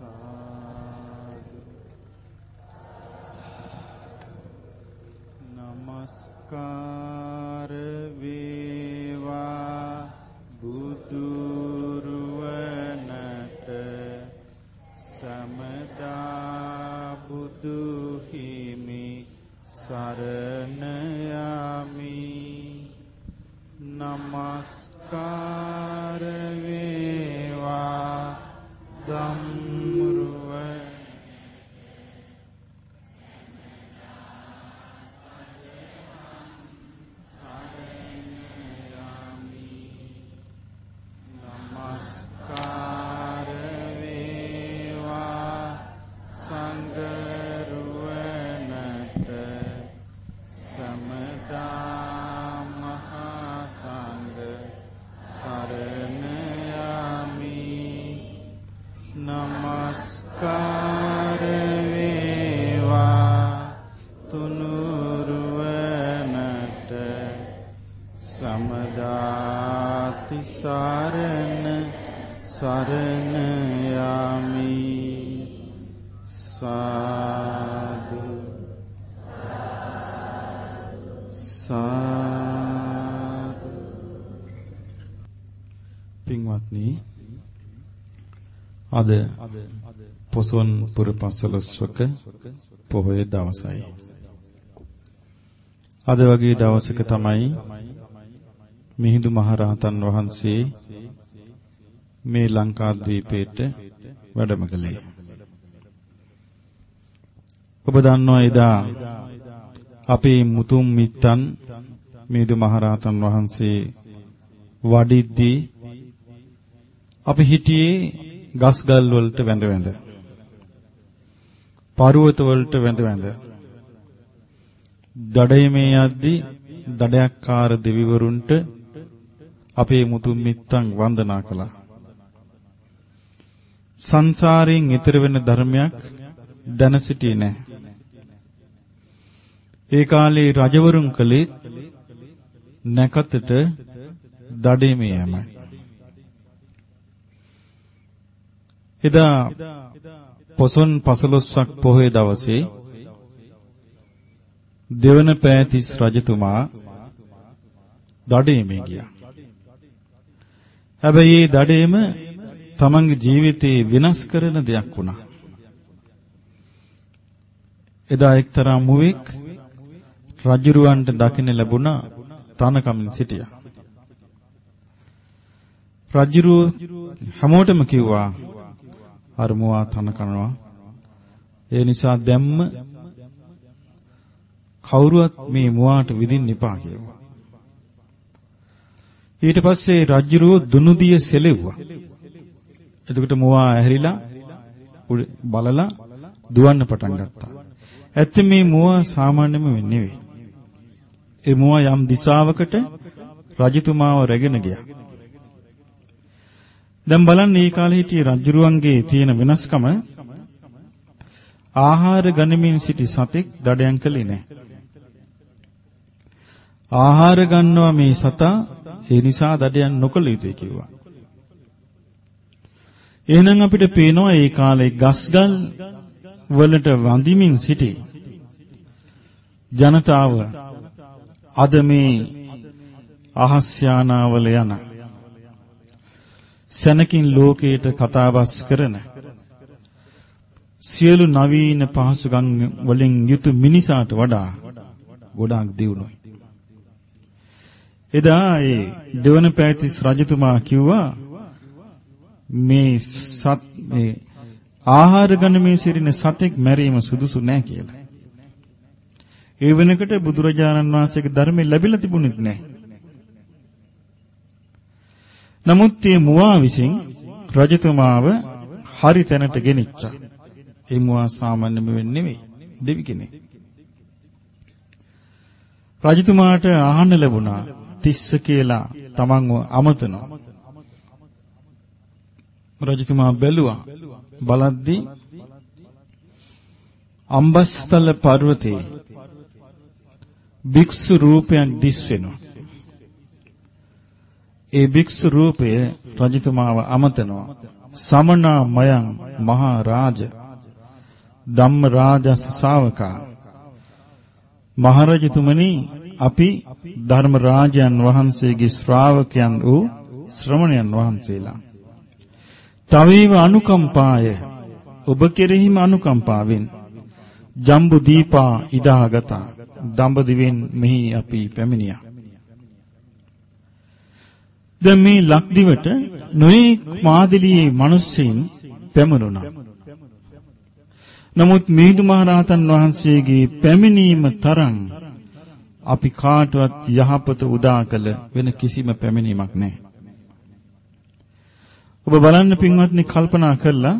Nossa. අද පොසොන් පුර පස්වක පොහොය දවසයි අද වගේ දවසක තමයි මිහිඳු මහරහතන් වහන්සේ මේ ලංකාද්වීපයට වැඩම කළේ. ඔබ දන්නවා එදා අපේ මුතුන් මිත්තන් මිහිඳු මහරහතන් වහන්සේ වඩිද්දී අපි හිටියේ ගස්ගල් වලට වැඳ වැඳ. පර්වත වලට වැඳ වැඳ. දඩයමේ යද්දී දඩයක්කාර දෙවිවරුන්ට අපේ මුතුන් මිත්තන් වන්දනා කළා. සංසාරයෙන් ඈතර වෙන ධර්මයක් දැන සිටියේ නැහැ. ඒ කාලේ රජවරුන් කළේ නැකතට දඩේමේ යෑමයි. එදා පොසොන් 15ක් පොහොය දවසේ දෙවන පෑතිස් රජතුමා දඩේමේ ගියා. හැබැයි මේ දඩේම තමන්ගේ ජීවිතේ විනාශ කරන දෙයක් වුණා. එදා එක්තරා මුවෙක් රජුරවන්ට දකින්න ලැබුණා තනකමින් සිටියා. රජුරුව හැමෝටම කිව්වා අර මුවා තන කනවා. ඒ නිසා දැම්ම කවුරුවත් මේ මුවාට විදින්න එපා කියලා. ඊට පස්සේ රජුරුව දුනුදිය සෙලෙව්වා. එතකොට මුවා ඇහැරිලා බලලා දුවන්න පටන් ගත්තා. ඇත්තේ මේ මුවා සාමාන්‍යම වෙන්නේ නෙවෙයි. ඒ මුවා යම් දිශාවකට රජතුමාව රැගෙන ගියා. දැන් බලන්න මේ කාලේ හිටිය රජුරුවන්ගේ තියෙන වෙනස්කම ආහාර ගනිමින් සිටි සතෙක් දඩයන් කළේ නැහැ. ආහාර ගන්නවා මේ සතා ඒ නිසා දඩයන් නොකළ යුතුයි කිව්වා. එහෙනම් අපිට පේනවා මේ කාලේ ගස්ගල් වලට වඳිමින් සිටි ජනතාව අද මේ අහස් යානාවල යන සැනකින් ලෝකයට කතාබස් කරන සියලු නවීන පහසුකම් වලින් යුතු මිනිසාට වඩා ගොඩාක් දියුණුයි. එදා ඒ දෙවන පෑතිස් රජතුමා කිව්වා මේ සත් මේ ආහාර ගන්නමේ සිටින සතෙක් මැරීම සුදුසු නෑ කියලා. ඒ වෙනකොට බුදුරජාණන් වහන්සේගේ ධර්මය ලැබිලා තිබුණෙත් නෑ. නමුත් මේ මුවා විසින් රජතුමාව හරි තැනට ගෙනිච්චා. ඒ මුවා සාමාන්‍යම වෙන්නේ නෙවෙයි. දෙවි කෙනෙක්. රජතුමාට අහන්න ලැබුණා තිස්ස කියලා තමන්ව අමතනවා. රජතුමා බැලුවා. බලද්දී අම්බස්තල පර්වතයේ භික්ෂු රූපයක් දිස් වෙනවා. ඒ භික්ෂු රූපය රජතුමාව අමතනවා. සමනා මයං මහා රාජ ධම්ම රාජස් ශාවකා. මහරජතුමනි අපි ධර්ම රාජයන් වහන්සේගේ ශ්‍රාවකයන් වූ ශ්‍රමණයන් වහන්සේලා. තවේව අනුකම්පාය ඔබ කෙරෙහිම අනුකම්පාවෙන් ජම්බු දීපා ඉදාගත දඹදිවෙන් මෙහි අපි පැමිණියා. දැන් මේ ලක්දිවට නොයෙක් මාදිලියේ මිනිස්සුන් පැමිණුණා. නමුත් මිහිඳු මහරහතන් වහන්සේගේ පැමිණීම තරම් අපි කාටවත් යහපත උදා කළ වෙන කිසිම පැමිණීමක් නැහැ. ඔබ බලන්න පින්වත්නි කල්පනා කළා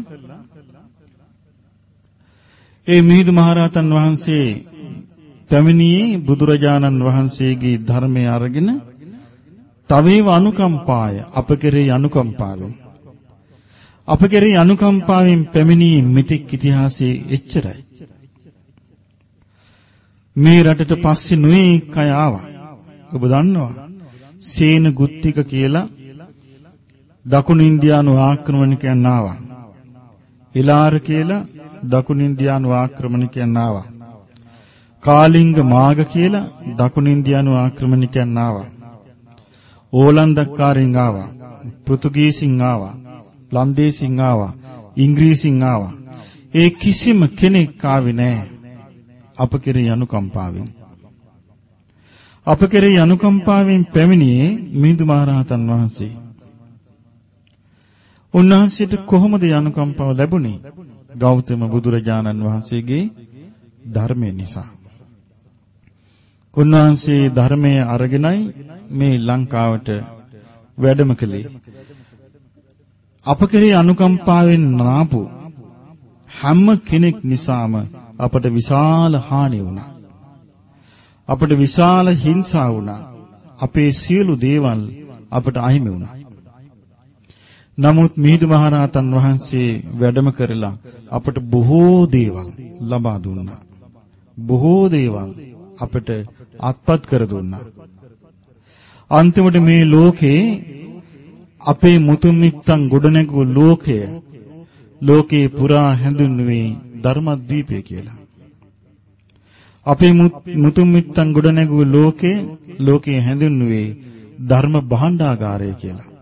ඒ මිහිඳු මහරහතන් වහන්සේ පැමිණියේ බුදුරජාණන් වහන්සේගේ ධර්මය අරගෙන තවේව අනුකම්පාය. අප කෙරෙහි අනුකම්පාවෙන්. අප කෙරෙහි අනුකම්පාවෙන් පැමිණී මෙතෙක් ඉතිහාසයේ එච්චරයි. මේ රටට පස්සේ නොයෙක් අය ආවා. ඔබ දන්නවා. සේන ගුත්තික කියලා දකුණු ඉන්දියානු ආක්‍රමණිකයන් ආවා. ඉලාර කියලා දකුණු ඉන්දියානු ආක්‍රමණිකයන් ආවා. කාලිංග මාග කියලා දකුණු ඉන්දියානු ආක්‍රමණිකයන් ආවා. ඕලන්දක්කාරයන් ආවා. පෘතුගීසින් ආවා. ලන්දේසින් ආවා. ඉංග්‍රීසින් ආවා. ඒ කිසිම කෙනෙක් ආවේ නැහැ. අප කෙරෙහි අනුකම්පාවෙන්. අප කෙරෙහි අනුකම්පාවෙන් පැමිණියේ මිහිඳු මහරහතන් වහන්සේ. උන්වහන්සේට කොහොමද අනුකම්පාව ලැබුණේ? ගෞතම බුදුරජාණන් වහන්සේගේ ධර්මය නිසා. උන්වහන්සේ ධර්මයේ අරගෙනයි මේ ලංකාවට වැඩම කළේ. අප කෙරේ අනුකම්පාවෙන් නාපු හැම කෙනෙක් නිසාම අපට විශාල හානි වුණා. අපට විශාල හිංසා වුණා. අපේ සියලු දේවල් අපට අහිමි වුණා. නමුත් මිහිඳු මහරහතන් වහන්සේ වැඩම කරලා අපට බොහෝ දේවල් ලබා දුන්නා. බොහෝ දේවල් අපට අත්පත් කර දුන්නා. අන්තිමට මේ ලෝකේ අපේ මුතුන් මිත්තන් ගොඩනැගු ලෝකය ලෝකේ පුරා හැඳුන්වුවේ ධර්මද්වීපය කියලා. අපේ මුතුන් මිත්තන් ගොඩනැගු ලෝකේ ලෝකේ හැඳුන්වුවේ ධර්ම භාණ්ඩාගාරය කියලා.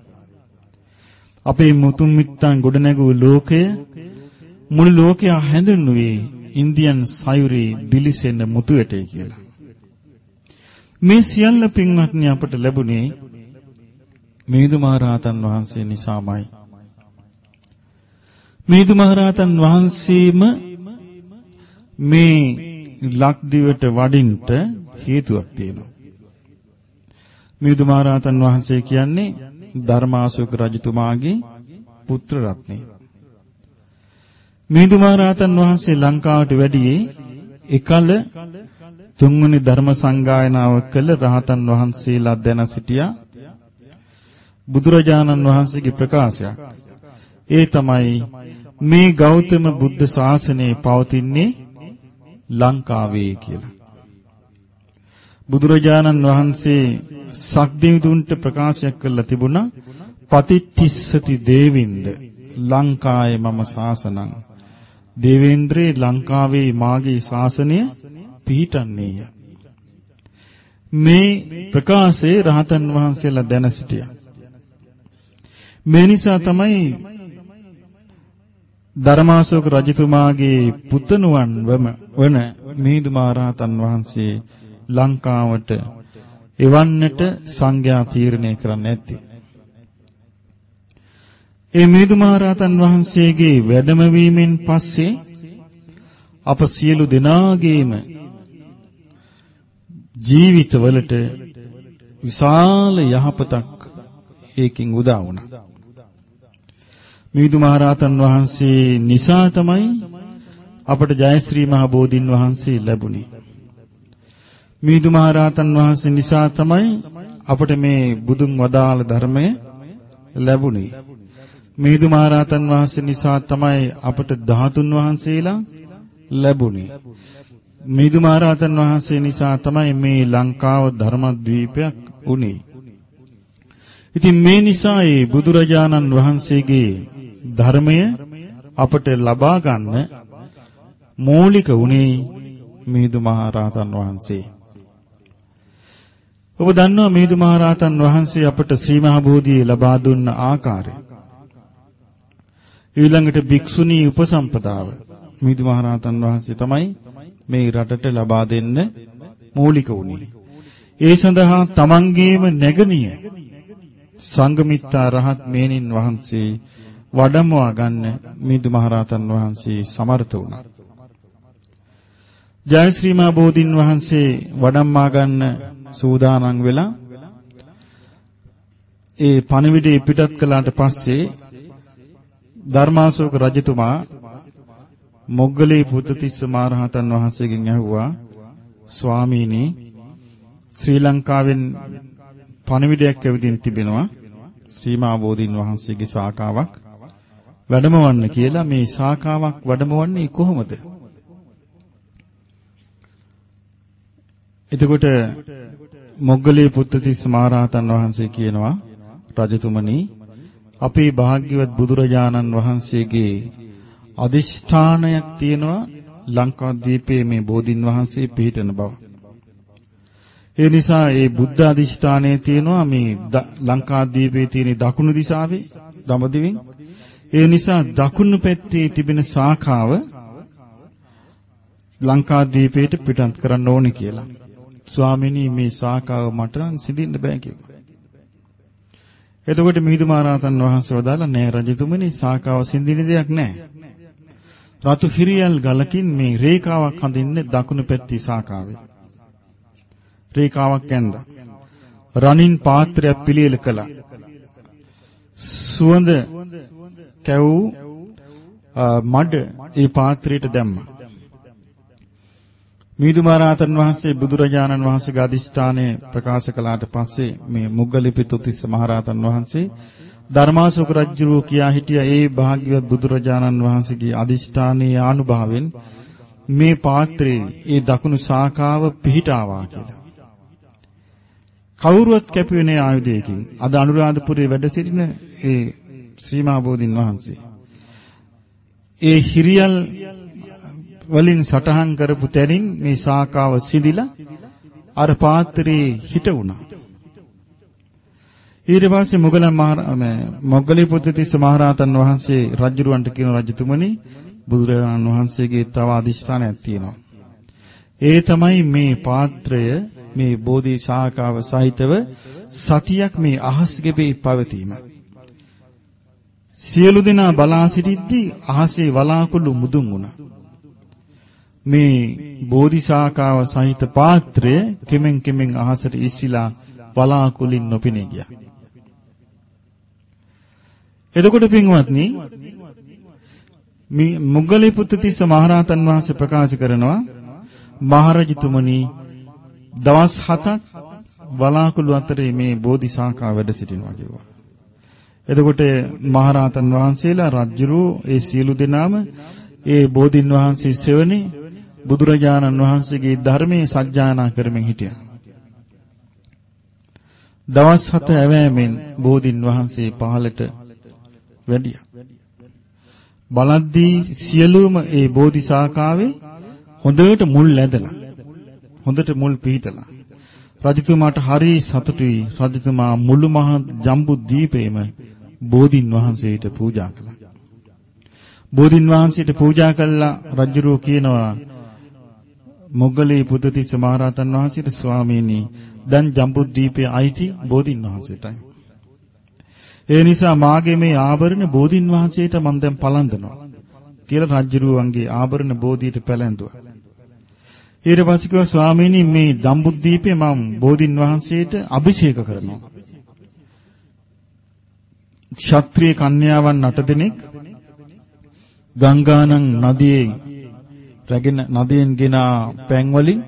අපේ මුතුන් මිත්තන් ගොඩනැගු ලෝකය මුළු ලෝකයා හැඳුන්වුවේ ඉන්දියන් සයුරේ දිලිසෙන මුතුවැටේ කියලා. මේ සියල්ල පින්වත්නි අපට ලැබුණේ මිහිඳු මහරහතන් වහන්සේ නිසාමයි. මිහිඳු මහරහතන් වහන්සේම මේ ලක්දිවට වඩින්ට හේතුවක් තියෙනවා. මිහිඳු මහරහතන් වහන්සේ කියන්නේ ධර්මාශෝක රජතුමාගේ පුත්‍ර රත්නය. මිහිඳු මහරහතන් වහන්සේ ලංකාවට වැඩියේ එකල තුන්වෙනි ධර්ම සංගායනාව කළ රහතන් වහන්සේලා දැන සිටියා බුදුරජාණන් වහන්සේගේ ප්‍රකාශයක්. ඒ තමයි මේ ගෞතම බුද්ධ ශාසනය පවතින්නේ ලංකාවේ කියලා. බුදුරජාණන් වහන්සේ සක්දෙවිඳුන්ට ප්‍රකාශයක් කළා තිබුණා පතිත්තිස්සති දේවින්ද ලංකායේ මම ශාසනං දේවේන්ද්‍රේ ලංකාවේ මාගේ ශාසනය පිහිටන්නේය. මේ ප්‍රකාශයේ රහතන් වහන්සේලා දැන සිටියා. මේ නිසා තමයි ධර්මාශෝක රජතුමාගේ පුතණුවන් වන මිහිඳු මහරහතන් වහන්සේ ලංකාවට එවන්නට සංඝයා තීරණය කරන්න ඇත්තේ. ඒ මිහිඳු මහරහතන් වහන්සේගේ වැඩම වීමෙන් පස්සේ අප සියලු දෙනාගේම ජීවිතවලට විශාල යහපතක් ඒකින් උදා වුණා. මිහිඳු මහරහතන් වහන්සේ නිසා තමයි අපට ජයශ්‍රී මහ බෝධින් වහන්සේ ලැබුණේ. මිහිඳු මහරහතන් වහන්සේ නිසා තමයි අපට මේ බුදුන් වදාළ ධර්මය ලැබුණේ. මිහිඳු මහරහතන් වහන්සේ නිසා තමයි අපට ධාතුන් වහන්සේලා ලැබුණේ. මිහිඳු මහරහතන් වහන්සේ නිසා තමයි මේ ලංකාව ධර්මද්වීපයක් උනේ. ඉතින් මේ නිසා ඒ බුදුරජාණන් වහන්සේගේ ධර්මය අපට ලබා ගන්න මූලික උනේ මිහිඳු මහ රහතන් වහන්සේ. ඔබ දන්නවා මිහිඳු මහ රහතන් වහන්සේ අපට ශ්‍රී මහ බෝධිය ලබා දුන්න ආකාරය. ඊළඟට භික්ෂුණී උපසම්පදාව මිහිඳු මහ රහතන් වහන්සේ තමයි මේ රටට ලබා දෙන්න මූලික වුණේ. ඒ සඳහා තමන්ගේම නැගණිය සංගමිත්තා රහත් මේනින් වහන්සේ වඩමවා ගන්න මිහිඳු මහ රහතන් වහන්සේ සමර්ථ වුණා. ජයශ්‍රීමා බෝධින් වහන්සේ වඩම්මා ගන්න සූදානම් වෙලා ඒ පණිවිඩය පිටත් කළාට පස්සේ ධර්මාශෝක රජතුමා මොග්ගලී පුත්තිස්ස මහරහතන් වහන්සේගෙන් ඇහුවා ස්වාමීනි ශ්‍රී ලංකාවෙන් පණිවිඩයක් ඇවිදින් තිබෙනවා ශ්‍රීමා බෝධින් වහන්සේගේ ශාඛාවක් වැඩමවන්න කියලා මේ ශාඛාවක් වැඩමවන්නේ කොහොමද? එතකොට මොග්ගලී පුත්තිස්ස මහරහතන් වහන්සේ කියනවා රජතුමනි අපේ භාග්‍යවත් බුදුරජාණන් වහන්සේගේ අදිෂ්ඨානයක් තියෙනවා ලංකාද්වීපයේ මේ බෝධින් වහන්සේ පිහිටන බව. ඒ නිසා ඒ බුද්ධ අදිෂ්ඨානය තියෙනවා මේ ලංකාද්වීපයේ තියෙන දකුණු දිශාවේ දඹදිවින්. ඒ නිසා දකුණු පැත්තේ තිබෙන ශාඛාව ලංකාද්වීපයට පිටත් කරන්න ඕනේ කියලා. ස්වාමීනි මේ ශාඛාව මට නම් සිඳින්න බෑ කිව්වා. එතකොට මිහිඳු මහරහතන් වහන්සේ වදාලා නෑ රජතුමනි ශාඛාව සිඳින දෙයක් නෑ. රතු හිරියල් ගලකින් මේ රේඛාවක් හඳින්නේ දකුණු පැත්තේ ශාඛාවේ. රේඛාවක් ඇඳා. රණින් පාත්‍රයක් පිළියෙල කළා. සුවඳ කැවූ මඩ ඒ පාත්‍රයට දැම්මා. මිදුමාරාතන් වහන්සේ බුදුරජාණන් වහන්සේගේ අදිෂ්ඨානය ප්‍රකාශ කළාට පස්සේ මේ මුග්ගලිපිතුතිස්ස මහරහතන් වහන්සේ ධර්මාශෝක රජුරෝ කියා හිටිය ඒ භාග්‍යවත් බුදුරජාණන් වහන්සේගේ අදිෂ්ඨානීය ආනුභාවයෙන් මේ පාත්‍රයේ ඒ දකුණු ශාඛාව පිහිටාවා කියලා. කවුරුවත් කැපුවේ ආයුධයකින් අද අනුරාධපුරයේ වැඩ සිටින ඒ ශ්‍රීමා බෝධින් වහන්සේ. ඒ හිරියල් වලින් සටහන් කරපු තැනින් මේ ශාඛාව සිඳිලා අර පාත්‍රයේ හිට වුණා. ඊට පස්සේ මොගලන් මහ මොග්ගලී පුත්තිස්ස මහරහතන් වහන්සේ රජුරවන්ට කියන රජතුමනි බුදුරජාණන් වහන්සේගේ තව අදිෂ්ඨානයක් තියෙනවා. ඒ තමයි මේ පාත්‍රය මේ බෝධි ශාඛාව සහිතව සතියක් මේ අහස් ගෙබේ පවතීම. සියලු දෙනා බලා සිටිද්දී අහසේ වලාකුළු මුදුන් වුණා. මේ බෝධිසාකාව සහිත පාත්‍රය කෙමෙන් කෙමෙන් අහසට ඉස්සිලා බලාකුලින් නොපෙනී ගියා. එතකොට පින්වත්නි මේ මුගලී පුත්තිස්ස මහරහතන් වහන්සේ ප්‍රකාශ කරනවා මහරජතුමනි දවස් 7ක් බලාකුළු අතරේ මේ බෝධිසාකා වැඩ සිටිනවා කිව්වා. එතකොට මහරහතන් වහන්සේලා රජුරෝ ඒ සියලු දෙනාම ඒ බෝධින් වහන්සේ සෙවණේ බුදුරජාණන් වහන්සේගේ ධර්මයේ සජ්ජායනා කරමින් හිටියා. දවස් හත ඇවෑමෙන් බෝධින් වහන්සේ පහළට වැඩියා. බලද්දී සියලුම ඒ බෝධිසාකාවේ හොඳට මුල් ඇදලා හොඳට මුල් පිහිටලා රජතුමාට හරි සතුටුයි රජතුමා මුළු මහ ජම්බු දීපේම බෝධින් වහන්සේට පූජා කළා. බෝධින් වහන්සේට පූජා කළා රජුරෝ කියනවා මොග්ගලී පුදතිස්ස මහරහතන් වහන්සේට ස්වාමීනි දැන් ජම්බුද්වීපයේ අයිති බෝධින් වහන්සේටයි. ඒ නිසා මාගේ මේ ආභරණ බෝධින් වහන්සේට මම දැන් පලඳනවා කියලා රජුරුවන්ගේ ආභරණ බෝධියට පැලැන්දුවා. ඊට පස්සේ කිව්වා ස්වාමීනි මේ ජම්බුද්වීපයේ මම බෝධින් වහන්සේට අභිෂේක කරනවා. ක්ෂත්‍රීය කන්‍යාවන් 8 දෙනෙක් ගංගානං නදියේ රැගෙන නදියෙන් ගෙන පැන් වලින්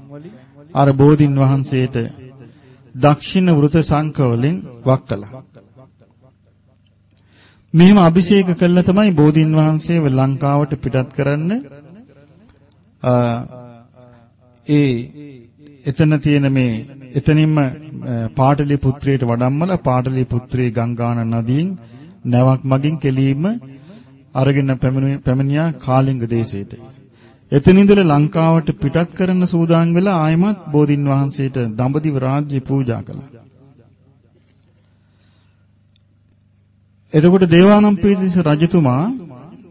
අර බෝධින් වහන්සේට දක්ෂිණ වෘත සංඛ වලින් වක් කළා. මෙහෙම අභිෂේක කළා තමයි බෝධින් වහන්සේව ලංකාවට පිටත් කරන්න ඒ එතන තියෙන මේ එතනින්ම පාටලි පුත්‍රයට වඩම්මලා පාටලි පුත්‍රී ගංගාන නදියෙන් නැවක් මගින් කෙලීම අරගෙන පැමිණියා කාලිංග දේශයට. එතන ඉඳලා ලංකාවට පිටත් කරන්න සූදානම් වෙලා ආයමත් බෝධින් වහන්සේට දඹදිව රාජ්‍ය පූජා කළා. එතකොට දේවානම්පියතිස්ස රජතුමා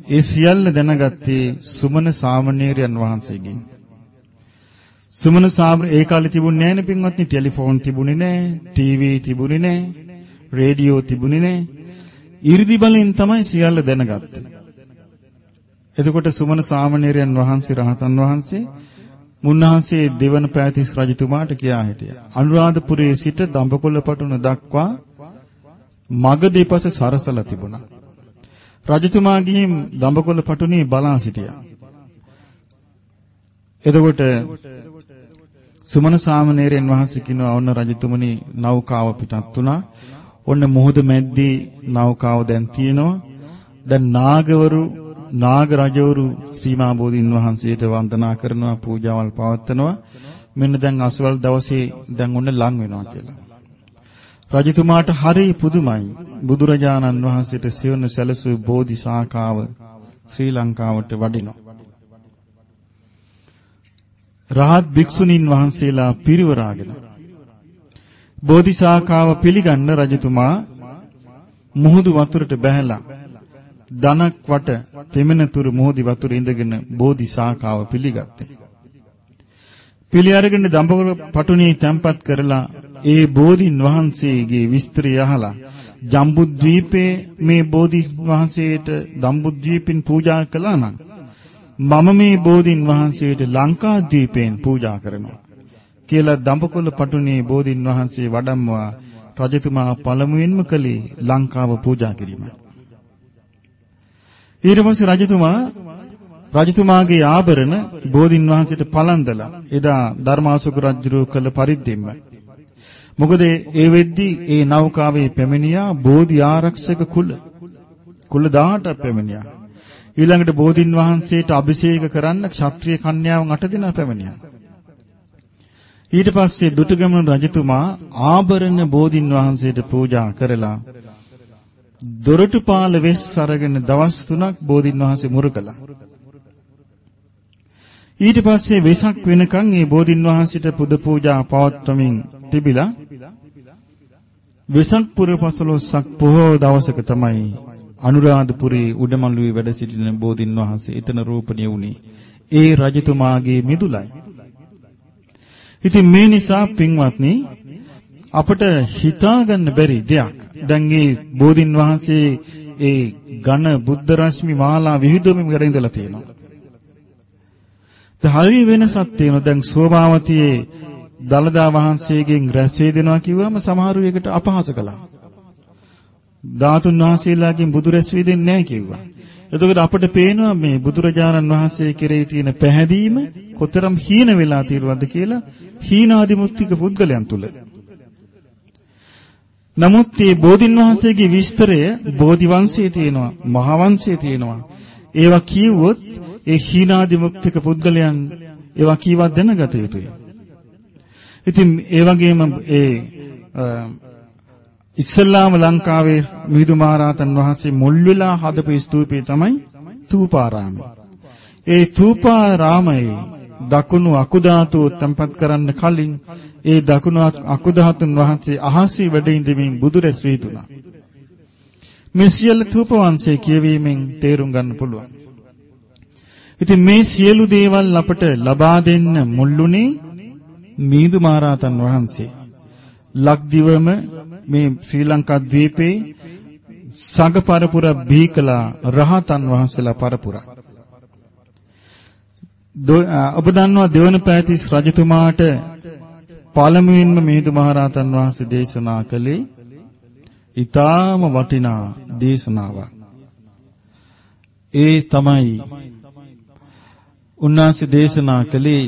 ඒ සියල්ල දැනගත්තේ සුමන සාමණේරයන් වහන්සේගෙන්. සුමන සාමර ඒ කාලේ තිබුණේ නැහැ නේ පින්වත්නි ටෙලිෆෝන් තිබුණේ නැහැ, ටීවී තිබුණේ නැහැ, රේඩියෝ තිබුණේ නැහැ. 이르දි බලෙන් තමයි සියල්ල දැනගත්තේ. එතකොට සුමන සාමණේරයන් වහන්සේ රහතන් වහන්සේ මුන්නහන්සේ දෙවන පෑතිස් රජතුමාට කියා හිටියා. අනුරාධපුරයේ සිට දඹකොළ පටුන දක්වා මග දෙපස සරසලා තිබුණා. රජතුමා ගිහින් දඹකොළ පටුනේ බලා සිටියා. එතකොට සුමන සාමණේරයන් වහන්සේ කිනවා ඔන්න රජතුමනි නෞකාව පිටත් වුණා. ඔන්න මොහොත මැද්දේ නෞකාව දැන් තියෙනවා. දැන් නාගවරු නාග රජවරු සීමා බෝධින් වහන්සේට වන්දනා කරනවා පූජාවල් පවත්වනවා. මෙන්න දැන් අසවල් දවසේ දැන් ඔන්න ලං වෙනවා කියලා. රජතුමාට හරි පුදුමයි. බුදුරජාණන් වහන්සේට සිවන සැලසූ බෝධි ශාඛාව ශ්‍රී ලංකාවට වඩිනවා. රහත් භික්ෂුණීන් වහන්සේලා පිරිවරාගෙන බෝධි ශාඛාව පිළිගන්න රජතුමා මුහුදු වතුරට බැහැලා ධනක් වට තෙමෙනතුරු මුහුදු වතුර ඉඳගෙන බෝධි ශාඛාව පිළිගත්තේ. පිළි අරගෙන දඹකර පටුනේ තැම්පත් කරලා ඒ බෝධින් වහන්සේගේ විස්තරය අහලා ජම්බුද්වීපේ මේ බෝධි වහන්සේට ජම්බුද්වීපින් පූජා කළා නම් මම මේ බෝධින් වහන්සේට ලංකාද්වීපයෙන් පූජා කරනවා කියලා දඹකොළ පටුනේ බෝධින් වහන්සේ වඩම්වා රජතුමා පළමුවෙන්ම කළේ ලංකාව පූජා කිරීමයි. ඊට පස්සේ රජතුමා රජතුමාගේ ආභරණ බෝධින් වහන්සේට පලන්දලා එදා ධර්මාශෝක රජුරු කළ පරිද්දෙන්ම මොකද ඒ වෙද්දී ඒ නෞකාවේ පැමිණියා බෝධි ආරක්ෂක කුල. කුල 18ක් පැමිණියා. ඊළඟට බෝධින් වහන්සේට අභිෂේක කරන්න ක්ෂත්‍රීය කන්‍යාවන් 8 දෙනා පැමිණියා. ඊට පස්සේ දුටුගැමුණු රජතුමා ආභරණ බෝධින් වහන්සේට පූජා කරලා දොරටුපාල වෙස් අරගෙන දවස් 3ක් බෝධින් වහන්සේ මුරු කළා. ඊට පස්සේ වෙසක් වෙනකන් මේ බෝධින් වහන්සේට පුද පූජා පවත්වමින් තිබිලා වෙසක් පුර පසළොස්වක පොහොව දවසක තමයි අනුරාධපුරේ උඩමළුවේ වැඩ සිටින බෝධින් වහන්සේ එතන රූපණිය වුණේ. ඒ රජතුමාගේ මිදුලයි. ඉතින් මේ නිසා පින්වත්නි අපට හිතාගන්න බැරි දෙයක්. දැන් මේ බෝධින් වහන්සේ ඒ ඝන බුද්ධ රශ්මි මාලා විහිදුවමින් වැඩ ඉඳලා තියෙනවා. හරි වෙනසක් තියෙනවා. දැන් සෝභාවතියේ දලදා වහන්සේගෙන් රැස් වේදෙනවා කිව්වම සමහරු එකට අපහාස කළා. ධාතුන් වහන්සේලාගෙන් බුදු රැස් වේදෙන්නේ නැහැ කිව්වා. එතකොට අපිට පේනවා මේ බුදුරජාණන් වහන්සේ කෙරෙහි තියෙන පැහැදීම කොතරම් හීන වෙලා තියෙනවද කියලා හීනාදිමුක්තික පුද්ගලයන් තුල. නමුත් මේ බෝධින් වහන්සේගේ විස්තරය බෝධි වංශයේ තියෙනවා, මහා වංශයේ තියෙනවා. ඒවා කියවුවොත් ඒ හීනාදිමුක්තික පුද්ගලයන් ඒවා කීවත් දැනගත යුතුයි. ඉතින් ඒ වගේම ඒ ඉස්ලාම ලංකාවේ මිහිඳු මහරහතන් වහන්සේ මුල් වෙලා හදපු ස්තූපය තමයි තූපාරාමය. ඒ තූපාරාමයේ දකුණු අකුධාතුව තැන්පත් කරන්න කලින් ඒ දකුණු අකුධාතුන් වහන්සේ අහසේ වැඩ ඉඳමින් බුදු රැස් වී තුනා. මේ සියලු තූප වංශය කියවීමෙන් තේරුම් ගන්න පුළුවන්. ඉතින් මේ සියලු දේවල් අපට ලබා දෙන්න මුල්ුණේ මීදු මහරහතන් වහන්සේ. ලක්දිවම මේ ශ්‍රී ලංකා ද්වීපේ සංඝ පරපුර බීකලා රහතන් වහන්සේලා පරපුර. ඔබ දන්නවා දෙවන පෑතිස් රජතුමාට පළමුවෙන්ම මිහිඳු මහරහතන් වහන්සේ දේශනා කළේ ඊටාම වටිනා දේශනාවක්. ඒ තමයි උන්වහන්සේ දේශනා කළේ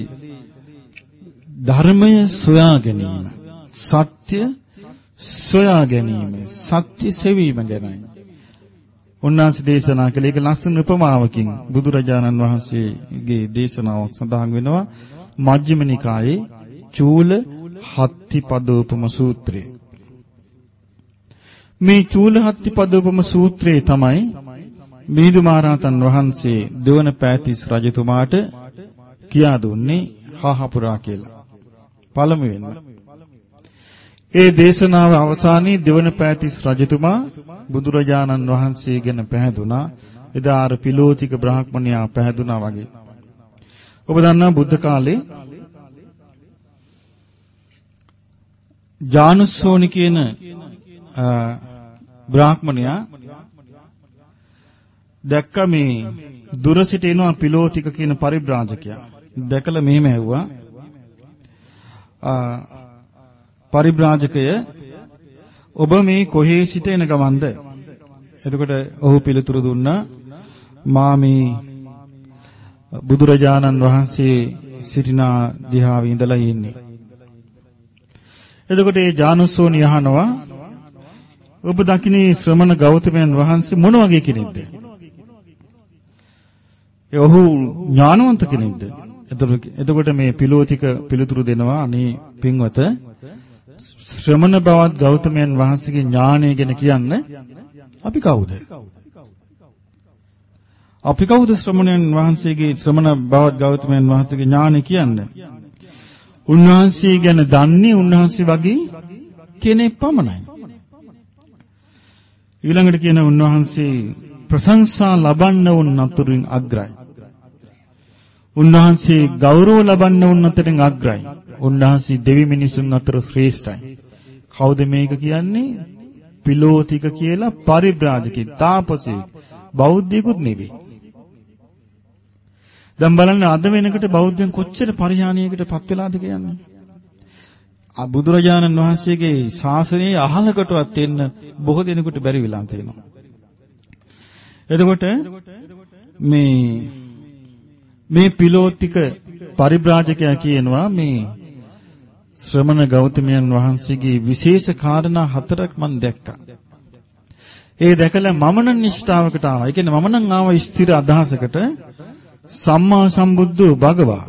ධර්මය සොයා ගැනීම සත්‍ය සොයා ගැනීම සත්‍ය සෙවීම ගැනයි. උන්වහන්සේ දේශනා කළ එක ලස්සන උපමාවකින් බුදුරජාණන් වහන්සේගේ දේශනාවක් සඳහන් වෙනවා. මජ්ක්‍ධිම නිකායේ චූල හත්ති පදෝපම සූත්‍රය. මේ චූල හත්ති පදෝපම සූත්‍රයේ තමයි මිහිඳු මහරහතන් වහන්සේ දෙවන පෑතිස් රජතුමාට කියා දුන්නේ හාහපුරා කියලා. පළමුවෙන්ම. ඒ දේශනාව අවසානයේ දෙවන පෑතිස් රජතුමා බුදුරජාණන් වහන්සේ ගැන පැහැදුනා. එදා අර පිලෝතික බ්‍රාහ්මණයා පැහැදුනා වගේ. ඔබ දන්නා බුද්ධ කාලේ ජානුස්සෝනි කියන බ්‍රාහ්මණයා දැක්ක මේ දුර සිට එනවා පිලෝතික කියන පරිබ්‍රාජකයා. දැකලා මෙහෙම ඇහුවා. පරිබ්‍රාජකය ඔබ මේ කොහේ සිට එන ගමන්ද? එතකොට ඔහු පිළිතුරු දුන්නා මා මේ බුදුරජාණන් වහන්සේ සිටින දිහාවේ ඉඳලා ඉන්නේ. එතකොට ඒ ජානුස්සෝනි අහනවා ඔබ දකින්නේ ශ්‍රමණ ගෞතමයන් වහන්සේ මොන වගේ කෙනෙක්ද? ඒ ඔහු ඥානවන්ත කෙනෙක්ද? එතකොට මේ පිලෝතික පිළිතුරු දෙනවා අනේ පින්වත ශ්‍රමණ බවත් ගෞතමයන් වහන්සේගේ ඥානය ගැන කියන්න අපි කවුද? අපි කවුද ශ්‍රමණයන් වහන්සේගේ ශ්‍රමණ බවත් ගෞතමයන් වහන්සේගේ ඥානය කියන්නේ? උන්වහන්සේ ගැන දන්නේ උන්වහන්සේ වගේ කෙනෙක් පමණයි. ඊළඟට කියන උන්වහන්සේ ප්‍රශංසා ලබන්න වුන් අතුරින් අග්‍රයි. උන්වහන්සේ ගෞරව ලබන්න වුන් අතරින් අග්‍රයි. උන්වහන්සේ දෙවි මිනිසුන් අතර ශ්‍රේෂ්ඨයි. කවුද මේක කියන්නේ? පිලෝතික කියලා පරිබ්‍රාජකෙක්, තාපසෙක්, බෞද්ධයෙකුත් නෙවෙයි. දැන් බලන්න අද වෙනකොට බෞද්ධයන් කොච්චර පරිහානියකට පත් වෙලාද කියන්නේ. බුදුරජාණන් වහන්සේගේ ශාසනයේ අහලකටවත් එන්න බොහෝ දෙනෙකුට බැරි වෙලා තියෙනවා. එතකොට මේ මේ පිලෝතික පරිබ්‍රාජකයා කියනවා මේ ශ්‍රමණ ගෞතමයන් වහන්සේගේ විශේෂ කාරණා හතරක් මම දැක්කා. ඒ දැකලා මම නම් නිෂ්ඨාවකට ආවා. ඒ කියන්නේ මම නම් ආව ස්ථිර අදහසකට සම්මා සම්බුද්ධෝ භගවා.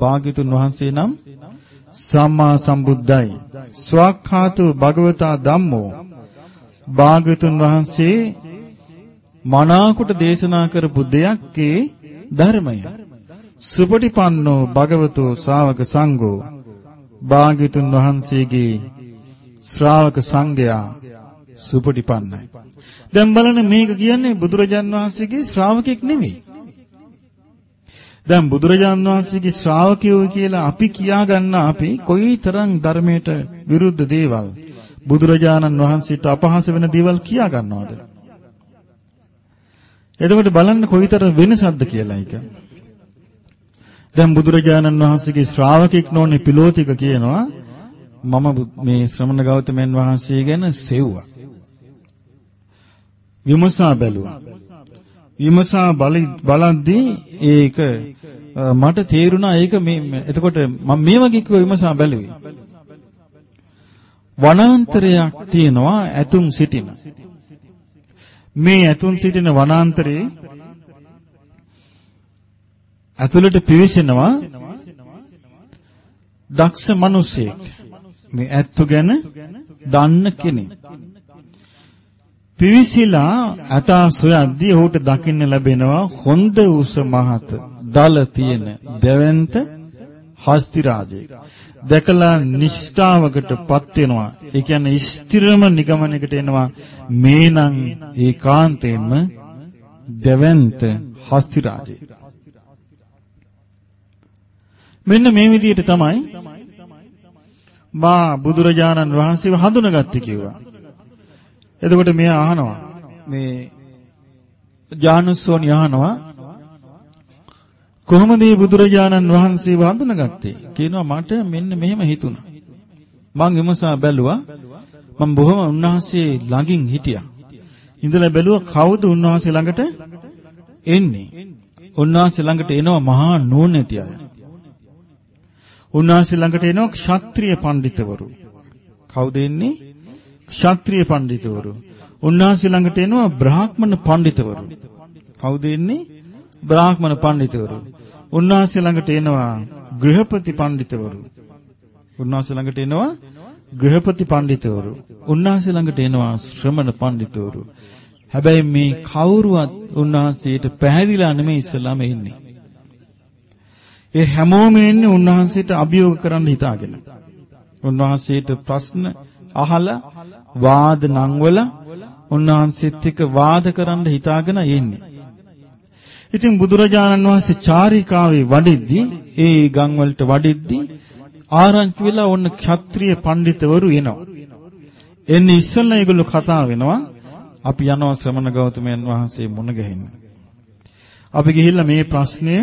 භාග්‍යතුන් වහන්සේ නම් සම්මා සම්බුද්ධයි. ස්වක්ඛාතු භගවතා ධම්මෝ. භාග්‍යතුන් වහන්සේ මනාකොට දේශනා කරපු දෙයක්ේ ධර්මය. සුපටිපන්නෝ භගවතු ශාවක සංඝෝ භාග්‍යතුන් වහන්සේගේ ශ්‍රාවක සංඝයා සුපටිපන්නයි. දැන් බලන්න මේක කියන්නේ බුදුරජාන් වහන්සේගේ ශ්‍රාවකෙක් නෙමෙයි. දැන් බුදුරජාන් වහන්සේගේ ශ්‍රාවකයෝ කියලා අපි කියා ගන්න අපි කොයිතරම් ධර්මයට විරුද්ධ දේවල් බුදුරජාණන් වහන්සේට අපහාස වෙන දේවල් කියා ගන්නවද? එතකොට බලන්න කොයිතරම් වෙනසක්ද කියලා එක. දැන් බුදුරජාණන් වහන්සේගේ ශ්‍රාවකෙක් නොනේ පිලෝතික කියනවා මම මේ ශ්‍රමණ ගෞතමයන් වහන්සේ ගැන සෙව්වා. විමසා බැලුවා. විමසා බලද්දී ඒක මට තේරුණා ඒක මේ එතකොට මම මේ වගේ කිව්ව විමසා බැලුවේ. වනාන්තරයක් තියෙනවා ඇතුන් සිටින. මේ ඇතුන් සිටින වනාන්තරේ ඇතුළට පිවිසෙනවා දක්ෂ මිනිසෙක්. මේ ඇත්තු ගැන දන්න කෙනෙක්. පිවිසිලා අතා සොයද්දී ඔහුට දකින්න ලැබෙනවා හොඳ උස මහත දල තියෙන දෙවන්ත හස්ති රාජයෙක්. දැකලා නිෂ්ඨාවකටපත් වෙනවා. ඒ කියන්නේ ස්ථිරම නිගමනයකට එනවා මේනම් ඒකාන්තයෙන්ම දෙවන්ත හස්ති රාජයෙක්. මෙන්න මේ විදිහට තමයි මා බුදුරජාණන් වහන්සේව හඳුනගත්තේ කිව්වා. එතකොට මෙයා අහනවා මේ ජානුස්සෝනි අහනවා කොහොමද මේ බුදුරජාණන් වහන්සේව හඳුනගත්තේ? කියනවා මට මෙන්න මෙහෙම හිතුණා. මං විමසා බැලුවා මම බොහොම උන්වහන්සේ ළඟින් හිටියා. ඉඳලා බැලුවා කවුද උන්වහන්සේ ළඟට එන්නේ? උන්වහන්සේ ළඟට එනවා මහා නෝනැති අය. උන්වහන්සේ ළඟට එනවා ක්ෂත්‍රීය පඬිතවරු. කවුද එන්නේ? ක්ෂත්‍රීය පඬිතවරු. උන්වහන්සේ ළඟට එනවා බ්‍රාහ්මණ පඬිතවරු. කවුද එන්නේ? බ්‍රාහ්මණ පඬිතවරු. උන්වහන්සේ ළඟට එනවා ගෘහපති පඬිතවරු. උන්වහන්සේ ළඟට එනවා ගෘහපති පඬිතවරු. උන්වහන්සේ ළඟට එනවා ශ්‍රමණ පඬිතවරු. හැබැයි මේ කවුරුවත් උන්වහන්සේට පැහැදිලා නෙමෙයි ඉස්සලාම එන්නේ. ඒ හැමෝම එන්නේ උන්වහන්සේට අභියෝග කරන්න හිතාගෙන. උන්වහන්සේට ප්‍රශ්න අහලා වාද නංවල උන්වහන්සේත් එක්ක වාද කරන්න හිතාගෙන එන්නේ. ඉතින් බුදුරජාණන් වහන්සේ චාරිකාවේ වඩිද්දී ඒ ගම් වලට වඩිද්දී ආරංචි වෙලා ඔන්න ක්ෂත්‍රීය පඬිතවරු එනවා. එන්නේ ඉස්සෙල්ලා ඒගොල්ලෝ කතා වෙනවා අපි යනවා ශ්‍රමණ ගෞතමයන් වහන්සේ මුණ ගැහෙන්න. අපි ගිහිල්ලා මේ ප්‍රශ්නය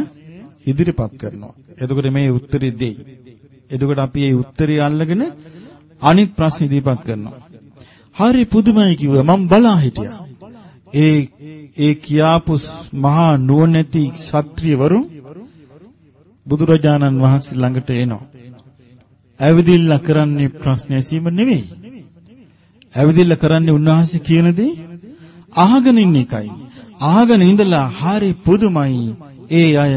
ඉදිරිපත් කරනවා. එතකොට මේ උත්තරේ දෙයි. එතකොට අපි මේ උත්තරය අල්ලගෙන අනිත් ප්‍රශ්න ඉදිරිපත් කරනවා. හරි පුදුමයි කිව්වා මම බලා හිටියා. ඒ ඒ කියාපු මහා නුවණැති ශාත්‍රියවරු බුදුරජාණන් වහන්සේ ළඟට එනවා. ඇවිදින්න කරන්නේ ප්‍රශ්න ඇසීම නෙවෙයි. ඇවිදින්න කරන්නේ උන්වහන්සේ කියන දේ අහගෙන ඉන්න එකයි. අහගෙන ඉඳලා හරි පුදුමයි ඒ අය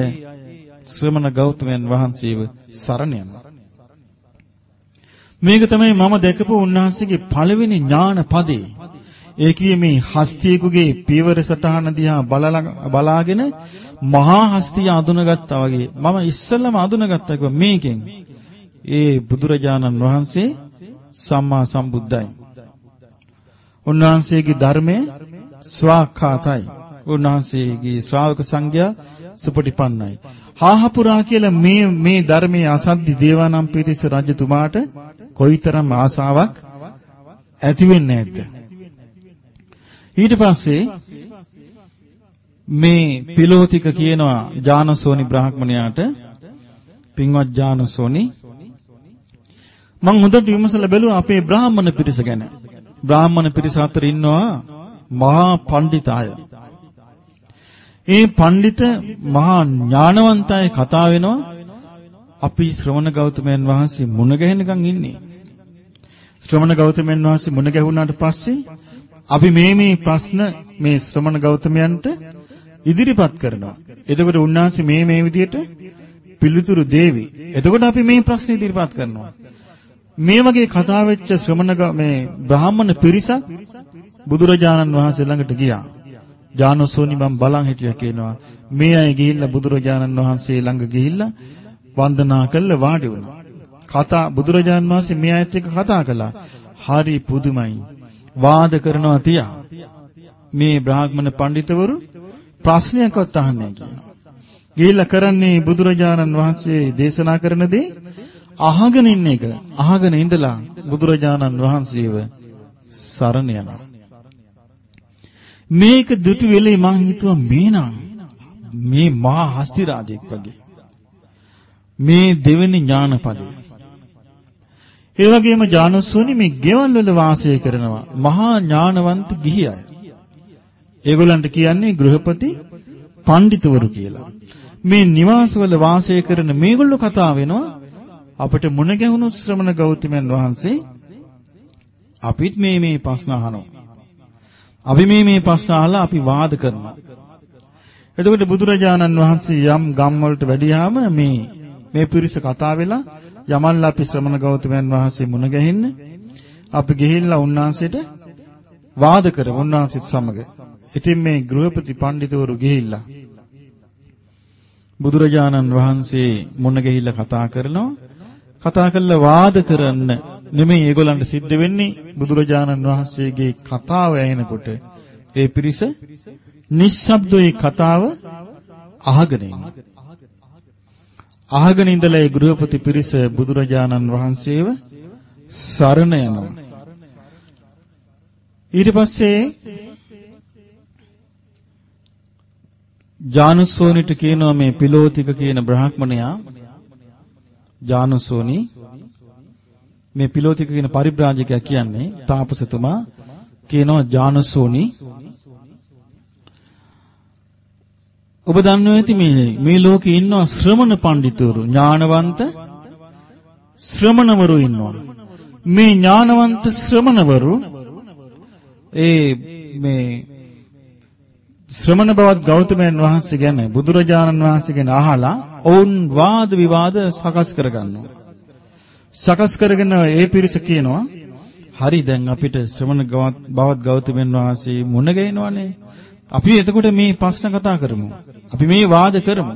ශ්‍රමණ ගෞතමයන් වහන්සේව සරණ යනවා. මේක තමයි මම දැකපු උන්වහන්සේගේ පළවෙනි ඥාන පදේ. ඒ කියේ මේ හස්තියෙකුගේ පීවර සටහන දිහා බලාගෙන මහා හස්තිය අඳුනගත්තා වගේ මම ඉස්සෙල්ලම අඳුනගත්තා කිව්වා මේකෙන් ඒ බුදුරජාණන් වහන්සේ සම්මා සම්බුද්දයි. උන්වහන්සේගේ ධර්මයේ ස්වාක්ඛාතයි. උන්වහන්සේගේ ශ්‍රාවක සංඝයා සුපටිපන්නයි. හාහපුරා කියලා මේ මේ ධර්මයේ අසද්දි දේවානම් පිරිස රජතුමාට කොයිතරම් ආසාවක් ඇති වෙන්නේ නැද්ද? ඊට පස්සේ මේ පිලෝතික කියනවා ජානසෝනි බ්‍රාහ්මණයාට පින්වත් ජානසෝනි මං හොඳට විමසලා බැලුවා අපේ බ්‍රාහ්මණ පිරිස ගැන. බ්‍රාහ්මණ පිරිස අතර ඉන්නවා මහා පඬිත අය. ඒ පඬිත මහා ඥානවන්තය කතා වෙනවා අපි ශ්‍රවණ ගෞතමයන් වහන්සේ මුණ ගැහෙනකන් ඉන්නේ. ශ්‍රමණ ගෞතමයන් වහන්සේ මුණ ගැහුණාට පස්සේ අපි මේ මේ ප්‍රශ්න මේ ශ්‍රමණ ගෞතමයන්ට ඉදිරිපත් කරනවා. එතකොට උන්වහන්සේ මේ මේ විදිහට පිළිතුරු දෙවි. එතකොට අපි මේ ප්‍රශ්න ඉදිරිපත් කරනවා. මේ වගේ කතා වෙච්ච ශ්‍රමණ මේ බ්‍රාහ්මණ පිරිසක් බුදුරජාණන් වහන්සේ ළඟට ගියා. ජානසෝනි මම බලන් හිටියා කියනවා. මේ අය ගිහිල්ලා බුදුරජාණන් වහන්සේ ළඟ ගිහිල්ලා වන්දනා කළා වාඩි වුණා. කතා බුදුරජාණන් වහන්සේ මේ අයත් එක්ක කතා කළා. හරි පුදුමයි. වාද කරනවා තියා. මේ බ්‍රාහ්මණ පඬිතවරු ප්‍රශ්නයක්වත් අහන්නේ කියනවා. ගිහිල්ලා කරන්නේ බුදුරජාණන් වහන්සේ දේශනා කරන දේ අහගෙන ඉන්න එක. අහගෙන ඉඳලා බුදුරජාණන් වහන්සේව සරණ යනවා. මේක දුටු වෙලේ මං හිතුවා මේනම් මේ මහා හස්ති රාජෙක් වගේ. මේ දෙවෙනි ඥානපදේ. ඒ වගේම ජානසෝනි මේ ගෙවල් වල වාසය කරනවා මහා ඥානවන්ත ගිහි අය. ඒගොල්ලන්ට කියන්නේ ගෘහපති පඬිතුවරු කියලා. මේ නිවාසවල වාසය කරන මේගොල්ලෝ කතා වෙනවා අපිට මුණ ගැහුණු ශ්‍රමණ ගෞතමයන් වහන්සේ අපිත් මේ මේ ප්‍රශ්න අහනවා. අපි මේ මේ ප්‍රශ්න අහලා අපි වාද කරනවා. එතකොට බුදුරජාණන් වහන්සේ යම් ගම් වලට වැඩියාම මේ මේ පිරිස කතා වෙලා යමල්ල අපි ශ්‍රමණ ගෞතමයන් වහන්සේ මුණ ගැහින්න අපි ගිහිල්ලා උන්වහන්සේට වාද කර උන්වහන්සේත් සමග. ඉතින් මේ ගෘහපති පඬිතුවරු ගිහිල්ලා බුදුරජාණන් වහන්සේ මුණ ගැහිලා කතා කරනවා. කතා කරලා වාද කරන්න නෙමෙයි ඒගොල්ලන්ට සිද්ධ වෙන්නේ බුදුරජාණන් වහන්සේගේ කතාව ඇහෙනකොට ඒ පිරිස නිශ්ශබ්දෝයි කතාව අහගෙන ඉන්නවා. අහගෙන ඉඳලා ඒ ගෘහපති පිරිස බුදුරජාණන් වහන්සේව සරණ යනවා. ඊට පස්සේ ජානුසෝනිට කියනවා මේ පිලෝතික කියන බ්‍රාහ්මණයා ජානුසෝනි මේ පිලෝතික කියන පරිබ්‍රාජකයා කියන්නේ තාපසතුමා කියනවා ජානුසෝනි ඔබ දන්නවා ඇති මේ මේ ලෝකේ ඉන්නවා ශ්‍රමණ පඬිතුරු ඥානවන්ත ශ්‍රමණවරු ඉන්නවා. මේ ඥානවන්ත ශ්‍රමණවරු ඒ මේ ශ්‍රමණ බවත් ගෞතමයන් වහන්සේ ගැන බුදුරජාණන් වහන්සේ ගැන අහලා ඔවුන් වාද විවාද සකස් කරගන්නවා. සකස් කරගෙන ඒ පිරිස කියනවා හරි දැන් අපිට ශ්‍රමණ බවත් ගෞතමයන් වහන්සේ මුණ ගැහෙනවනේ. අපි එතකොට මේ ප්‍රශ්න කතා කරමු. අපි මේ වාද කරමු.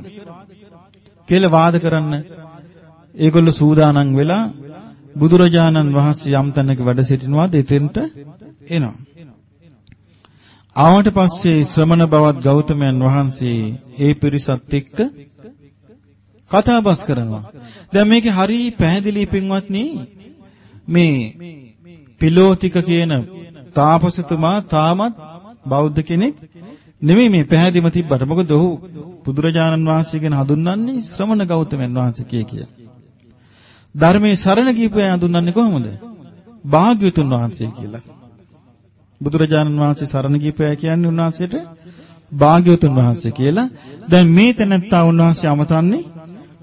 කියලා වාද කරන්න ඒගොල්ලෝ සූදානම් වෙලා බුදුරජාණන් වහන්සේ යම් තැනක වැඩ සිටිනවාද එතෙන්ට එනවා. ආවට පස්සේ ශ්‍රමණ බවත් ගෞතමයන් වහන්සේ ඒ පිරිසත් එක්ක කතාබස් කරනවා. දැන් මේකේ හරි පැහැදිලි පින්වත්නි මේ පිලෝතික කියන තාපසතුමා තාමත් බෞද්ධ කෙනෙක් නෙමෙයි මේ පැහැදිලිම තිබ්බට. මොකද ඔහු බුදුරජාණන් වහන්සේගෙන හඳුන්වන්නේ ශ්‍රමණ ගෞතමයන් වහන්සේ කිය කිය. ධර්මයේ සරණ ගිහපු අය හඳුන්වන්නේ කොහොමද? භාග්‍යවතුන් වහන්සේ කියලා. බුදුරජාණන් වහන්සේ සරණ ගිහපු අය කියන්නේ උන්වහන්සේට භාග්‍යවතුන් වහන්සේ කියලා. දැන් මේ තැනත්තා උන්වහන්සේ අමතන්නේ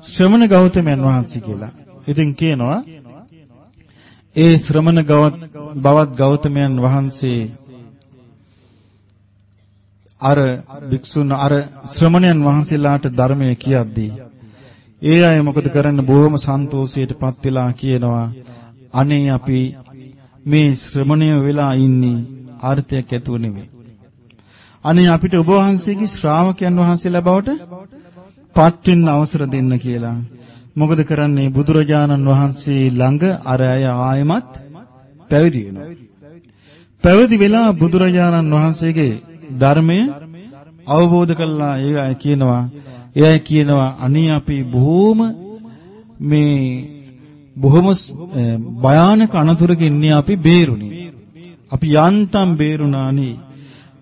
ශ්‍රමණ ගෞතමයන් වහන්සේ කියලා. ඉතින් කියනවා ඒ ශ්‍රමණ බවත් ගෞතමයන් වහන්සේ අර භික්ෂුන් අර ශ්‍රමණයන් වහන්සේලාට ධර්මය කියද්දී ඒ අය මොකද කරන්න බොහොම සන්තෝෂයටපත් වෙලා කියනවා අනේ අපි මේ ශ්‍රමණය වෙලා ඉන්නේ අර්ථයක් ඇතුව නෙවෙයි. අනේ අපිට ඔබ වහන්සේගේ ශ්‍රාවකයන් වහන්සේලා බවට පත් වෙන්න අවසර දෙන්න කියලා. මොකද කරන්නේ බුදුරජාණන් වහන්සේ ළඟ අර අය ආයමත් පැවිදි වෙනවා. පැවිදි වෙලා බුදුරජාණන් වහන්සේගේ ධර්මය අවබෝධ කළා ඒ අය කියනවා ඒ අය කියනවා අනේ අපි බොහොම මේ බොහොම භයානක අනතුරකින් ඉන්නේ අපි බේරුණේ අපි යන්තම් බේරුණානේ.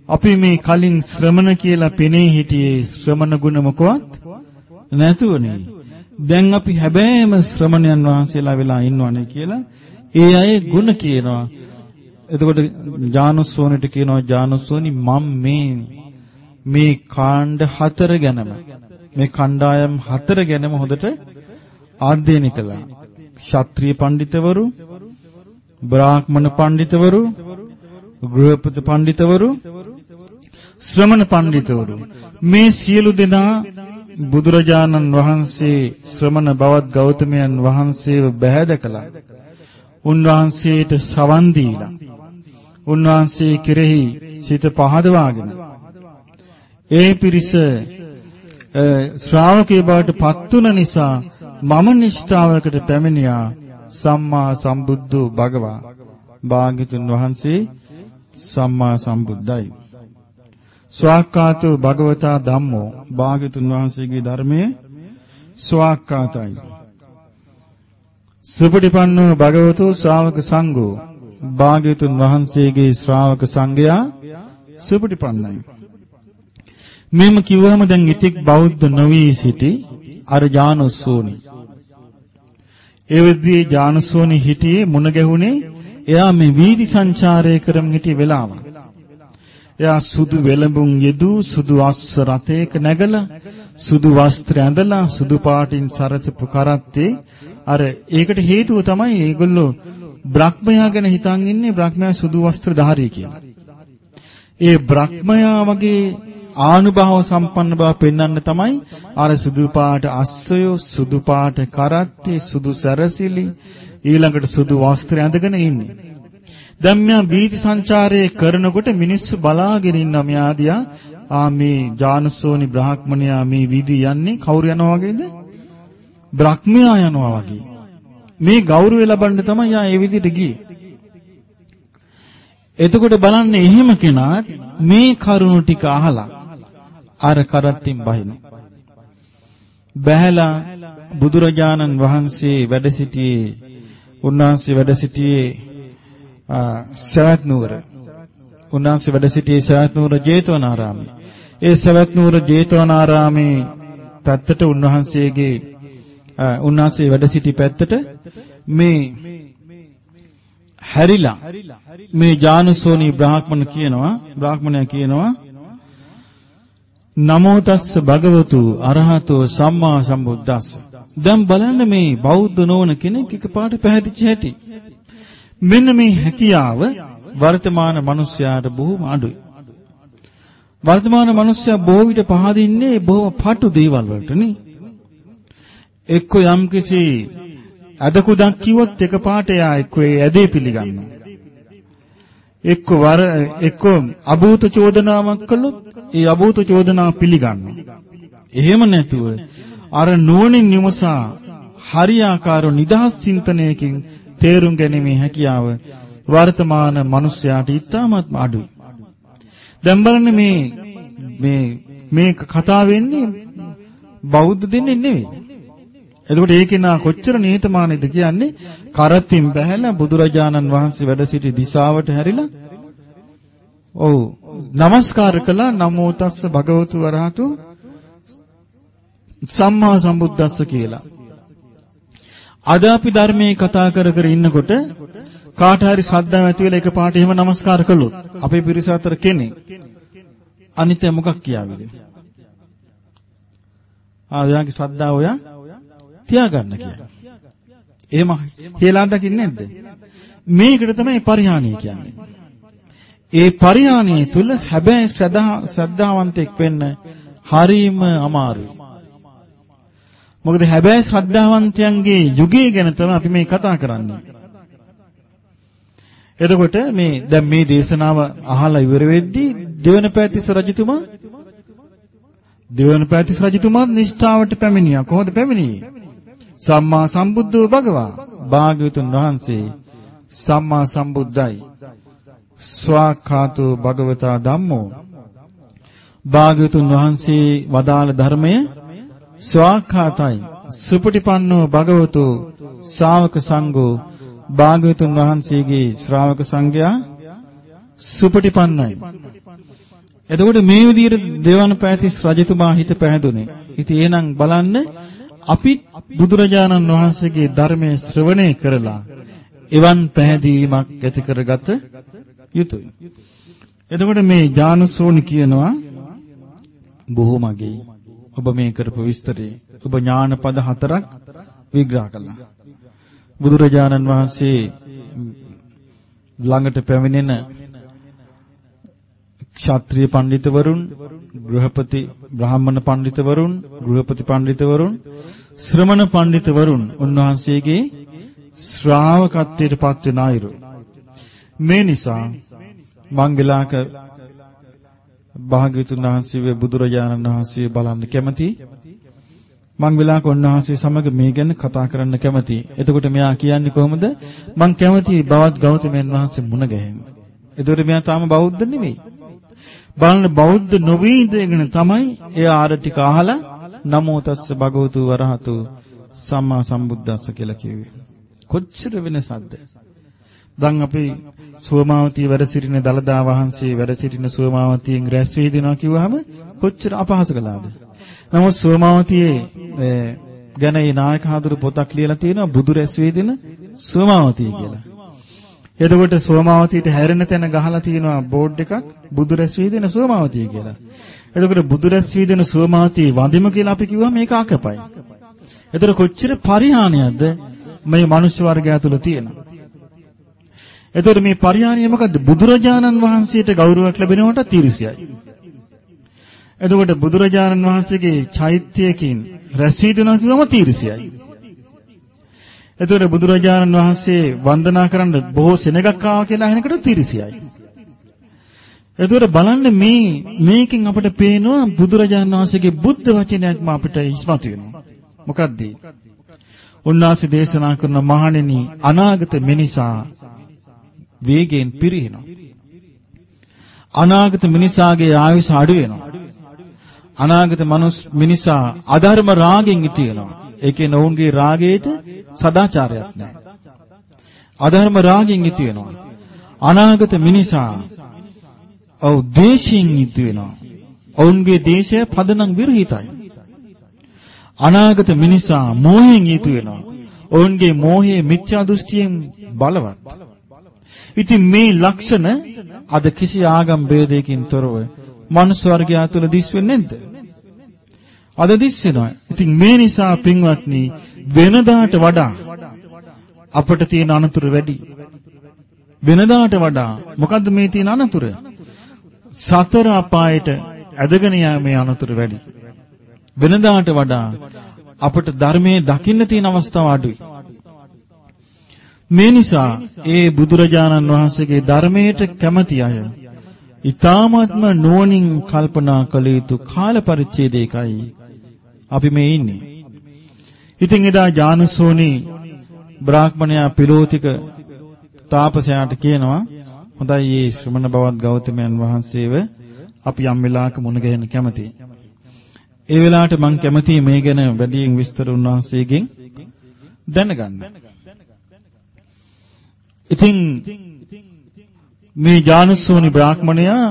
අපි මේ කලින් ශ්‍රමණ කියලා පෙනී හිටියේ ශ්‍රමණ ගුණ මොකවත් නැතුවනේ. දැන් අපි හැබෑම ශ්‍රමණයන් වහන්සේලා වෙලා ඉන්නවනේ කියලා ඒ අය ගුණ කියනවා. එතකොට ජානුස්සෝනිට කියනවා ජානුස්සෝනි මම මේ මේ කාණ්ඩ හතර ගැනම මේ කණ්ඩායම් හතර ගැනම හොඳට අධ්‍යයනය කළා. ක්ෂත්‍රීය පඬිතවරු, බ්‍රාහ්මණ පඬිතවරු, ගෘහපති පඬිතවරු, ශ්‍රමණ පඬිතවරු මේ සියලු දෙනා බුදුරජාණන් වහන්සේ ශ්‍රමණ බවත් ගෞතමයන් වහන්සේව බැහැදකලා උන්වහන්සේට සවන් දීලා උන්වහන්සේ කෙරෙහි සිත පහදවාගෙන ඒ පිරිස ශ්‍රාවකේ බවට පත්තුන නිසා මම නිෂ්ඨාවකට පැමිණියා සම්මා සම්බුද්ධ භගවා. භාග්‍යතුන් වහන්සේ සම්මා සම්බුද්ධයි ස්වාක්කාතෝ භගවතා ධම්මෝ භාග්‍යතුන් වහන්සේගේ ධර්මයේ ස්වාක්කාතයි සුපටිපන්නෝ භගවතු ශ්‍රාවක සංඝෝ භාග්‍යතුන් වහන්සේගේ ශ්‍රාවක සංඝයා සුපටිපන්නයි. මෙම කිව්වම දැන් ඉතික් බෞද්ධ නොවි සිටි අර ඥානසෝනි. ඒ වෙද්දී ඥානසෝනි හිටියේ මුණ ගැහුනේ එයා මේ වීදි සංචාරය කරමින් හිටිය වෙලාව. එයා සුදු වෙලඹුන් යෙදූ සුදු අස්ස රථයක නැගලා සුදු වස්ත්‍ර ඇඳලා සුදු පාටින් සරසපු කරත්තේ අර ඒකට හේතුව තමයි ඒගොල්ලෝ බ්‍රහ්මයා ගැන හිතන් ඉන්නේ බ්‍රහ්මයා සුදු වස්ත්‍ර ධාරී කියලා. ඒ බ්‍රහ්මයා වගේ ආනුභාව සම්පන්න බව පෙන්වන්න තමයි අර සුදු පාට අස්සය සුදු පාට කරත්තේ සුදු සැරසිලි ඊළඟට සුදු වස්ත්‍රය ඇඳගෙන ඉන්නේ. දැන් මෙයා වීදි සංචාරයේ කරනකොට මිනිස්සු බලාගෙන ඉන්නවා මෙයා දිහා ආ මේ ජානසෝනි බ්‍රාහ්මණයා මේ වීදි යන්නේ කවුරු යනවා වගේද? බ්‍රහ්මයා යනවා වගේ. මේ ගෞරවය ලබන්න තමයි යා ඒ විදිහට ගියේ. එතකොට බලන්න එහෙම කෙනා මේ කරුණු ටික අහලා අර කරත්තින් බහිනු. බැහැලා බුදුරජාණන් වහන්සේ වැඩ සිටියේ උන්වහන්සේ වැඩ සිටියේ සවැත් නුවර. උන්වහන්සේ වැඩ සිටියේ සවැත් නුවර ජේතවනාරාමයේ. ඒ සවැත් නුවර ජේතවනාරාමේ පැත්තට උන්වහන්සේගේ උන්වහන්සේ වැඩ සිටි පැත්තට මේ හැරිලා මේ ජානුසෝනි බ්‍රාහ්මණ කියනවා බ්‍රාහ්මණයා කියනවා නමෝ තස්ස භගවතු අරහතෝ සම්මා සම්බුද්දස්ස දැන් බලන්න මේ බෞද්ධ නොවන කෙනෙක් එකපාරට පැහැදිච්ච හැටි මෙන්න මේ හැකියාව වර්තමාන මිනිස්යාට බොහොම අඩුයි වර්තමාන මිනිස්සයා බොහෝ විට පහදින්නේ බොහොම පටු දේවල් වලටනේ එක්ක යම්කිසි අද කුඩක් කිව්වොත් එකපාරට එයා එක්ක ඒ ඇදේ පිළිගන්නවා. එක්ක වර එක්ක අභූත චෝදනාවක් කළොත් ඒ අභූත චෝදනාව පිළිගන්නවා. එහෙම නැතුව අර නුවණින් විමසා හරියාකාරව නිදහස් චින්තනයකින් තේරුම් ගැනීමේ හැකියාව වර්තමාන මිනිස්යාට ඉතාමත් අඩුයි. දැන් බලන්න මේ මේ මේ කතා වෙන්නේ බෞද්ධ දෙන්නේ නෙවෙයි. එතකොට ඒකේ නා කොච්චර නිහතමානීද කියන්නේ කරත්තින් බැහැලා බුදුරජාණන් වහන්සේ වැඩ සිටි දිශාවට හැරිලා ඔව් নমස්කාර කළා නමෝ තස්ස භගවතු වරහතු සම්මා සම්බුද්දස්ස කියලා. අද අපි ධර්මයේ කතා කර කර ඉන්නකොට කාට හරි ශ්‍රද්ධාව ඇති වෙලා එකපාරට එහෙම নমස්කාර කළොත් අපේ පිරිස අතර කෙනෙක් අනිත් මොකක් කියාවිද? ආ ඔයාගේ ශ්‍රද්ධාව ඔයා තියාගන්න කියලා. එහෙම හේලා දකින්නේ නැද්ද? මේකට තමයි පරිහානිය කියන්නේ. ඒ පරිහානිය තුල හැබැයි ශ්‍රද්ධාවන්තෙක් වෙන්න හරීම අමාරුයි. මොකද හැබැයි ශ්‍රද්ධාවන්තයන්ගේ යුගය ගැන තමයි අපි මේ කතා කරන්නේ. එතකොට මේ දැන් මේ දේශනාව අහලා ඉවර වෙද්දී දෙවන පැතිස් රජතුමා දෙවන පැතිස් රජතුමාත් නිෂ්ඨාවට පැමිණියා. කොහොමද පැමිණියේ? සම්මා සම්බුද්ධෝ භගවා භාග්‍යවතුන් වහන්සේ සම්මා සම්බුද්ධයි. ස්වාඛාතෝ භගවතා ධම්මෝ භාග්‍යවතුන් වහන්සේ වදාළ ධර්මය ස්වාඛාතයි සුපටිපන්නෝ භගවතු ශාවක සංඝෝ භාග්‍යවතුන් වහන්සේගේ ශ්‍රාවක සංඝයා සුපටිපන්නයි. එතකොට මේ විදිහට දේවන පෑතිස් රජතුමා හිත පැහැදුනේ. ඉතින් එහෙනම් බලන්න අපි බුදුරජාණන් වහන්සේගේ ධර්මයේ ශ්‍රවණය කරලා එවන් පැහැදීමක් ඇති කරගත යුතුයි. එතකොට මේ ඥානසෝනි කියනවා බොහොමගේ ඔබ මේ කරපු විස්තරේ ඔබ ඥානපද හතරක් විග්‍රහ කළා. බුදුරජාණන් වහන්සේ ළඟට පැමිණෙන ක්ෂත්‍රීය පඬිතුවරුන්, ගෘහපති බ්‍රාහ්මණ පඬිතුවරුන්, ගෘහපති පඬිතුවරුන්, ශ්‍රමණ පඬිතුවරුන් උන්වහන්සේගේ ශ්‍රාවකත්වයට පත් වෙන අයරු. මේ නිසා මංගලාක භාග්‍යවතුන් වහන්සේ බුදුරජාණන් වහන්සේ බලන්න කැමති මං වෙලාවක උන්වහන්සේ සමග මේ ගැන කතා කරන්න කැමතියි. එතකොට මෙයා කියන්නේ කොහොමද? මං කැමති බවත් ගෞතමයන් වහන්සේ මුණ ගැහෙන්න. එතකොට මෙයා තාම බෞද්ධ නෙවෙයි. බලන්න බෞද්ධ නොවී ඉඳගෙන තමයි එයා ආර ටික අහලා නමෝ තස්ස භගවතු වරහතු සම්මා සම්බුද්දස්ස කියලා කිව්වේ. කොච්චර වෙනසක්ද? දැන් අපි සුවමාවතිය වැඩ සිටින දලදා වහන්සේ වැඩ සිටින සුවමාවතියෙන් රැස් වේදිනවා කිව්වහම කොච්චර අපහාස කළාද? නමුත් සෝමාවතියේ ගැන මේ නායක හඳුරු පොතක් ලියලා තියෙනවා බුදු රැස් වේදින සෝමාවතිය කියලා. එතකොට සෝමාවතියට හැරෙන තැන ගහලා තියෙනවා බෝඩ් එකක් බුදු රැස් වේදින සෝමාවතිය කියලා. එතකොට බුදු රැස් වේදින සෝමාවතිය වඳිම කියලා අපි කිව්වා මේක අකපයි. එතකොට කොච්චර පරිහානියක්ද මේ මනුෂ්‍ය වර්ගය තුළ තියෙනවා. එතකොට මේ පරිහානිය මොකද්ද? බුදුරජාණන් වහන්සේට ගෞරවයක් ලැබෙනවට තීරසියයි. එතකොට බුදුරජාණන් වහන්සේගේ චෛත්‍යයකින් රැස් වීදුණා කිව්වම තීරසියයි. එතකොට බුදුරජාණන් වහන්සේ වන්දනා කරන්න බොහෝ සෙනගක් ආවා කියලා අහනකොට තීරසියයි. එතකොට බලන්න මේ මේකෙන් අපිට පේනවා බුදුරජාණන් වහන්සේගේ බුද්ධ වචනයක්ම අපිට ඉස්මතු වෙනවා. මොකද්ද? උන්වහන්සේ දේශනා කරන මහණෙනි අනාගත මිනිසා වේගයෙන් පිරිනවා. අනාගත මිනිසාගේ ආයුෂ අඩු වෙනවා. අනාගත මනුස් මිනිසා අධර්ම රාගෙන් ඉතියනවා. ඒ කියන්නේ ඔවුන්ගේ රාගයට සදාචාරයක් නැහැ. අධර්ම රාගෙන් ඉතියනවා. අනාගත මිනිසා ඔව් දේශයෙන් ඉතිවෙනවා. ඔවුන්ගේ දේශය පදනම් විරහිතයි. අනාගත මිනිසා මෝහයෙන් ඉතිවෙනවා. ඔවුන්ගේ මෝහයේ මිත්‍යා දෘෂ්ටියෙන් බලවත්. ඉතින් මේ ලක්ෂණ අද කිසි ආගම් ભેදයකින් තොරව මනුස්ස වර්ගයා තුල දිස් වෙන්නේ නැද්ද? අද දිස් වෙනවා. ඉතින් මේ නිසා පින්වත්නි වෙනදාට වඩා අපට තියෙන අනතුරු වැඩි. වෙනදාට වඩා මොකද්ද මේ තියෙන අනතුරු? සතර අපායට ඇදගෙන යාමේ අනතුරු වැඩි. වෙනදාට වඩා අපට ධර්මයේ දකින්න තියෙන අවස්ථාව අඩුයි. මේ නිසා ඒ බුදුරජාණන් වහන්සේගේ ධර්මයට කැමති අය ඊ타මාත්ම නුවණින් කල්පනා කළ යුතු කාල පරිච්ඡේදයකයි අපි මේ ඉන්නේ. ඉතින් එදා ඥානසෝනි බ්‍රාහ්මණයා පිලෝතික තාපසයාට කියනවා හොඳයි මේ ශ්‍රමණ බවත් ගෞතමයන් වහන්සේව අපි යම් වෙලාවක මුණ ගැහෙන්න කැමතියි. ඒ වෙලාවට මම කැමතියි මේ ගැන වැඩියෙන් විස්තර උන්වහන්සේගෙන් දැනගන්න. ඉතින් මේ ඥානසෝනි බ්‍රාහ්මණයා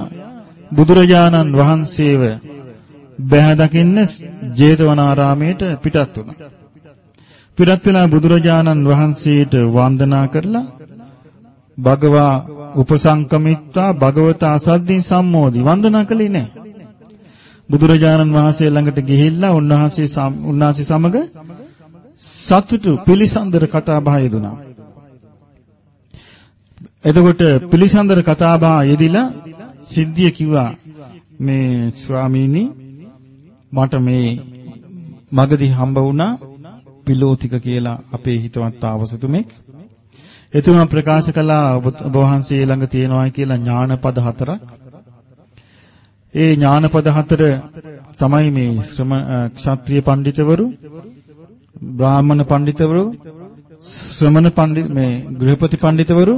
බුදුරජාණන් වහන්සේව බැහැ දකින්න ජේතවනාරාමයට පිටත් වුණා. පිටත් වෙලා බුදුරජාණන් වහන්සේට වන්දනා කරලා භගවා උපසංකමිත්තා භගවතා අසද්දින් සම්මෝදි වන්දනා කළේ නැහැ. බුදුරජාණන් වහන්සේ ළඟට ගිහිල්ලා උන්වහන්සේ උන්වහන්සේ සමග සතුටු පිළිසඳර කතා බහ යෙදුනා. එතකොට පිළිසඳර කතා බහ යෙදිලා සිද්ධිය කිව්වා මේ ස්වාමීනි මට මේ මගදී හම්බ වුණා පිලෝතික කියලා අපේ හිතවත් තාවසතුමෙක්. එතුමා ප්‍රකාශ කළා ඔබ වහන්සේ ළඟ තියෙනවා කියලා ඥානපද හතරක්. ඒ ඥානපද හතර තමයි මේ ශ්‍රම ක්ෂත්‍රීය පඬිතවරු බ්‍රාහ්මණ පඬිතවරු ශ්‍රමණ පඬිත් මේ ගෘහපති පඬිතවරු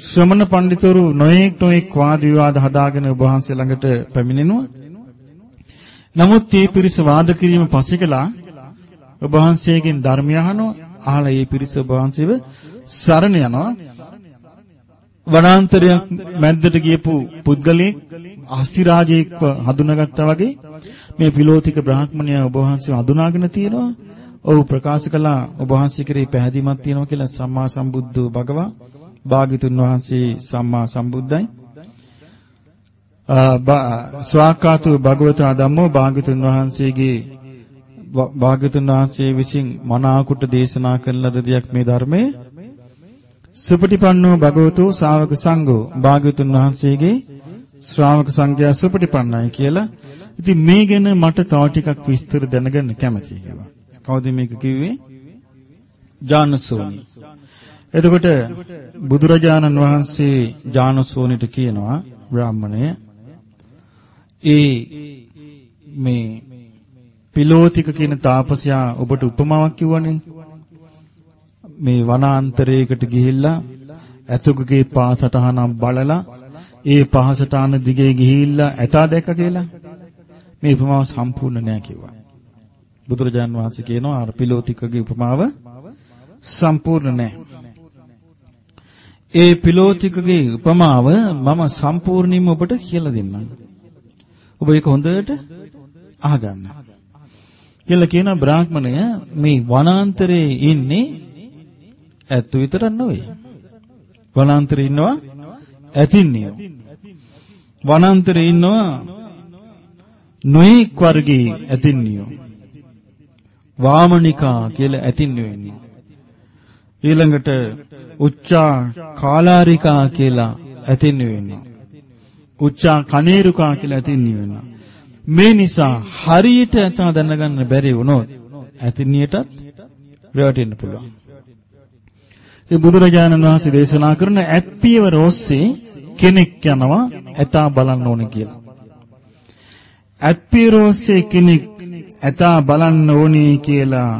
ශ්‍රමණ පඬිතවරු නොඑක් නොඑක් වාද විවාද හදාගෙන ඔබ වහන්සේ ළඟට පැමිණෙනවා. නමුත් මේ පිරිස වාද කිරීම පසෙකලා ඔබ වහන්සේගෙන් ධර්මය අහනවා. අහලා මේ පිරිස ඔබ වහන්සේව සරණ යනවා. වනාන්තරයක් මැද්දට ගියපු පුද්ගලෙක් අස්තිරාජයෙක්ව හඳුනාගත්තා වගේ මේ පිලෝතික බ්‍රාහ්මණයා ඔබ වහන්සේව හඳුනාගෙන තියෙනවා. ඔව් ප්‍රකාශ කළා ඔබ වහන්සේ කෙරෙහි පැහැදීමක් තියෙනවා කියලා සම්මා සම්බුද්ධ භගවා භාග්‍යතුන් වහන්සේ සම්මා සම්බුද්ධයි. ස්වාකාතු භගවතා ධම්මෝ භාග්‍යතුන් වහන්සේගේ භාග්‍යතුන් වහන්සේ විසින් මනාකුට දේශනා කළ ලද දෙයක් මේ ධර්මයේ සුපටිපන්නෝ භගවතු ශාවක සංඝෝ භාග්‍යතුන් වහන්සේගේ ශ්‍රාවක සංඝයා සුපටිපන්නයි කියලා. ඉතින් මේ ගැන මට තව ටිකක් විස්තර දැනගන්න කැමතියි කිව්වා. කවුද මේක කිව්වේ? ජානසෝනි. එතකොට බුදුරජාණන් වහන්සේ ජානසෝනිට කියනවා බ්‍රාහ්මණය ඒ මේ පිලෝතික කියන තාපසයා ඔබට උපමාවක් කිව්වනේ මේ වනාන්තරයකට ගිහිල්ලා ඇතුකගේ පාසටහනම් බලලා ඒ පහසටහන දිගේ ගිහිල්ලා ඇතා දැක්ක කියලා මේ උපමාව සම්පූර්ණ නෑ කිව්වා. බුදුරජාන් වහන්සේ කියනවා අර පිලෝතිකගේ උපමාව සම්පූර්ණ නෑ. ඒ පිලෝතිකගේ උපමාව මම සම්පූර්ණයෙන්ම ඔබට කියලා දෙන්නම්. ඔබ ඒක හොඳට අහගන්න. කියලා කියන බ්‍රාහ්මණය මේ වනාන්තරයේ ඉන්නේ ඇත්තු විතරක් නෙවෙයි. වනාන්තරේ ඉන්නවා ඇතින්නියෝ. වනාන්තරේ ඉන්නවා නොඑක් වර්ගයේ ඇතින්නියෝ. වාමනිකා කියලා ඇතින්නියෝ ඉන්නේ. ඊළඟට උච්චා කාලාරිකා කියලා ඇතින්නියෝ ඉන්නවා. උච්චා කනේරුකා කියලා ඇතින්නියෝ ඉන්නවා. මේ නිසා හරියට ඇතා දැනගන්න බැරි වුණොත් ඇතින්නියටත් රැවටෙන්න පුළුවන්. ඉතින් බුදුරජාණන් වහන්සේ දේශනා කරන ඇත්පියවර ඔස්සේ කෙනෙක් යනවා ඇතා බලන්න ඕනේ කියලා. ඇත්පියවර ඔස්සේ කෙනෙක් ඇතා බලන්න ඕනේ කියලා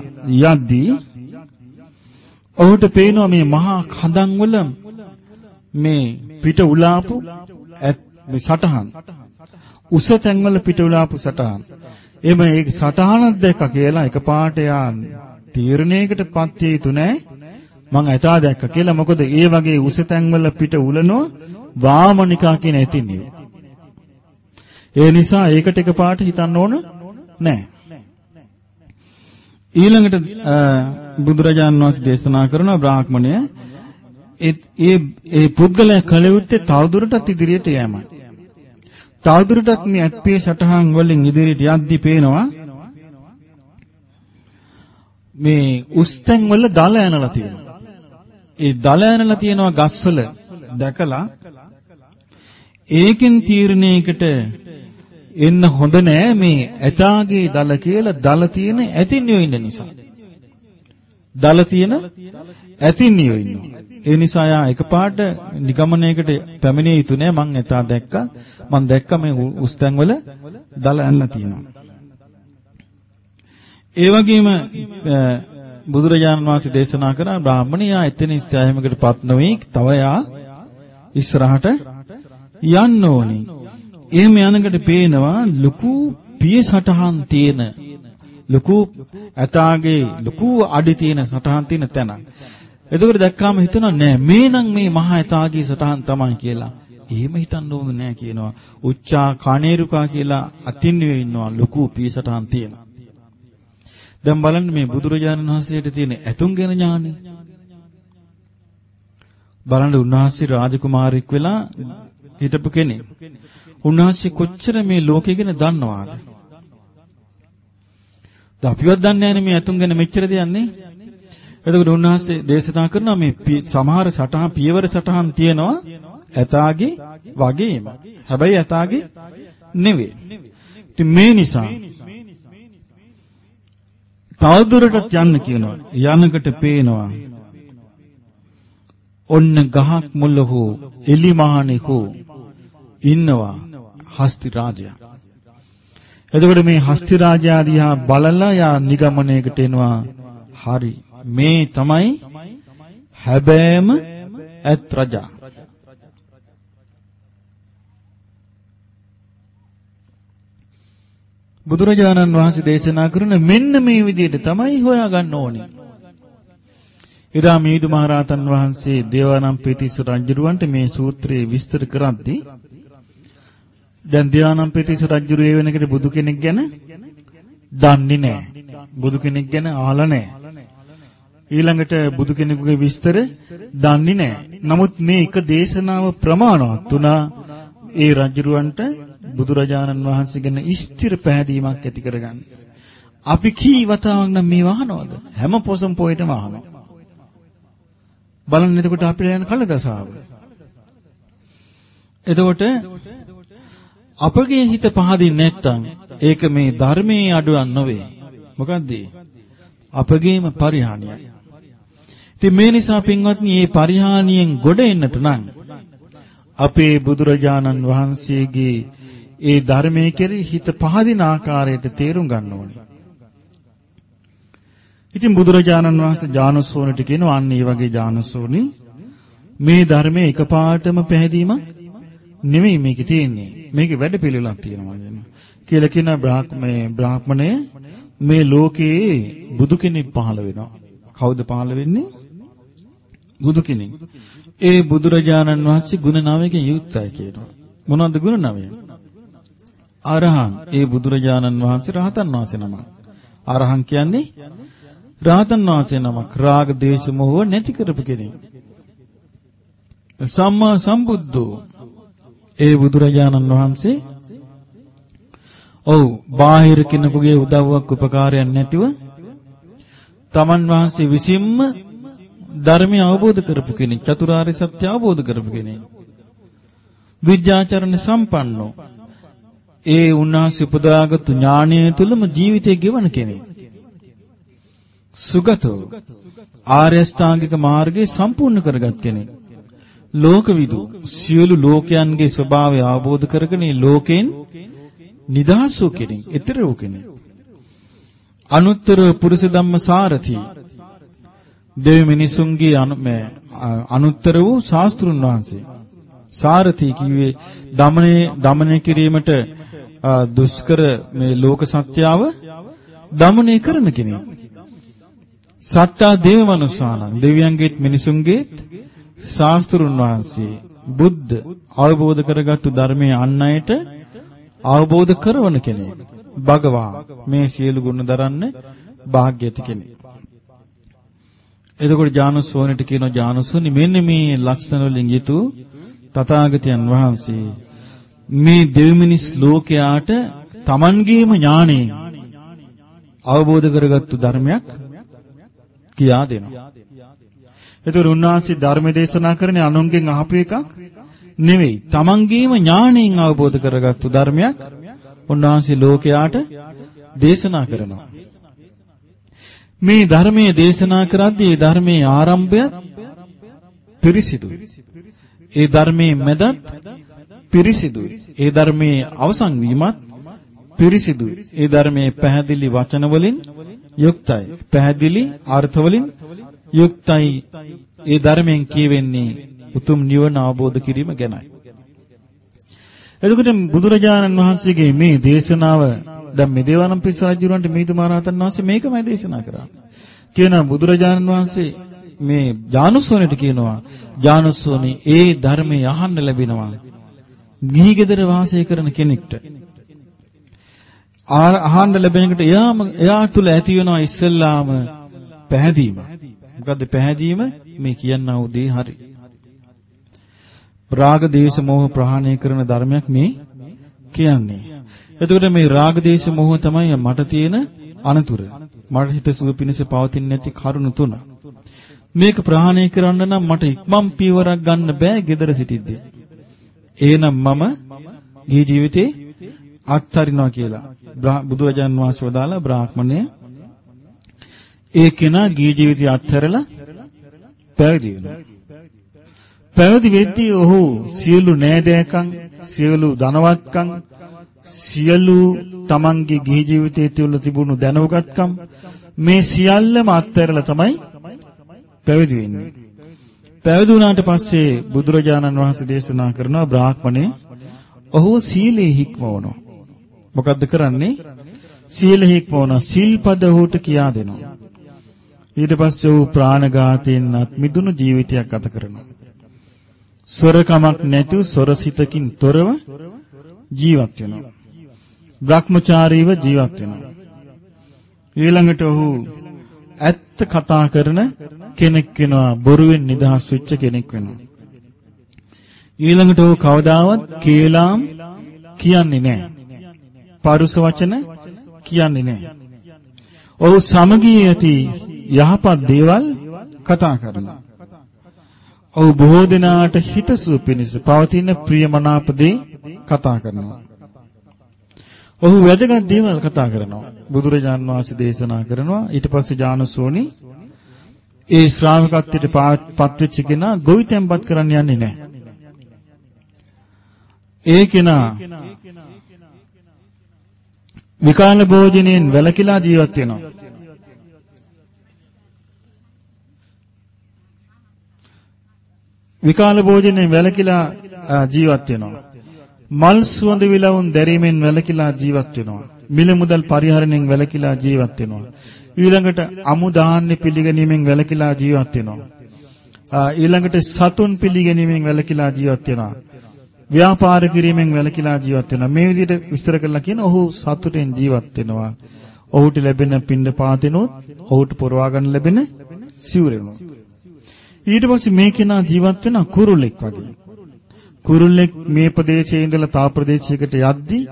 යද්දී ඔහුට පේනවා මේ මහා කඳන් වල මේ පිට උලාපු මේ සටහන්. උස තැන්වල පිට උලාපු සටහන්. එමෙ ඒ සටහනක් දැක්ක කියලා එකපාරට යා තීරණයකටපත් විය යුතු නැහැ මං ඇතා දැක්ක කියලා මොකද ඒ වගේ උස තැන්වල පිට උලනෝ වාමනිකා කියන ඇතින්නේ. ඒ නිසා ඒකට එකපාරට හිතන්න ඕන නැහැ. ඊළඟට බුදුරජාන් වහන්සේ දේශනා කරන බ්‍රාහ්මණය ඒ ඒ පුද්ගලයා කලෙවුත්තේ තවදුරටත් ඉදිරියට යෑමයි. තවදුරටත් මේ ඇත්පේ සටහන් වලින් ඉදිරියට යද්දි පේනවා මේ උස්තැන් වල දල ඇනලා තියෙනවා. ඒ දල ඇනලා තියෙනවා ගස්වල දැකලා ඒකෙන් තීරණයකට එන්න හොඳ නෑ මේ ඇතාගේ දල කියලා දල තියෙන ඇතින්නියෝ ඉන්න නිසා. දල තියෙන ඇතින්නියෝ ඉන්නවා. ඒ නිසා යා එකපාරට නිගමනයකට පැමිණිය යුතු නෑ මං එතා දැක්කා. මං දැක්කා මේ උස් තැන්වල දල ඇන්ලා තියෙනවා. ඒ වගේම බුදුරජාණන් වහන්සේ දේශනා කරන බ්‍රාහ්මණයා එතන ඉස්හායමකටපත් නොවේ තව යා ඉස්සරහට යන්න ඕනි. එහෙම යනකොට පේනවා ලොකු පිය සටහන් තියෙන ලොකු ඇතාගේ ලොකු අඩි තියෙන සටහන් තියෙන තැන. එතකොට දැක්කාම හිතනවා නෑ මේනම් මේ මහා ඇතාගේ සටහන් තමයි කියලා. එහෙම හිතන්න ඕනේ නෑ කියනවා. උච්චා කණේරුකා කියලා අතින්නෙ ඉන්නවා ලොකු පිය සටහන් තියෙන. දැන් බලන්න මේ බුදුරජාණන් වහන්සේට තියෙන ඇතුන් ගැන ඥානෙ. බලන්න උන්වහන්සේ රාජකුමාරෙක් වෙලා හිටපු කෙනෙක්. උන්වහන්සේ කොච්චර මේ ලෝකය ගැන දන්නවාද? දැන් අපිවත් දන්නේ නැහැ මේ ඇතුන් ගැන මෙච්චර දෙන්නේ. එතකොට උන්වහන්සේ දේශනා කරනවා මේ සමහර සටහන් පියවර සටහන් තියෙනවා ඇතාගේ වගේම. හැබැයි ඇතාගේ නෙවෙයි. ඉතින් මේ නිසා තවදුරටත් යන්න කියනවා. යනකට පේනවා. ඔන්න ගහක් මුල හෝ එලි මහණේ හෝ ඉන්නවා හස්ති රාජයා. එතකොට මේ හස්ති රාජයා දිහා බලලා යා නිගමනයකට එනවා. හරි. මේ තමයි හැබෑම ඇත් රජා. බුදුරජාණන් වහන්සේ දේශනා කරන මෙන්න මේ විදිහට තමයි හොයාගන්න ඕනේ. එදා මීදු මහරහතන් වහන්සේ දේවානම්පියතිස්ස රජුරවන්ට මේ සූත්‍රයේ විස්තර කරද්දී දැන් දේවානම්පියතිස්ස රජුර ඒ වෙනකොට බුදු කෙනෙක් ගැන දන්නේ නැහැ. බුදු කෙනෙක් ගැන අහලා නැහැ. ඊළඟට බුදු කෙනෙකුගේ විස්තර දන්නේ නැහැ. නමුත් මේ එක දේශනාව ප්‍රමාණවත් වුණා ඒ රජුරවන්ට බුදුරජාණන් වහන්සේ ගැන ස්ථිර පැහැදීමක් ඇති කරගන්න. අපි කී වතාවක් නම් මේ වහනවද? හැම පොසම් පොයටම වහනවා. බලන්න එතකොට අපිට යන කලදසාව. එතකොට අපගේ හිත පහදින් නැත්තම් ඒක මේ ධර්මයේ අඩුවක් නොවේ. මොකද්ද? අපගේම පරිහානියයි. ඉතින් මේ නිසා පින්වත්නි මේ පරිහානියෙන් ගොඩ එන්නට නම් අපේ බුදුරජාණන් වහන්සේගේ ඒ ධර්මයේ කෙරෙහි හිත පහදින ආකාරයට තේරුම් ගන්න ඕනේ. ඉතින් බුදුරජාණන් වහන්සේ ඥානසෝනට කියනවා අන්න ඒ වගේ ඥානසෝනි මේ ධර්මයේ එකපාරටම පැහැදීමක් නෙමෙයි මේකේ තියෙන්නේ. මේකේ වැඩ පිළිවෙලක් තියෙනවා කියනවා. කියලා කියන බ්‍රාහ්මණය බ්‍රාහ්මණය මේ ලෝකයේ බුදු කෙනෙක් පහළ වෙනවා. කවුද පහළ වෙන්නේ? බුදු කෙනෙක්. ඒ බුදුරජාණන් වහන්සේ ගුණ නවයකින් යුක්තයි කියනවා. මොනවද ගුණ නවය? අරහං ඒ බුදුරජාණන් වහන්සේ රහතන් වහන්සේ නමක්. අරහං කියන්නේ රහතන් වහන්සේ නමක් රාග දේශ මොහොව නැති කරපු කෙනෙක්. සම්මා සම්බුද්ධෝ ඒ බුදුරජාණන් වහන්සේ ඔව් බාහිර කෙනෙකුගේ උදව්වක් උපකාරයක් නැතිව තමන් වහන්සේ විසින්ම ධර්මය අවබෝධ කරපු කෙනෙක් චතුරාර්ය සත්‍ය අවබෝධ කරපු කෙනෙක් විද්‍යාචරණ සම්පන්නෝ ඒ උන්වහන්සේ උපදාගත්තු ඥානය තුළම ජීවිතය ගෙවන කෙනෙක්. සුගතෝ ආර්ය අෂ්ටාංගික මාර්ගය සම්පූර්ණ කරගත් කෙනෙක්. ලෝකවිදු සියලු ලෝකයන්ගේ ස්වභාවය අවබෝධ කරගෙන ලෝකෙන් නිදහස් වූ කෙනෙක්, ඊතර වූ කෙනෙක්. අනුත්තර පුරුෂ ධම්ම සාරති දෙවි මිනිසුන්ගේ අනුත්තර වූ ශාස්ත්‍රුන් වහන්සේ. සාරති කිව්වේ දමනය දමනය කිරීමට දුෂ්කර මේ ලෝක සත්‍යාව දමනය කරන කෙනෙක්. සත්තා දේව මනුස්සානං දෙවියන්ගේත් මිනිසුන්ගේත් ශාස්ත්‍රුන් වහන්සේ බුද්ධ අවබෝධ කරගත්තු ධර්මයේ අන් අයට අවබෝධ කරවන කෙනෙක්. භගවා මේ සියලු ගුණ දරන්න වාග්යති කෙනෙක්. එතකොට ජානුසෝනිට කියනවා ජානුසෝනි මෙන්න මේ ලක්ෂණ වලින් යුතු තථාගතයන් වහන්සේ මේ දෙවිමිනිස් ලෝකයාට Tamangeema ඥාණයෙන් අවබෝධ කරගත්තු ධර්මයක් කියා දෙනවා. ඒතර උන්වහන්සේ ධර්ම දේශනා කරන්නේ අනුන්ගෙන් අහපු එකක් නෙවෙයි. Tamangeema ඥාණයෙන් අවබෝධ කරගත්තු ධර්මයක් උන්වහන්සේ ලෝකයාට දේශනා කරනවා. මේ ධර්මයේ දේශනා කරද්දී ඒ ධර්මයේ ආරම්භය පිරිසිදුයි. ඒ ධර්මයේ මැදත් පිරිසිදුයි. ඒ ධර්මයේ අවසන් වීමත් පිරිසිදුයි. ඒ ධර්මයේ පැහැදිලි වචන වලින් යුක්තයි. පැහැදිලි අර්ථ වලින් යුක්තයි. ඒ ධර්මයෙන් කියවෙන්නේ උතුම් නිවන අවබෝධ කිරීම ගැනයි. එතකොට බුදුරජාණන් වහන්සේගේ මේ දේශනාව දැන් මෙදේවානම් පිස්ස රජුරන්ට මිහිඳු මහරහතන් වහන්සේ මේකමයි දේශනා කරන්නේ. කියනවා බුදුරජාණන් වහන්සේ මේ ජානුස්සෝනට කියනවා ජානුස්සෝනි ඒ ධර්මය අහන්න ලැබෙනවා. ගිහි ගෙදර වාසය කරන කෙනෙක්ට අහන්න ලැබෙන එකට එයාම එයා තුල ඇති වෙනවා ඉස්සෙල්ලාම පැහැදීම. මොකද්ද පැහැදීම? මේ කියන්නා වූ දේ හරි. රාග දේශ මොහ ප්‍රහාණය කරන ධර්මයක් මේ කියන්නේ. එතකොට මේ රාග දේශ මොහ තමයි මට තියෙන අනතුර. මට හිත සුව පිණිස පවතින්නේ නැති කරුණු තුන. මේක ප්‍රහාණය කරන්න නම් මට ඉක්මම් පියවරක් ගන්න බෑ gedara සිටිද්දී. එහෙනම් මම ගිහි ජීවිතේ අත්හරිනවා කියලා. බුදුරජාන් වහන්සේ වදාලා බ්‍රාහ්මණය ඒ කෙනා ගිහි ජීවිතය අත්හැරලා පැවිදි වෙනවා. පැවිදි වෙද්දී ඔහු සියලු නෑදෑකම්, සියලු ධනවත්කම්, සියලු තමන්ගේ ගිහි ජීවිතයේ තුළ තිබුණු දැනුගත්කම් මේ සියල්ලම අත්හැරලා තමයි පැවිදි වෙන්නේ. පැවිදි වුණාට පස්සේ බුදුරජාණන් වහන්සේ දේශනා කරනවා බ්‍රාහ්මණය ඔහු සීලේ හික්මවනවා. මොකද්ද කරන්නේ? සීල හික්මවන සිල්පද ඔහුට කියා දෙනවා. ඊට පස්සේ ඔහු ප්‍රාණඝාතයෙන්වත් මිදුණු ජීවිතයක් ගත කරනවා. සොරකමක් නැතුව සොරසිතකින් තොරව ජීවත් වෙනවා. භ්‍රමචාරීව ජීවත් වෙනවා. ඊළඟට ඔහු ඇත්ත කතා කරන කෙනෙක් වෙනවා බොරුවෙන් නිදහස් වෙච්ච කෙනෙක් වෙනවා. ඊළඟට ඔහු කවදාවත් කේලාම් කියන්නේ නැහැ. පරුස වචන කියන්නේ නැහැ. ඔහු සමගිය ඇති යහපත් දේවල් කතා කරනවා. ඔහු බොහෝ දෙනාට හිතසුව පිණිස පවතින ප්‍රියමනාප දේ කතා කරනවා. ඔහු වැදගත් දේවල් කතා කරනවා. බුදුරජාන් වහන්සේ දේශනා කරනවා. ඊට පස්සේ ජානසෝනි ඒ ශ්‍රාවකත්වයට පත් වෙච්ච කෙනා ගොවිතැන්පත් කරන්න යන්නේ නැහැ. ඒ කෙනා විකාල භෝජනයෙන් වැළකීලා ජීවත් වෙනවා. විකාල භෝජනයෙන් වැළකීලා ජීවත් වෙනවා. මල් සුවඳ විලවුන් දැරීමෙන් වැළකීලා ජීවත් වෙනවා. මිල මුදල් පරිහරණයෙන් වැළකීලා ජීවත් වෙනවා. ඊළඟට අමු දාන්නේ පිළිගැනීමෙන් වැළකීලා ජීවත් වෙනවා. ඊළඟට සතුන් පිළිගැනීමෙන් වැළකීලා ජීවත් වෙනවා. ව්‍යාපාර කිරීමෙන් වැළකීලා ජීවත් වෙනවා. මේ විදිහට විස්තර කරලා කියන ඔහු සතුටෙන් ජීවත් වෙනවා. ඔහුට ලැබෙන පින්ඩ පාතිනොත් ඔහුට පුරවා ගන්න ලැබෙන සිවුරෙනොත්. ඊට පස්සේ මේ කෙනා ජීවත් වෙන කුරුල්ලෙක් වගේ. කුරුල්ලෙක් මේ ප්‍රදේශයේ ඉඳලා තා ප්‍රදේශයකට යද්දී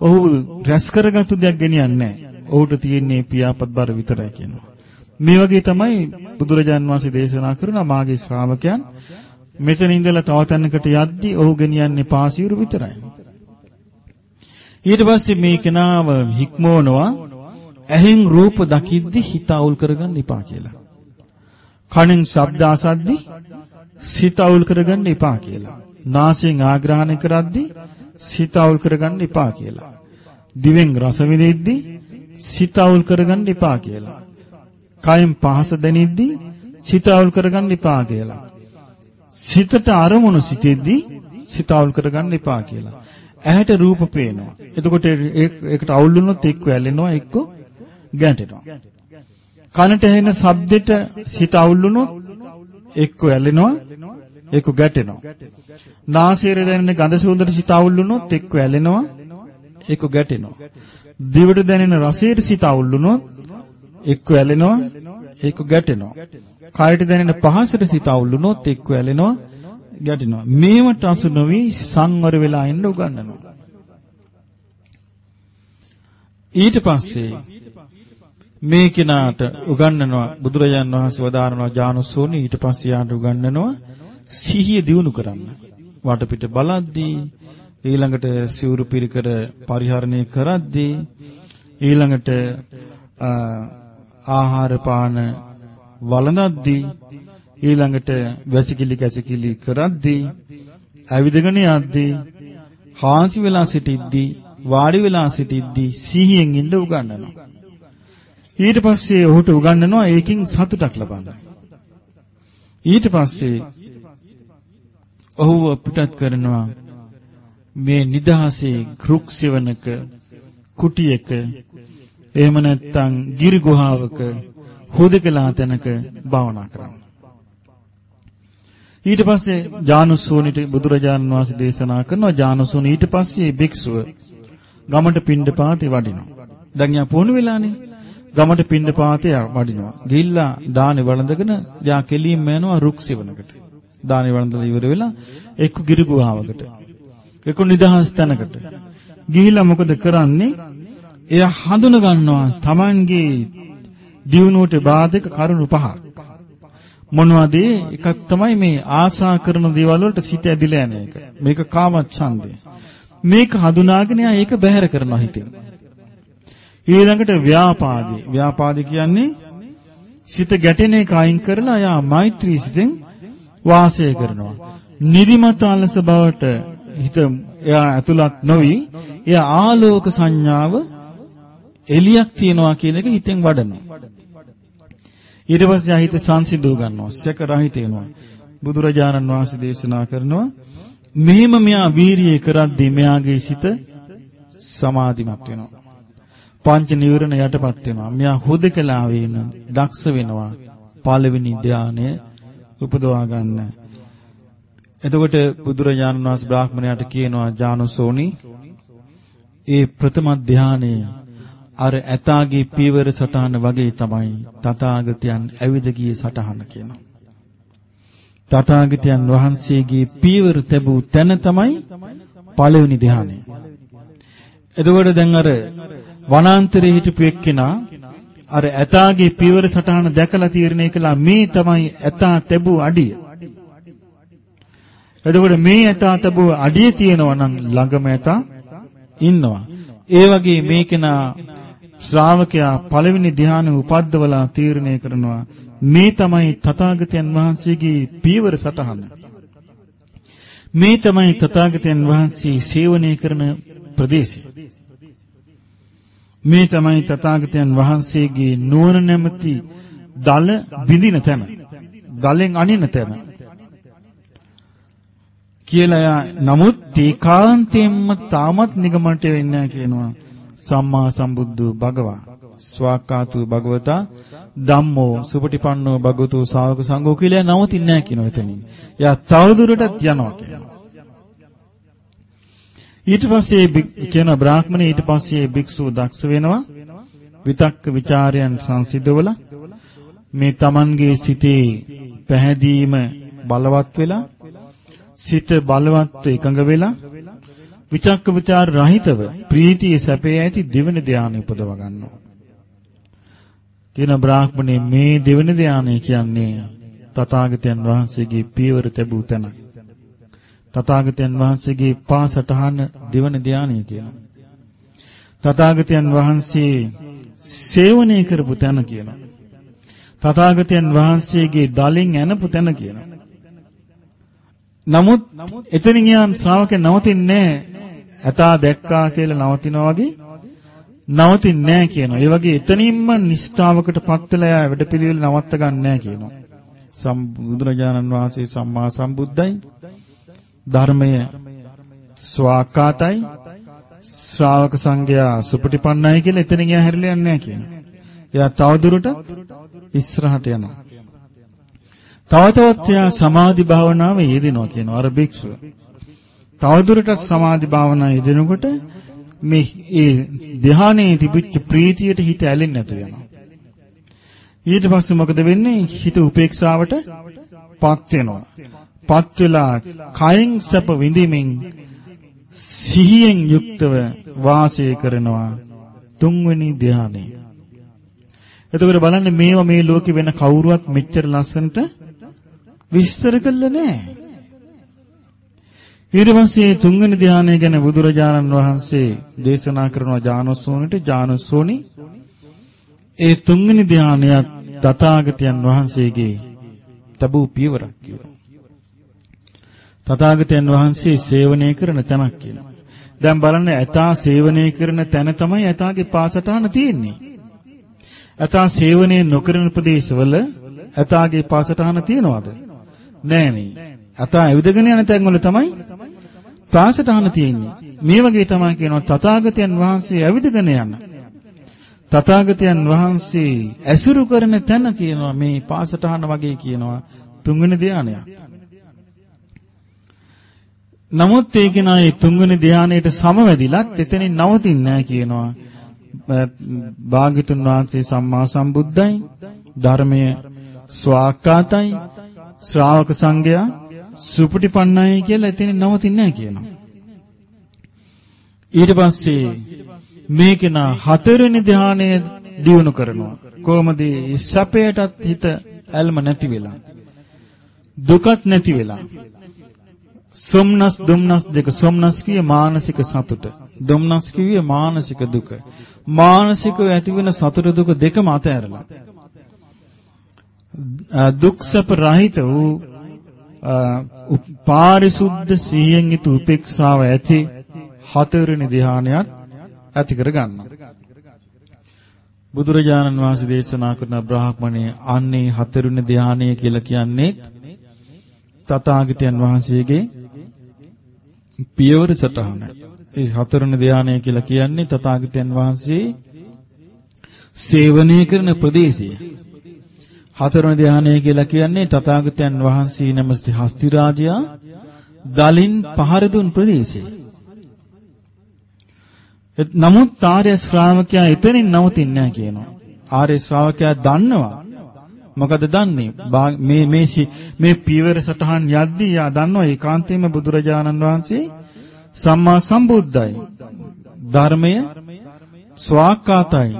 ඔහු රැස් කරගත්තු දෙයක් ගෙනියන්නේ නැහැ. ඔහුට තියෙන්නේ පියාපත් බර විතරයි කියනවා. මේ වගේ තමයි බුදුරජාන් වහන්සේ දේශනා කරන මාගේ ශ්‍රාවකයන් මෙතන ඉඳලා තව තැනකට යද්දී ඔහු ගෙනියන්නේ පාසියුරු විතරයි. ඊට පස්සේ මේ කෙනාව හික්මවනවා ඇහෙන් රූප දකිද්දි හිත අවුල් කරගන්න එපා කියලා. කනෙන් ශබ්ද අසද්දි සිත අවුල් කරගන්න එපා කියලා. නාසයෙන් ආග්‍රහණය කරද්දී සිත අවුල් කරගන්න එපා කියලා. දිවෙන් රස විඳිද්දී සිත අවුල් කරගන්න එපා කියලා. කයෙන් පහස දැනෙද්දී සිත අවුල් කරගන්න එපා කියලා. සිතට අරමුණු සිටෙද්දී සිත අවුල් කරගන්න එපා කියලා. ඇහැට රූප පේනවා. එතකොට ඒකට අවුල් වුණොත් එක්ක ඇලෙනවා එක්ක ගැටෙනවා. කනට ඇහෙන ශබ්දෙට සිත අවුල් වුණොත් එක්ක ඇලෙනවා එක්ක ගැටෙනවා. නාසයේ දැනෙන ගඳ සුවඳට සිත අවුල් වුණොත් එක්ක ඇලෙනවා එක්ක ගැටෙනවා. දිවට දැනෙන රසයට සිත අවුල් වුණොත් එක්ක ඇලෙනවා එක්ක ගැටෙනවා. කායට දැනෙන පහසට සිත අවුල් වුණොත් එක්ක ඇලෙනවා ගැටෙනවා. මේවට අසු නොවි සංවර වෙලා ඉන්න උගන්වනවා. ඊට පස්සේ මේ කෙනාට උගන්වනවා බුදුරජාන් වහන්සේ වදාරනවා ජානුසෝනි ඊට පස්සේ යාට උගන්වනවා සිහිය දියුණු කරන්න. වටපිට බලද්දී ඊළඟට සිවුරු පිරිකර පරිහරණය කරද්දී ඊළඟට ආහාර පාන වළඳද්දී ඊළඟට වැසිකිලි කැසිකිලි කරද්දී ඇවිදගෙන යද්දී හාන්සි වෙලා සිටිද්දී වාඩි වෙලා සිටිද්දී සිහියෙන් ඉන්න උගන්වනවා. ඊට පස්සේ ඔහුට උගන්වනවා ඒකින් සතුටක් ලබන්න. ඊට පස්සේ ඔහුව පිටත් කරනවා මේ නිදහසේ කෘක් සෙවණක කුටියක එහෙම නැත්නම් ගිරි ගුහාවක හුදකලා තැනක භාවනා කරන්න. ඊට පස්සේ ජානුසෝනිට බුදුරජාණන් වහන්සේ දේශනා කරනවා ජානුසෝනි ඊට පස්සේ භික්ෂුව ගමට පිණ්ඩපාතේ වඩිනවා. දැන් යා පුහුණු වෙලානේ. ගමට පිණ්ඩපාතේ වඩිනවා. ගිහිල්ලා දානේ වළඳගෙන යා කෙලින්ම යනවා රුක් සෙවණකට. දානේ වළඳලා ඉවර වෙලා එක්ක ගිරි ගුහාවකට. එක්ක නිදහස් තැනකට. ගිහිල්ලා මොකද කරන්නේ? එයා හඳුන ගන්නවා Tamanගේ දියුණුවට බාධක කරුණු පහක්. මොනවද එකක් තමයි මේ ආසා කරන දේවල් වලට සිත ඇදිලා යන එක. මේක කාමච්ඡන්දය. මේක හඳුනාගෙන යා ඒක බැහැර කරනවා හිතෙන්. ඊළඟට ව්‍යාපාදේ. ව්‍යාපාදේ කියන්නේ සිත ගැටෙන එක අයින් කරලා යා මෛත්‍රී සිතෙන් වාසය කරනවා. නිදිමත අලස බවට හිත එයා ඇතුළත් නොවි එයා ආලෝක සංඥාව එලියක් තියනවා කියන එක හිතෙන් වඩනවා. ඊට පස්සේ හිත සංසිඳව ගන්නවා. සැක රහිත වෙනවා. බුදුරජාණන් වහන්සේ දේශනා කරනවා මෙහෙම මෙයා වීරිය කරද්දී මෙයාගේ සිත සමාධිමත් වෙනවා. පංච නිවරණ යටපත් වෙනවා. මෙයා හුදකලා වෙන දක්ෂ වෙනවා. පළවෙනි ධානය උපදවා ගන්න. එතකොට බුදුරජාණන් වහන්සේ බ්‍රාහ්මණයාට කියනවා ජානුසෝනි ඒ ප්‍රථම ධානය අර ඇතාගේ පීවර සටහන වගේ තමයි තථාගතයන් ඇවිද ගියේ සටහන කියනවා. තථාගතයන් වහන්සේගේ පීවර තැබූ තැන තමයි පළවෙනි ධ්‍යානය. එතකොට දැන් අර වනාන්තරයේ හිටපු එක්කෙනා අර ඇතාගේ පීවර සටහන දැකලා තීරණය කළා මේ තමයි ඇතා තැබූ අඩිය. එතකොට මේ ඇතා තැබූ අඩිය තියෙනවා නම් ළඟම ඇතා ඉන්නවා. ඒ වගේ මේකෙනා ශ්‍රාවකයා පළවෙනි ධ්‍යානෙ උපද්දවලා තීරණය කරනවා මේ තමයි තථාගතයන් වහන්සේගේ පීවර සටහන. මේ තමයි තථාගතයන් වහන්සේ සේවනය කරන ප්‍රදේශය. මේ තමයි තථාගතයන් වහන්සේගේ නුවණ නැමැති දල බිඳින තැන. ගලෙන් අනින තැන. කියලා නමුත් ඒකාන්තයෙන්ම තාමත් නිගමනට වෙන්නේ කියනවා. සම්මා සම්බුද්ධ භගවා ස්වාකාතු භගවතා ධම්මෝ සුපටිපන්නෝ භගවතු ශා วก සංඝෝ කියලා නවතින්නේ නැහැ කියනවා එතනින්. එයා තවදුරටත් යනවා කියනවා. ඊට පස්සේ කියන බ්‍රාහ්මණය ඊට පස්සේ භික්ෂුව දක්ෂ වෙනවා. විතක්ක ਵਿਚාරයන් සංසිඳවල මේ Tamanගේ සිතේ පැහැදීම බලවත් වෙලා සිත බලවත් එකඟ වෙලා විචක්ක විචාර රහිතව ප්‍රීතිය සැපේ ඇති දෙවෙනි ධානය උපදව ගන්නවා. කියන බ්‍රාහ්මණය මේ දෙවෙනි ධානය කියන්නේ තථාගතයන් වහන්සේගේ පියවර තිබූ තැනක්. තථාගතයන් වහන්සේගේ පාසටහන දෙවන ධානය කියනවා. තථාගතයන් වහන්සේ සේවනය කරපු තැන කියනවා. තථාගතයන් වහන්සේගේ දලින් ඇනපු තැන කියනවා. නමුත් එතනින් යාන් ශ්‍රාවකයන් නවතින්නේ ඇතා දැක්කා කියලා නවතිනවා වගේ නවතින්නේ නැහැ කියනවා. ඒ වගේ එතනින්ම නිෂ්ඨාවකටපත් වෙලා යා වැඩපිළිවෙල නවත්ත ගන්න නැහැ කියනවා. සම්බුදුරජාණන් වහන්සේ සම්මා සම්බුද්දයි ධර්මය ස්වාකාතයි ශ්‍රාවක සංඝයා සුපටිපන්නයි කියලා එතනින් එහා හැරිලා යන්නේ නැහැ කියනවා. එයා තවදුරටත් ඉස්සරහට යනවා. තව තවත් එයා සමාධි භාවනාවේ යෙදෙනවා කියනවා අර භික්ෂුව. තවදුරටත් සමාධි භාවනා යෙදෙනකොට මේ ඒ ධානයේ තිබිච්ච ප්‍රීතියට හිත ඇලෙන්නේ නැතු වෙනවා. ඊට පස්සේ මොකද වෙන්නේ? හිත උපේක්ෂාවට පත් වෙනවා. පත් වෙලා කයෙන් සැප විඳිමින් සිහියෙන් යුක්තව වාසය කරනවා තුන්වෙනි ධානය. එතකොට බලන්න මේවා මේ ලෝකේ වෙන කවුරුවත් මෙච්චර ලස්සනට විස්තර කළේ නැහැ. ඊට පස්සේ තුන්වෙනි ධානය ගැන බුදුරජාණන් වහන්සේ දේශනා කරන ජානසෝනිට ජානසෝනි ඒ තුන්වෙනි ධානයත් තථාගතයන් වහන්සේගේ තබූ පියවරක් කියනවා. තථාගතයන් වහන්සේ සේවනය කරන තැනක් කියනවා. දැන් බලන්න ඇතා සේවනය කරන තැන තමයි ඇතාගේ පාසටහන තියෙන්නේ. ඇතා සේවනය නොකරන ප්‍රදේශවල ඇතාගේ පාසටහන තියනවද? නෑනේ. ඇතා ඇවිදගෙන යන තැන්වල තමයි පාසටහන තියෙන්නේ. මේ වගේ තමයි කියනවා තථාගතයන් වහන්සේ ඇවිදගෙන යන. තථාගතයන් වහන්සේ ඇසුරු කරන තැන කියනවා මේ පාසටහන වගේ කියනවා තුන්වෙනි ධානයක්. නමුත් ඒක නයි තුන්වෙනි ධානයට සමවැදිලත් එතනින් නවතින්නේ නැහැ කියනවා. භාග්‍යතුන් වහන්සේ සම්මා සම්බුද්ධයි ධර්මය ස්වාක්කාතයි ශ්‍රාවක සංඝයා සුපටිපන්නයි කියලා එතනින් නවතින්නේ නැහැ කියනවා. ඊට පස්සේ මේකේන හතරවෙනි ධානය දියුණු කරනවා. කොහොමද සැපයටත් හිත ඇල්ම නැති වෙලා දුකත් නැති වෙලා සොම්නස් දුම්නස් දෙක සොම්නස් කියේ මානසික සතුට. දුම්නස් කියේ මානසික දුක. මානසිකව ඇතිවෙන සතුට දුක දෙකම අතහැරලා. දුක්සප රහිත වූ පාරිසුද්ධ සිහියෙන් යුතු උපේක්ෂාව ඇති හතරවෙනි ධ්‍යානයත් ඇති කර ගන්නවා. බුදුරජාණන් වහන්සේ දේශනා කරන බ්‍රාහ්මණයේ අන්නේ හතරවෙනි ධ්‍යානය කියලා කියන්නේ තථාගතයන් වහන්සේගේ පියවර සටහන. ඒ හතරවෙනි ධ්‍යානය කියලා කියන්නේ තථාගතයන් වහන්සේ සේවනය කරන ප්‍රදේශය. හතරවෙනි ධ්‍යානය කියලා කියන්නේ තථාගතයන් වහන්සේ නමස්ති හස්ති රාජයා දලින් පහර දුන් ප්‍රදේශය. නමුත් ආර්ය ශ්‍රාවකයා එතනින් නවතින්නේ නැහැ කියනවා. ආර්ය ශ්‍රාවකයා දන්නවා. මොකද දන්නේ මේ මේ මේ පීවර සටහන් යද්දී යා දන්නවා ඒකාන්තයෙන්ම බුදුරජාණන් වහන්සේ සම්මා සම්බුද්ධයි. ධර්මය ස්වාක්කාතයි.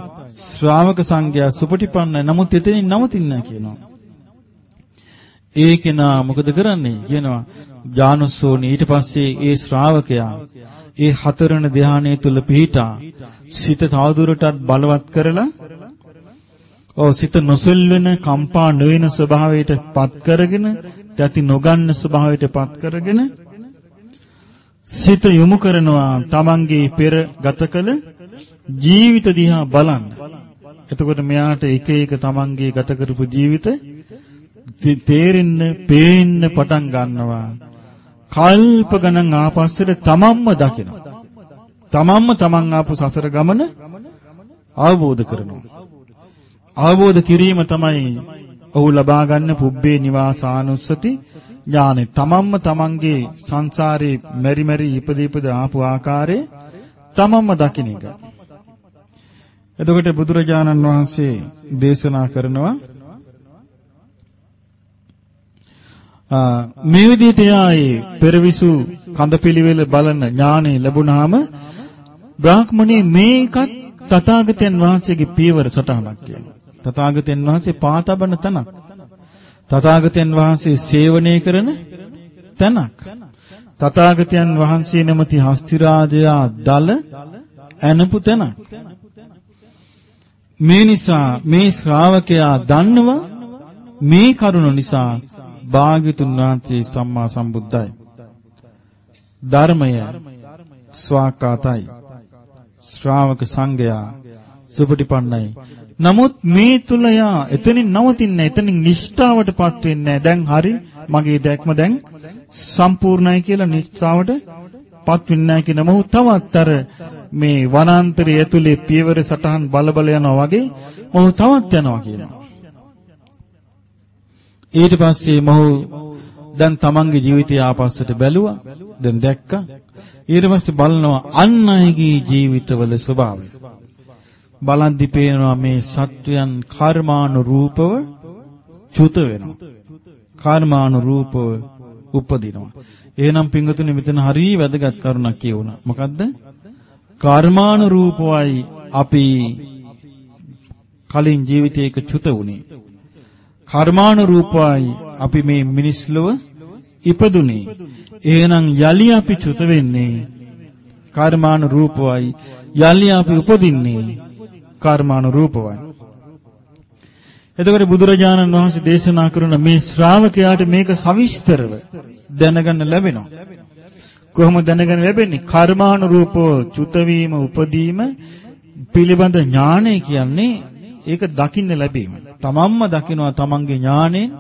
ශ්‍රාවක සංඝයා සුපටිපන්නයි. නමුත් එතනින් නවතින්නේ කියනවා. ඒ කෙනා මොකද කරන්නේ? කියනවා ජානුස්සෝනි ඊට පස්සේ ඒ ශ්‍රාවකයා ඒ හතරන ධානයේ තුල පිහිටා සිත තවදුරටත් බලවත් කරලා ඔව් සිත නොසෙල් වෙන කම්පා නොවන ස්වභාවයට පත් කරගෙන යති නොගන්න ස්වභාවයට පත් කරගෙන සිත යොමු කරනවා තමන්ගේ පෙර ගත කළ ජීවිත දිහා බලන්න. එතකොට මෙයාට එක එක තමන්ගේ ගත කරපු ජීවිත තේරෙන්න, පේන්න පටන් ගන්නවා. කල්ප ගණන් ආපස්සට තමන්ම දකිනවා. තමන්ම තමන් ආපු සසර ගමන අවබෝධ කරනවා. අවබෝධ කිරීම තමයි ඔහු ලබා ගන්න පුබ්බේ නිවාසානුස්සති ඥානෙ. තමන්ම තමන්ගේ සංසාරේ මෙරි මෙරි ඉපද ඉපද ආපු ආකාරය තමන්ම දකින්න එක. එතකොට බුදුරජාණන් වහන්සේ දේශනා කරනවා මේ විදිහට යායේ පෙරවිසු කඳපිලිවෙල බලන ඥානෙ ලැබුණාම බ්‍රාහ්මණේ මේකත් තථාගතයන් වහන්සේගේ පියවර සටහනක් කියනවා. තථාගතයන් වහන්සේ පාතබන තැනක්. තථාගතයන් වහන්සේ සේවනය කරන තැනක්. තථාගතයන් වහන්සේ නැමැති හස්තිරාජයා දල ඇනපු තැනක්. මේ නිසා මේ ශ්‍රාවකයා දන්නවා මේ කරුණ නිසා භාග්‍යතුන් වහන්සේ සම්මා සම්බුද්ධයි. ධර්මය ස්වාකාතයි. ශ්‍රාවක සංඝයා සුපටිපන්නයි. නමුත් මේ තුල යා එතනින් නවතින්නේ එතනින් නිෂ්ඨාවටපත් වෙන්නේ දැන් හරි මගේ දැක්ම දැන් සම්පූර්ණයි කියලා නිෂ්ඨාවටපත් වෙන්නේ නැහැ කියන මොහු තවත් අර මේ වනාන්තරය ඇතුලේ පියවර සටහන් බල බල යනවා වගේ මොහු තවත් යනවා කියනවා. ඊට පස්සේ මොහු දැන් තමන්ගේ ජීවිතය ආපස්සට බැලුවා. දැන් දැක්කා. ඊට පස්සේ බලනවා අන් අයගේ ජීවිතවල ස්වභාවය. බලන්දි පේනවා මේ සත්වයන් කර්මානුරූපව චුත වෙනවා. කර්මානුරූපව උපදිනවා. එහෙනම් පින්වතුනි මෙතන හරිය වැදගත් කරුණක් කියුණා. මොකද්ද? කර්මානුරූපවයි අපි කලින් ජීවිතයක චුත වුණේ. කර්මානුරූපවයි අපි මේ මිනිස් ලොව ඉපදුනේ. එහෙනම් යලි අපි චුත වෙන්නේ කර්මානුරූපවයි යලි අපි උපදින්නේ කර්මානුරූපවයි. එතකොට බුදුරජාණන් වහන්සේ දේශනා කරන මේ ශ්‍රාවකයාට මේක සවිස්තරව දැනගන්න ලැබෙනවා. කොහොමද දැනගන්න ලැබෙන්නේ? කර්මානුරූපව චුත වීම, උපදීම පිළිබඳ ඥානය කියන්නේ ඒක දකින්න ලැබීම. තමන්ම දකිනවා තමන්ගේ ඥාණයෙන්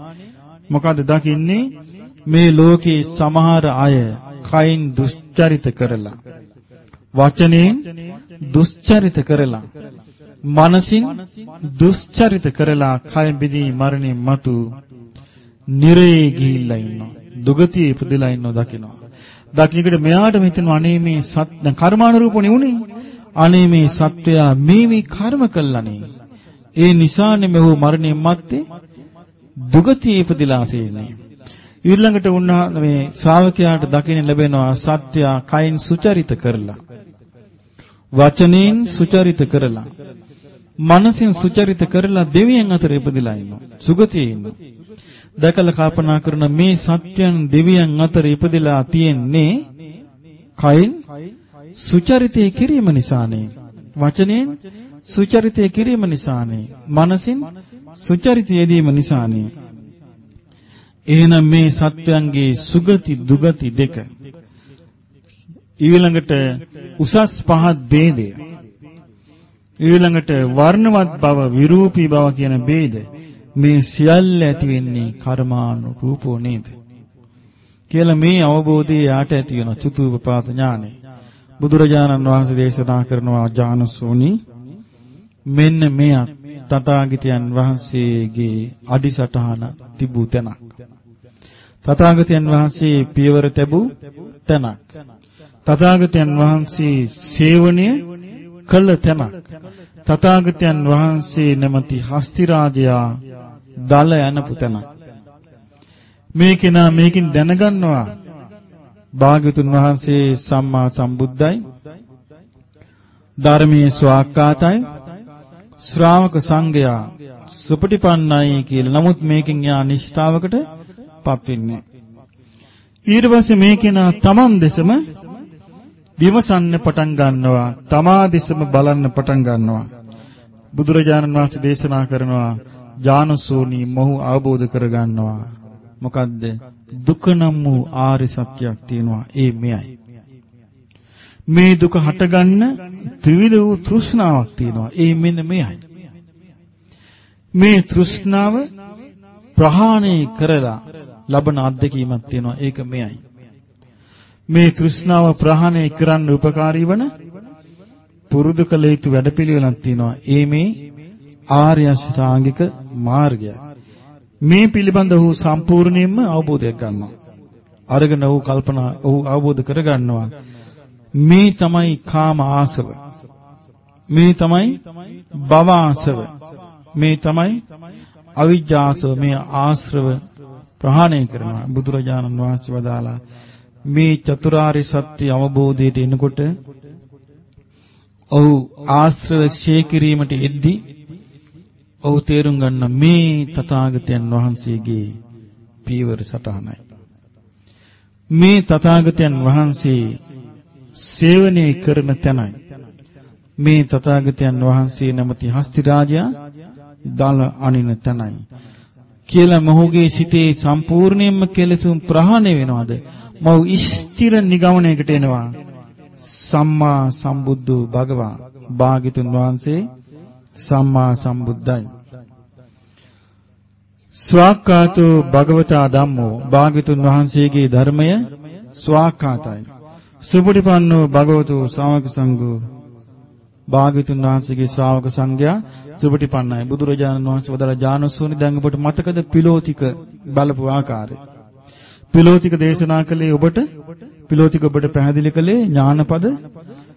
මොකද දකින්නේ මේ ලෝකේ සමහර අය කයින් දුෂ්චරිත කරලා වචනෙන් දුෂ්චරිත කරලා මනසින් දුෂ්චරිත කරලා කය බිදී මරණින් මතු නිරේ ගිහිල්ලා ඉන්නවා. දුගතිය ඉපදලා ඉන්නවා දකිනවා. දකින්නකට මෙයාට හිතෙනවා අනේ මේ සත් දැන් කර්මානුරූපනේ උනේ. අනේ මේ සත්වයා මේ මේ කර්ම කළානේ. ඒ නිසානේ මෙහු මරණින් මත්තේ දුගතිය ඉපදලා සිටින්නේ. ඊළඟට උන්නා මේ ශ්‍රාවකයාට දකින්න ලැබෙනවා සත්‍යය කයින් සුචරිත කරලා වචනෙන් සුචරිත කරලා මනසින් සුචරිත කරලා දෙවියන් අතර ඉපදිලා ඉන්නවා. සුගතියේ ඉන්නවා. දැකලා කල්පනා කරන මේ සත්‍යයන් දෙවියන් අතර ඉපදිලා තියෙන්නේ කයින් සුචරිතය කිරීම නිසානේ. වචනෙන් සුචරිතය කිරීම නිසානේ. මනසින් සුචරිතය යෙදීම නිසානේ. එහෙනම් මේ සත්‍යයන්ගේ සුගති දුගති දෙක ඊළඟට උසස් පහත් ભેදය ඊළඟට වර්ණවත් බව විරූපී බව කියන ભેද මේ සියල්ල ඇති වෙන්නේ කර්මානුරූපෝ නේද? කියලා මේ අවබෝධය යාට ඇති වෙන චතුූපපාත ඥානෙ බුදුරජාණන් වහන්සේ දේශනා කරනවා ඥානසෝනි මෙන්න මෙයක් තථාගතයන් වහන්සේගේ අදිසටහන තිබූ තැනක්. තථාගතයන් වහන්සේ පියවර තැබූ තැනක්. තථාගතයන් වහන්සේ සේවනය කළ තැනක් තථාගතයන් වහන්සේ නැමැති හස්ති රාජයා දල යනපු තැනක් මේ කෙනා මේකින් දැනගන්නවා භාග්‍යතුන් වහන්සේ සම්මා සම්බුද්දයි ධර්මයේ ස්වාක්කාතයි ශ්‍රාවක සංඝයා සුපටිපන්නයි කියලා. නමුත් මේකෙන් යා නිෂ්ඨාවකට පත් වෙන්නේ. ඊට පස්සේ මේ කෙනා තමන් දෙසම විමසන්න පටන් ගන්නවා. තමා දෙසම බලන්න පටන් ගන්නවා. බුදුරජාණන් වහන්සේ දේශනා කරනවා ඥානසෝනි මොහු අවබෝධ කර ගන්නවා. මොකද්ද? දුක නම් වූ ආර්ය සත්‍යයක් තියෙනවා. ඒ මෙයයි. මේ දුක හටගන්න ත්‍රිවිධ වූ තෘෂ්ණාවක් තියෙනවා. ඒ මෙන්න මෙයයි. මේ තෘෂ්ණාව ප්‍රහාණය කරලා ලබන අත්දැකීමක් තියෙනවා. ඒක මෙයයි. මේ තෘෂ්ණාව ප්‍රහාණය කරන්න උපකාරී වන පුරුදු කළ යුතු වැඩපිළිවෙලක් තියෙනවා. ඒ මේ ආර්ය අෂ්ටාංගික මාර්ගය. මේ පිළිබඳ ඔහු සම්පූර්ණයෙන්ම අවබෝධයක් ගන්නවා. අරගෙන ඔහු කල්පනා ඔහු අවබෝධ කරගන්නවා. මේ තමයි කාම ආසව. මේ තමයි භව ආසව. මේ තමයි අවිජ්ජාසව මේ ආශ්‍රව ප්‍රහාණය කරනවා. බුදුරජාණන් වහන්සේ වදාලා මේ චතුරාර්ය සත්‍ය අවබෝධයට එනකොට ඔහු ආශ්‍රව ක්ෂය කිරීමට එද්දී ඔහු තේරුම් ගන්න මේ තථාගතයන් වහන්සේගේ පීවර සටහනයි. මේ තථාගතයන් වහන්සේ සේවනය කරන තැනයි. මේ තථාගතයන් වහන්සේ නැමැති හස්ති රාජයා දල අනින තැනයි. කියලා මොහුගේ සිතේ සම්පූර්ණයෙන්ම කෙලෙසුම් ප්‍රහාණය වෙනවද? මොහු ස්ථිර නිගමනයකට එනවා. සම්මා සම්බුද්ධ භගවා භාග්‍යතුන් වහන්සේ සම්මා සම්බුද්ධයි. ස්වාක්කාතෝ භගවතා ධම්මෝ භාග්‍යතුන් වහන්සේගේ ධර්මය ස්වාක්කාතයි. සුපටිපන්නෝ භගවතු ශ්‍රාවක සංඝෝ භාග්‍යතුන් වහන්සේගේ ශ්‍රාවක සංඝයා සුපටිපන්නයි. බුදුරජාණන් වහන්සේ වදාළ ඥානසෝනි දැන් ඔබට මතකද පිලෝතික බලපු ආකාරය. පිලෝතික දේශනා කළේ ඔබට පිලෝතික ඔබට පැහැදිලි කළේ ඥානපද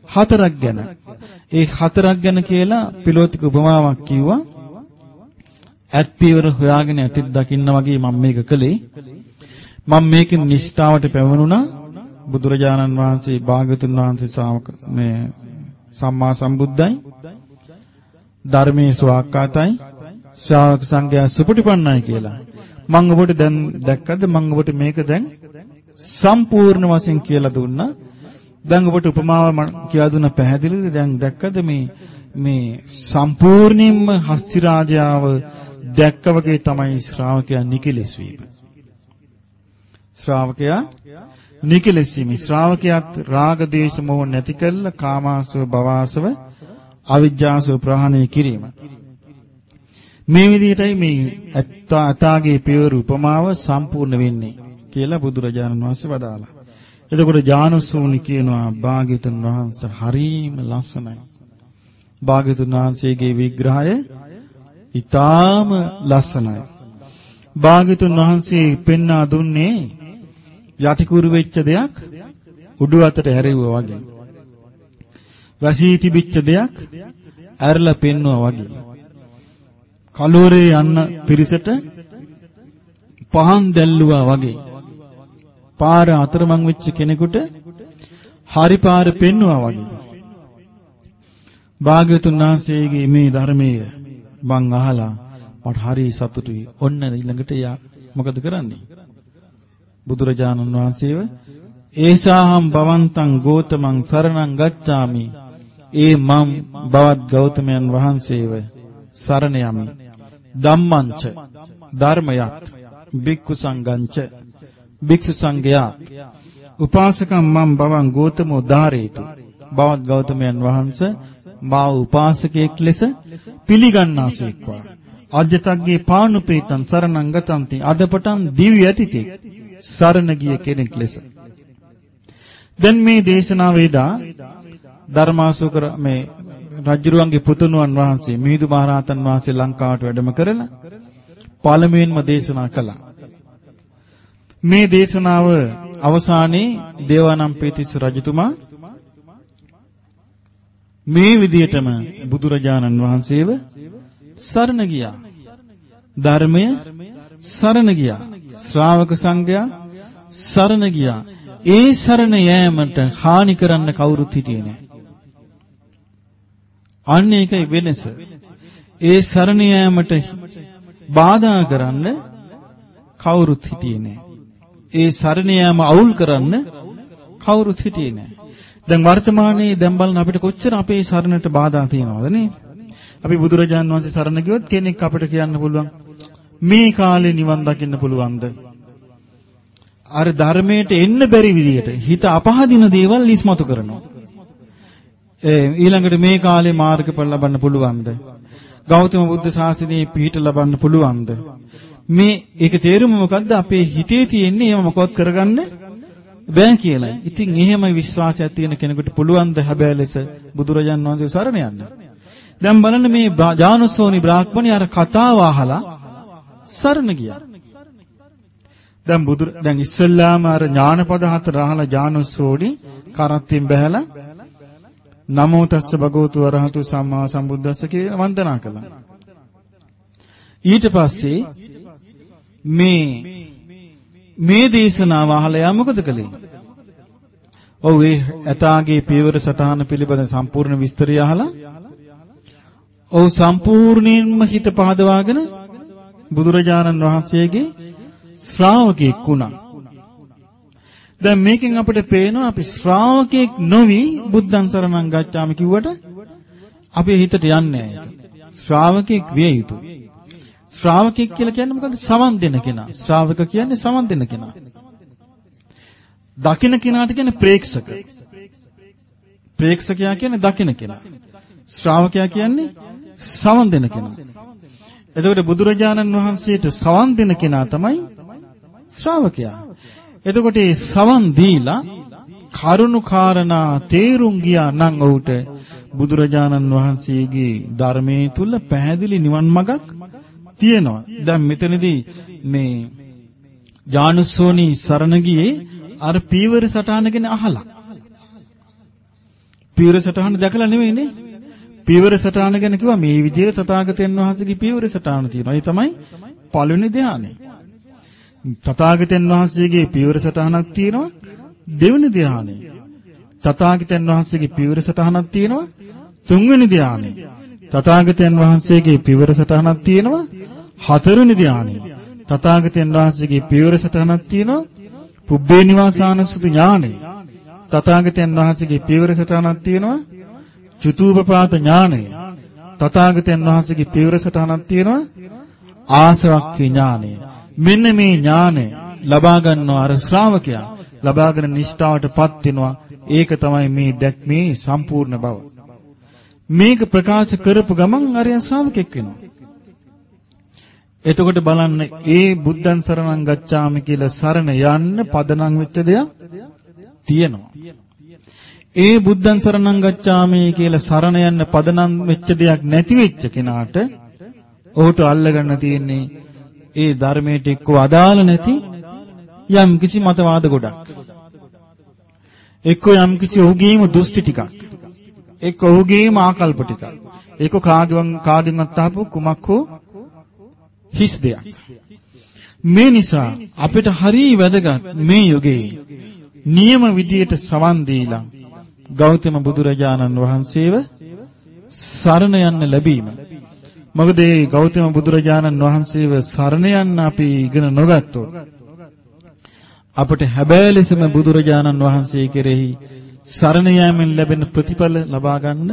හතරක් ගැන. ඒ හතරක් ගැන කියලා පිලෝතික උපමාවක් කිව්වා. ඇත් පියවර හොයාගෙන ඇතිත් දකින්න වගේ මම මේක කළේ. මම මේකෙන් නිෂ්ඨාවට පැවණුණා. බුදුරජාණන් වහන්සේ භාගතුන් වහන්සේ ශ්‍රාවක මේ සම්මා සම්බුද්ධයි. ධර්මයේ ස්වාක්කාතයි. ශ්‍රාවක සංඝයා සුපටිපන්නයි කියලා. මම ඔබට දැන් දැක්කද මම ඔබට මේක දැන් සම්පූර්ණ වශයෙන් කියලා දුන්නා. දැන් ඔබට උපමාව කියලා දුන්න පැහැදිලිද දැන් දැක්කද මේ මේ සම්පූර්ණයෙන්ම හස්ති රාජාව දැක්ක වගේ තමයි ශ්‍රාවකයා නිකලෙස් වීම. ශ්‍රාවකයා නිකලෙස් වීම. ශ්‍රාවකයාත් රාග දේශ මොහ නැති කළ කාමාසව භවාසව අවිජ්ජාසව ප්‍රහාණය කිරීම. මේ විදිහටයි මේ අත්තාගේ පියවර උපමාව සම්පූර්ණ වෙන්නේ කියලා බුදුරජාණන් වහන්සේ වදාලා. එතකොට ඥානසෝනි කියනවා භාග්‍යතුන් වහන්සේ හරීම ලස්සනයි. භාග්‍යතුන් වහන්සේගේ විග්‍රහය ඊටාම ලස්සනයි. භාග්‍යතුන් වහන්සේ පෙන්වා දුන්නේ යටිකුරු වෙච්ච දෙයක් උඩු අතට හැරෙව්වා වගේ. වසී තිබිච්ච දෙයක් ඇරලා පෙන්වුවා වගේ. කලවරේ යන්න පිරිසට පහන් දැල්ලුවා වගේ. පාර අතරමං වෙච්ච කෙනෙකුට හරි පාර පෙන්වුවා වගේ. භාග්‍යතුන් වහන්සේගේ මේ ධර්මයේ මං අහලා මට හරි සතුටුයි. ඔන්න ඊළඟට යා මොකද කරන්නේ? බුදුරජාණන් වහන්සේව ඒසාහම් භවන්තං ගෝතමං සරණං ගච්ඡාමි. ඒ මම් බවත් ගෞතමයන් වහන්සේව සරණ යමි. ධම්මංච ධර්මයත් බික්ඛු සංඝංච භික්ෂු සංඝයා. උපාසකම් මම් බවන් ගෝතමෝ ධාරේතු. බවත් ගෞතමයන් වහන්සේ මා උපාසකයෙක් ලෙස පිළිගන්නාසේක්වා අජ්ජතග්ගේ පානුපේතං සරණං ගතಂತಿ. අදපටන් දිව්‍ය ඇතිතේ සරණ ගිය කෙනෙක් ලෙස. දැන් මේ දේශනාවේදා ධර්මාසුකර මේ රජුරුවන්ගේ පුතුණුවන් වහන්සේ මිහිඳු මහරහතන් වහන්සේ ලංකාවට වැඩම කරලා පළමුවෙන්ම දේශනා කළා. මේ දේශනාව අවසානයේ දේවානම්පියතිස්ස රජතුමා මේ විදියටම බුදුරජාණන් වහන්සේව සරණ ගියා. ධර්මය සරණ ගියා. ශ්‍රාවක සංඝයා සරණ ගියා. ඒ සරණ යෑමට හානි කරන්න කවුරුත් හිටියේ නැහැ. අන්න ඒකයි වෙනස. ඒ සරණ යෑමට බාධා කරන්න කවුරුත් හිටියේ නැහැ. ඒ සරණ යාම අවුල් කරන්න කවුරුත් හිටියේ නැහැ. දැන් වර්තමානයේ දැන් බලන අපිට කොච්චර අපේ සරණට බාධා තියෙනවද නේ? අපි බුදුරජාන් වහන්සේ සරණ ගියොත් කෙනෙක් අපිට කියන්න පුළුවන් මේ කාලේ නිවන් දකින්න පුළුවන්ද? අර ධර්මයට එන්න බැරි විදියට හිත අපහදින දේවල් ඉස්මතු කරනවා. ඒ ඊළඟට මේ කාලේ මාර්ගඵල ලබන්න පුළුවන්ද? ගෞතම බුද්ධ ශාසනයේ පිහිට ලබන්න පුළුවන්ද? මේ ඒක තේරුම මොකද්ද? අපේ හිතේ තියෙන්නේ එහෙම මොකවත් කරගන්න බෑ කියලායි. ඉතින් එහෙම විශ්වාසයක් තියෙන කෙනෙකුට පුළුවන් ද හැබැයි ලෙස බුදුරජාන් වහන්සේ සරණ යන්න. දැන් බලන්න මේ ජානුසෝනි බ්‍රාහ්මණය අර කතාව අහලා සරණ ගියා. දැන් බුදු දැන් ඉස්සල්ලාම අර ඥානපද හතර අහලා ජානුසෝනි කරත්තින් බහැලා නමෝ තස්ස භගවතු වරහතු සම්මා සම්බුද්දස්ස කියලා වන්දනා කළා. ඊට පස්සේ මේ මේ දේශනාව අහලා යා මොකද කළේ? ඔව් ඒ ඇතාගේ පියවර සටහන පිළිබඳ සම්පූර්ණ විස්තරය අහලා ඔව් සම්පූර්ණයෙන්ම හිත පහදවාගෙන බුදුරජාණන් වහන්සේගේ ශ්‍රාවකෙක් වුණා. දැන් මේකෙන් අපිට පේනවා අපි ශ්‍රාවකෙක් නොවි බුද්ධං සරණං ගච්ඡාමි කිව්වට අපේ හිතට යන්නේ නැහැ ඒක. ශ්‍රාවකෙක් විය යුතුයි. ශ්‍රාවකෙක් කියලා කියන්නේ මොකද්ද? සමන් දෙන කෙනා. ශ්‍රාවක කියන්නේ සමන් දෙන කෙනා. දකින කෙනාට කියන්නේ ප්‍රේක්ෂක. ප්‍රේක්ෂකයා කියන්නේ දකින කෙනා. ශ්‍රාවකයා කියන්නේ සමන් දෙන කෙනා. එතකොට බුදුරජාණන් වහන්සේට සවන් දෙන කෙනා තමයි ශ්‍රාවකයා. එතකොට මේ සවන් දීලා කරුණු කාරණා තේරුම් ගියා නම් ඔහුට බුදුරජාණන් වහන්සේගේ ධර්මයේ තුල පැහැදිලි නිවන් මඟක් තියෙනවා. දැන් මෙතනදී මේ ජානුසෝනි සරණ ගියේ අර පීවර සටහන ගැන අහලා. පීවර සටහන දැකලා නෙවෙයිනේ. පීවර සටහන ගැන කිව්වා මේ විදිහට තථාගතයන් වහන්සේගේ පීවර සටහන තියෙනවා. ඒ තමයි පළවෙනි ධානය. තථාගතයන් වහන්සේගේ පියවර සටහනක් තියෙනවා දෙවෙනි ධානය. තථාගතයන් වහන්සේගේ පියවර සටහනක් තියෙනවා තුන්වෙනි ධානය. තථාගතයන් වහන්සේගේ පියවර සටහනක් තියෙනවා හතරවෙනි ධානය. තථාගතයන් වහන්සේගේ පියවර සටහනක් තියෙනවා පුබ්බේ නිවාසානසුතු ඥානය. තථාගතයන් වහන්සේගේ පියවර සටහනක් තියෙනවා චුතූපපාත ඥානය. තථාගතයන් වහන්සේගේ පියවර සටහනක් තියෙනවා ආසවක්ඛේ ඥානය. මෙන්න මේ ඥානය ලබා ගන්නවා අර ශ්‍රාවකයා. ලබාගෙන නිෂ්ඨාවටපත් වෙනවා. ඒක තමයි මේ දැක්මේ සම්පූර්ණ බව. මේක ප්‍රකාශ කරපු ගමන් අරියන් ශ්‍රාවකෙක් වෙනවා. එතකොට බලන්න ඒ බුද්ධං සරණං ගච්ඡාමි කියලා සරණ යන්න පදනම් වෙච්ච දෙයක් තියෙනවා. ඒ බුද්ධං සරණං ගච්ඡාමි කියලා සරණ යන්න පදනම් වෙච්ච දෙයක් නැති වෙච්ච කෙනාට ඔහුට අල්ලගන්න තියෙන්නේ ඒ ධර්මයට එක්ක අදාළ නැති යම් කිසි මතවාද ගොඩක්. එක්ක යම් කිසි ඔහුගේම දෘෂ්ටි ටිකක්. එක්ක ඔහුගේම ආකල්ප ටිකක්. එක්ක කාගෙන් කාගෙන්වත් ආපු කුමක් හෝ හිස් දෙයක්. මේ නිසා අපිට හරි වැදගත් මේ යුගයේ නියම විදියට සවන් දීලා ගෞතම බුදුරජාණන් වහන්සේව සරණ යන්න ලැබීම. මොකද මේ ගෞතම බුදුරජාණන් වහන්සේව සරණ යන්න අපි ඉගෙන නොගත්තොත් අපට හැබෑ ලෙසම බුදුරජාණන් වහන්සේ කෙරෙහි සරණ යාමෙන් ලැබෙන ප්‍රතිඵල ලබා ගන්න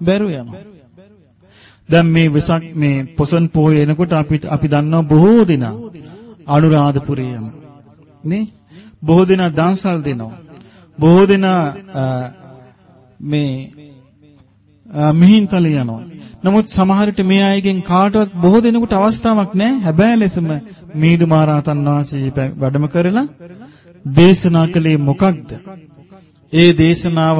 බැරුව යනවා. දැන් මේ වෙසක් මේ පොසන් පොහොය එනකොට අපි අපි දන්නවා බොහෝ දෙනා අනුරාධපුරේ යනවා. නේ? බොහෝ දෙනා දාන්සල් දෙනවා. බොහෝ දෙනා මේ මිහින්තල යනවා. නමුත් සමහර විට මේ අයගෙන් කාටවත් බොහෝ දෙනෙකුට අවස්ථාවක් නැහැ. හැබැයි ලෙසම මීදු මහරහතන් වහන්සේ වැඩම කරලා දේශනා කළේ මොකක්ද? ඒ දේශනාව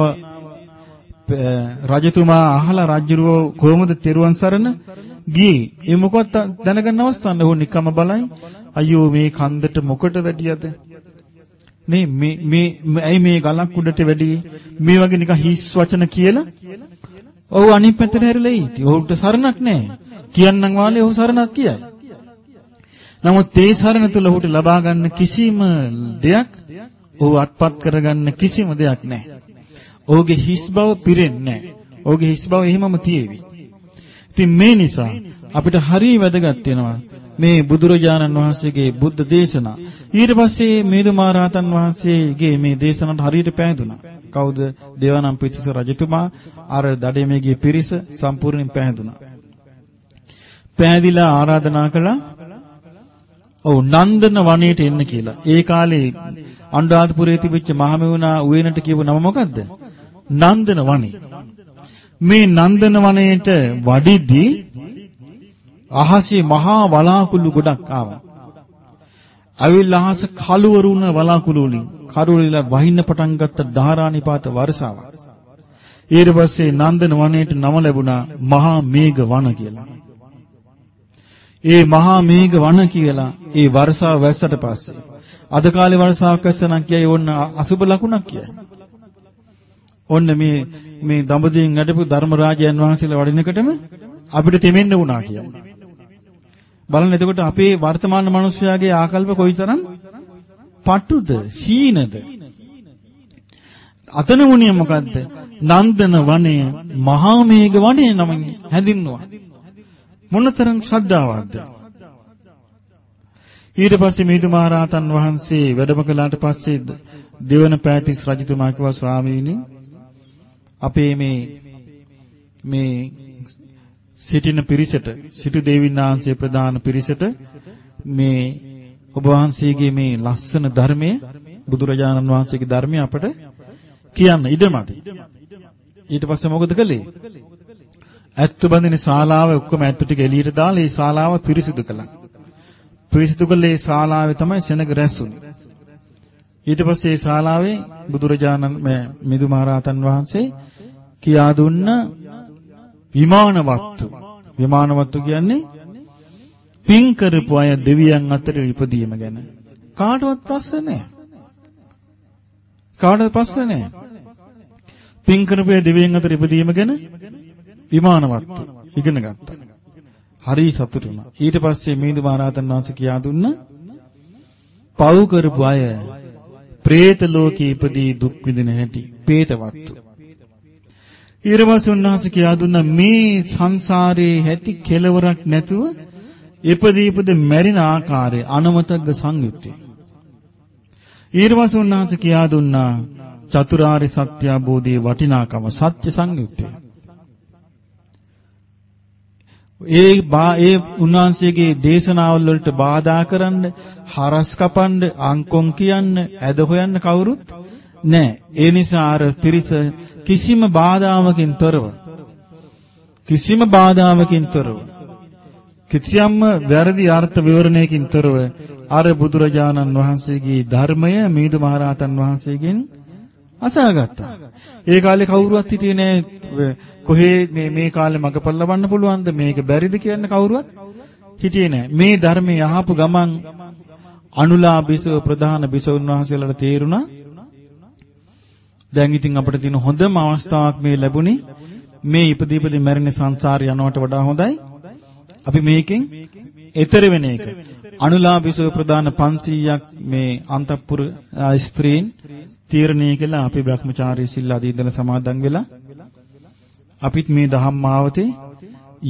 රජතුමා අහලා රජුරෝ කොහොමද තෙරුවන් සරණ ගියේ? ඒ මොකවත් දැනගන්න අවස්ථාවක් නැහැ. නිකම්ම බලයි. අයියෝ මේ කන්දට මොකට වැටියද? නේ මේ මේ ඇයි මේ ගලක් උඩට වැඩි මේ වගේ නිකන් හිස් වචන කියලා ඔව් අනිත් පැත්තට හැරිලා ඉති. ඔහුට සරණක් නැහැ. කියන්නම් වාලේ ඔහු සරණක් කියයි. නමුත් ඒ සරණ තුල ඔහුට ලබා ගන්න කිසිම දෙයක් ඔහු අත්පත් කරගන්න කිසිම දෙයක් නැහැ. ඔහුගේ හිස් බව පිරෙන්නේ නැහැ. ඔහුගේ හිස් බව එහෙමම තියෙවි. ඉතින් මේ නිසා අපිට හරිය වැදගත් වෙනවා මේ බුදුරජාණන් වහන්සේගේ බුද්ධ දේශනා. ඊට පස්සේ මේදුමාරාතන් වහන්සේගේ මේ දේශනාවට හරියට පැහැදුනා. කවුද? දේවානම් පිටිස රජතුමා අර දඩයමේගේ පිරිස සම්පූර්ණයෙන් පැහැදුනා. පැහැදිලා ආරාධනා කළා ඔව් නන්දන වනයේට එන්න කියලා. ඒ කාලේ අනුරාධපුරයේ තිබිච්ච මහමෙවුනා උයනට කියපු නම මොකද්ද? නන්දන වනේ. මේ නන්දන වනයේට වඩිද්දී අහසේ මහා වලාකුළු ගොඩක් ආවා. අවිල් අහස කළුවරු වුණ වලාකුළු වලින් කරුලිලා වහින්න පටන් ගත්ත ධාරානිපාත වර්ෂාවක්. ඊට පස්සේ නන්දන වනයේට නම ලැබුණා මහා මේඝ වන කියලා. ඒ මහා මේඝ වන කියලා ඒ වර්ෂාව වැස්සට පස්සේ අද කාලේ වර්ෂාවක් වැස්සනම් කියයි ඕන්න අසුබ ලකුණක් කියයි. ඔන්න මේ මේ දඹදිවෙන් නඩපු ධර්මරාජයන් වහන්සේලා වඩිනකොටම අපිට තෙමෙන්න වුණා කියයි. බලන්න එතකොට අපේ වර්තමාන මිනිස්යාගේ ආකල්ප කොයිතරම්? පටුද? හීනද? අතන වුණේ මොකද්ද? නන්දන වනය මහා මේඝ වනය නමින් හැඳින්වුවා. මොනතරම් ශ්‍රද්ධාවක්ද? ඊට පස්සේ මිහිඳු මහරහතන් වහන්සේ වැඩම කළාට පස්සේ දෙවන පෑතිස් රජතුමා කිව්වා ස්වාමීනි අපේ මේ මේ සිටින පිරිසට සිටු දෙවියන් වහන්සේ ප්‍රදාන පිරිසට මේ ඔබ වහන්සේගේ මේ ලස්සන ධර්මයේ බුදුරජාණන් වහන්සේගේ ධර්මය අපට කියන්න ඉඩමදි. ඊට පස්සේ මොකද කළේ? ඇත්තු බඳින ශාලාව ඔක්කොම ඇත්තු ටික එළියට දාලා ඒ ශාලාව පිරිසිදු කළා. පිරිසිදු කළේ ශාලාවේ තමයි සෙනග රැස්ුනේ. ඊට පස්සේ ඒ ශාලාවේ බුදුරජාණන් මිදු මහරහතන් වහන්සේ කියා දුන්න විමානවත්තු. විමානවත්තු කියන්නේ පින් කරපු අය දෙවියන් අතර ඉපදීම ගැන. කාටවත් ප්‍රශ්න නැහැ. කාටවත් ප්‍රශ්න නැහැ. පින් කරපු අය දෙවියන් අතර ඉපදීම ගැන විමානවත්තු ඉගෙන ගත්තා. හරි සතුටු වුණා. ඊට පස්සේ මිහිඳු මහරහතන් වහන්සේ කියා දුන්න පව් කරපු අය പ്രേත ලෝකේ ඉපදී දුක් විඳින හැටි, പ്രേතවත්තු. ඊර්වසේ උන්වහන්සේ කියා දුන්නා මේ සංසාරයේ ඇති කෙලවරක් නැතුව ඉපදී ඉපදී මැරෙන ආකාරය අනමතග්ග සංයුත්තේ. ඊර්වසේ උන්වහන්සේ කියා දුන්නා චතුරාර්ය සත්‍ය අවබෝධයේ වටිනාකම සත්‍ය සංයුත්තේ. ඒ ඒ උන්වහන්සේගේ දේශනාවල් වලට බාධා කරන්න, හරස් කපන්න, අංකොන් කියන්න, ඇද හොයන්න කවුරුත් නැහැ. ඒ නිසා අර පිරිස කිසිම බාධාවකින් තොරව කිසිම බාධාවකින් තොරව කිසියම්ම වැරදි අර්ථ විවරණයකින් තොරව අර බුදුරජාණන් වහන්සේගේ ධර්මය මීදු මහරහතන් වහන්සේගෙන් අසාගත්තා. ඒ කාලේ කවුරුවත් හිටියේ නෑ කොහේ මේ මේ කාලේ මගපල් ලබන්න පුළුවන්ද මේක බැරිද කියන කවුරුවත් හිටියේ නෑ. මේ ධර්මයේ අහපු ගමන් අනුලා බිසව ප්‍රධාන බිසවුන් වහන්සේලාට තේරුණා දැන් ඉතින් අපිට තියෙන හොඳම අවස්ථාවක් මේ ලැබුණේ මේ ඉපදී ඉපදී මැරෙන සංසාරය යනවට වඩා හොඳයි. අපි මේකෙන් ඈතර වෙන එක. අනුලාභිසව ප්‍රදාන 500ක් මේ අන්තපුර ස්ත්‍රීන් තීරණය කළා අපි Brahmachari සිල් ආදී ඉඳලා සමාදන් වෙලා අපිත් මේ දහම් මාවතේ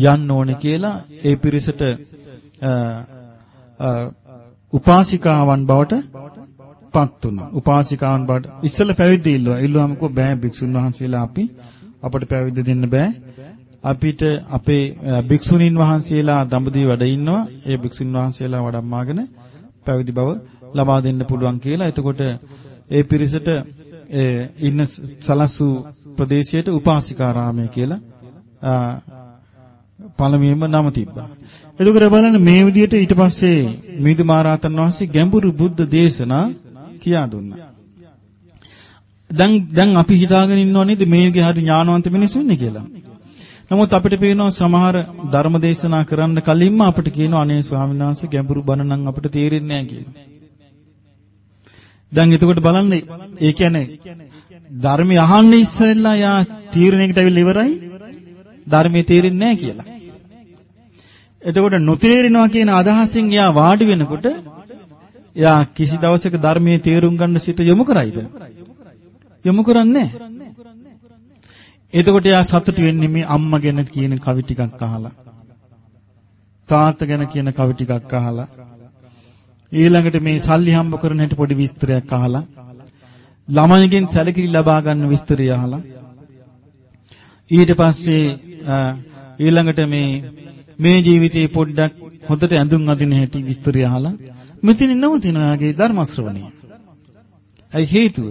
යන්න ඕනේ කියලා ඒ පිරිසට උපාසිකාවන් බවට පත් වුණා. උපාසිකාවන් බවට ඉස්සෙල්ලා පැවිදි ඉල්ලුවා. ඉල්ලුවාම කෝ බෑ භික්ෂුන් වහන්සේලා අපි අපට පැවිදි දෙන්න බෑ. අපිට අපේ භික්ෂුණීන් වහන්සේලා දඹදිව වැඩ ඉන්නවා. ඒ භික්ෂුන් වහන්සේලා වඩම්මාගෙන පැවිදි බව ලබා දෙන්න පුළුවන් කියලා. එතකොට ඒ පිරිසට ඉන්න සලස්සු ප්‍රදේශයට උපාසිකාරාමය කියලා පළමුවෙන්ම නම තිබ්බා. එතකොට බලන්න මේ විදිහට ඊට පස්සේ මිහිඳු මහරහතන් වහන්සේ ගැඹුරු බුද්ධ දේශනා කියා දුන්නා. දැන් දැන් අපි හිතාගෙන ඉන්නව නේද මේගේ හරි ඥානවන්ත මිනිස්සු ඉන්නේ කියලා. නමුත් අපිට පේනවා සමහර ධර්ම දේශනා කරන්න කලින්ම අපිට කියනවා අනේ ස්වාමීන් වහන්සේ ගැඹුරු බණ නම් අපිට තේරෙන්නේ නැහැ කියලා. දැන් එතකොට බලන්න ඒ කියන්නේ ධර්මය අහන්න ඉස්සෙල්ලා යා තීරණයකට අවිල්ල ඉවරයි ධර්මයේ තේරෙන්නේ නැහැ කියලා. එතකොට නොතේරෙනවා කියන අදහසින් යා වාඩි වෙනකොට යා කිසි දවසක ධර්මයේ තේරුම් ගන්න සිත යොමු කරයිද? යොමු කරන්නේ එතකොට යා සතුටු වෙන්නේ මේ අම්මා ගැන කියන කවි ටිකක් අහලා. තාත්තා ගැන කියන කවි ටිකක් අහලා. ඊළඟට මේ සල්ලි හම්බ කරන හැටි පොඩි විස්තරයක් අහලා. ළමයිගෙන් සැලකිලි ලබා ගන්න විස්තරය අහලා. ඊට පස්සේ ඊළඟට මේ මේ ජීවිතේ පොඩ්ඩක් හොඳට ඇඳුම් අදින හැටි විස්තරය අහලා මෙතන නවතිනාගේ ධර්ම ශ්‍රවණය. ඇයි හේතුව?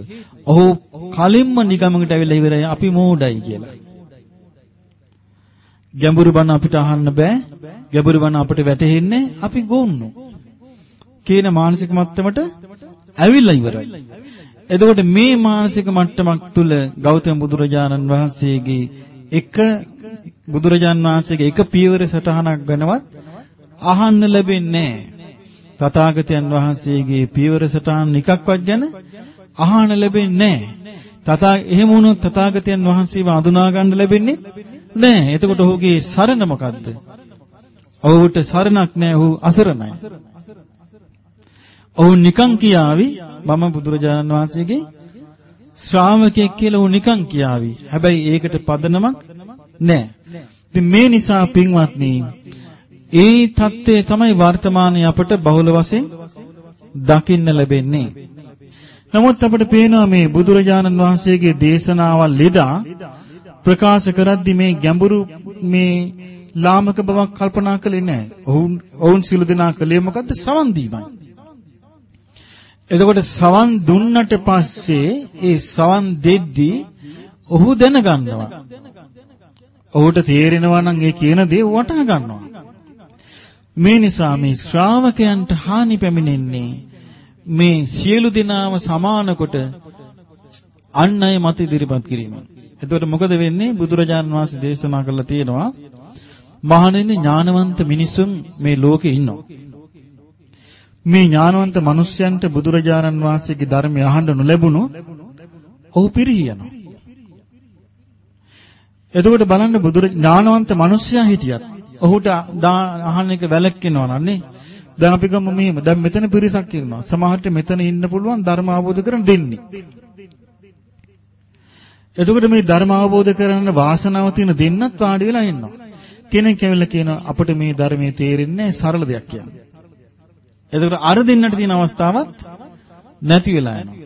ඔහු කලින්ම නිගමකට ඇවිල්ලා ඉවරයි අපි මෝඩයි කියලා. ගැඹුරු බණ අපිට අහන්න බෑ. ගැඹුරු බණ අපිට වැටහෙන්නේ අපි ගොන්නු. කියන මානසික මට්ටමට ඇවිල්ලා ඉවරයි. එතකොට මේ මානසික මට්ටමක් තුල ගෞතම බුදුරජාණන් වහන්සේගේ එක බුදුරජාණන් වහන්සේගේ එක පියවර සටහනක් ගැනවත් අහන්න ලැබෙන්නේ නැහැ. තථාගතයන් වහන්සේගේ පියවර සටහන් එකක්වත් ගැන අහන්න ලැබෙන්නේ නැහැ. තථා එහෙම වුණොත් තථාගතයන් වහන්සේව අඳුනා ගන්න ලැබෙන්නේ නැහැ. එතකොට ඔහුගේ සරණ මොකද්ද? ඔහුට සරණක් නැහැ. ඔහු අසරණයි. ඔහු නිකං කියාවි මම බුදුරජාණන් වහන්සේගේ ශ්‍රාවකයෙක් කියලා ඔහු නිකං කියාවි. හැබැයි ඒකට පදනමක් නැහැ. ඉතින් මේ නිසා පින්වත්නි ඒ தත්ත්වය තමයි වර්තමානයේ අපට බහුල වශයෙන් දකින්න ලැබෙන්නේ. නමුත් අපිට පේනවා මේ බුදුරජාණන් වහන්සේගේ දේශනාවල් ලෙඩා ප්‍රකාශ කරද්දි මේ ගැඹුරු මේ ලාමක බවක් කල්පනා කළේ නැහැ. ඔවුන් ඔවුන් සිළු දෙනා කළේ මොකද්ද? සවන් දීමයි. එතකොට සවන් දුන්නට පස්සේ ඒ සවන් දෙද්දී ඔහු දැනගන්නවා. ඔහුට තේරෙනවා නම් ඒ කියන දේ වටහා ගන්නවා. මේ නිසා මේ ශ්‍රාවකයන්ට හානි පැමිණෙන්නේ මේ සියලු දෙනාම සමාන කොට අන් අය මත ඉදිරිපත් කිරීම. එතකොට මොකද වෙන්නේ? බුදුරජාන් වහන්සේ දේශනා කළා තියෙනවා මහණෙනි ඥානවන්ත මිනිසුන් මේ ලෝකේ ඉන්නවා. මේ ඥානවන්ත මිනිස්යන්ට බුදුරජාණන් වහන්සේගේ ධර්මය අහන්න නොලැබුණොත් ඔහු පිරිහි යනවා. එතකොට බලන්න බුදුර ඥානවන්ත මිනිසයා හිටියත් ඔහුට අහන්න එක වැලක්කිනවා නන්නේ. දැන් අපි ගමු මෙහෙම. දැන් මෙතන පිරිසක් ඉන්නවා. සමහරට මෙතන ඉන්න පුළුවන් ධර්ම අවබෝධ කරන් දෙන්නේ. එතකොට මේ ධර්ම අවබෝධ කරගන්න වාසනාව තියෙන දෙන්නත් වාඩි වෙලා ඉන්නවා. කෙනෙක් ඇවිල්ලා කියනවා අපිට මේ ධර්මයේ තේරෙන්නේ සරල දෙයක් කියන්නේ. එතකොට අර දෙන්නට තියෙන අවස්ථාවක් නැති වෙලා යනවා.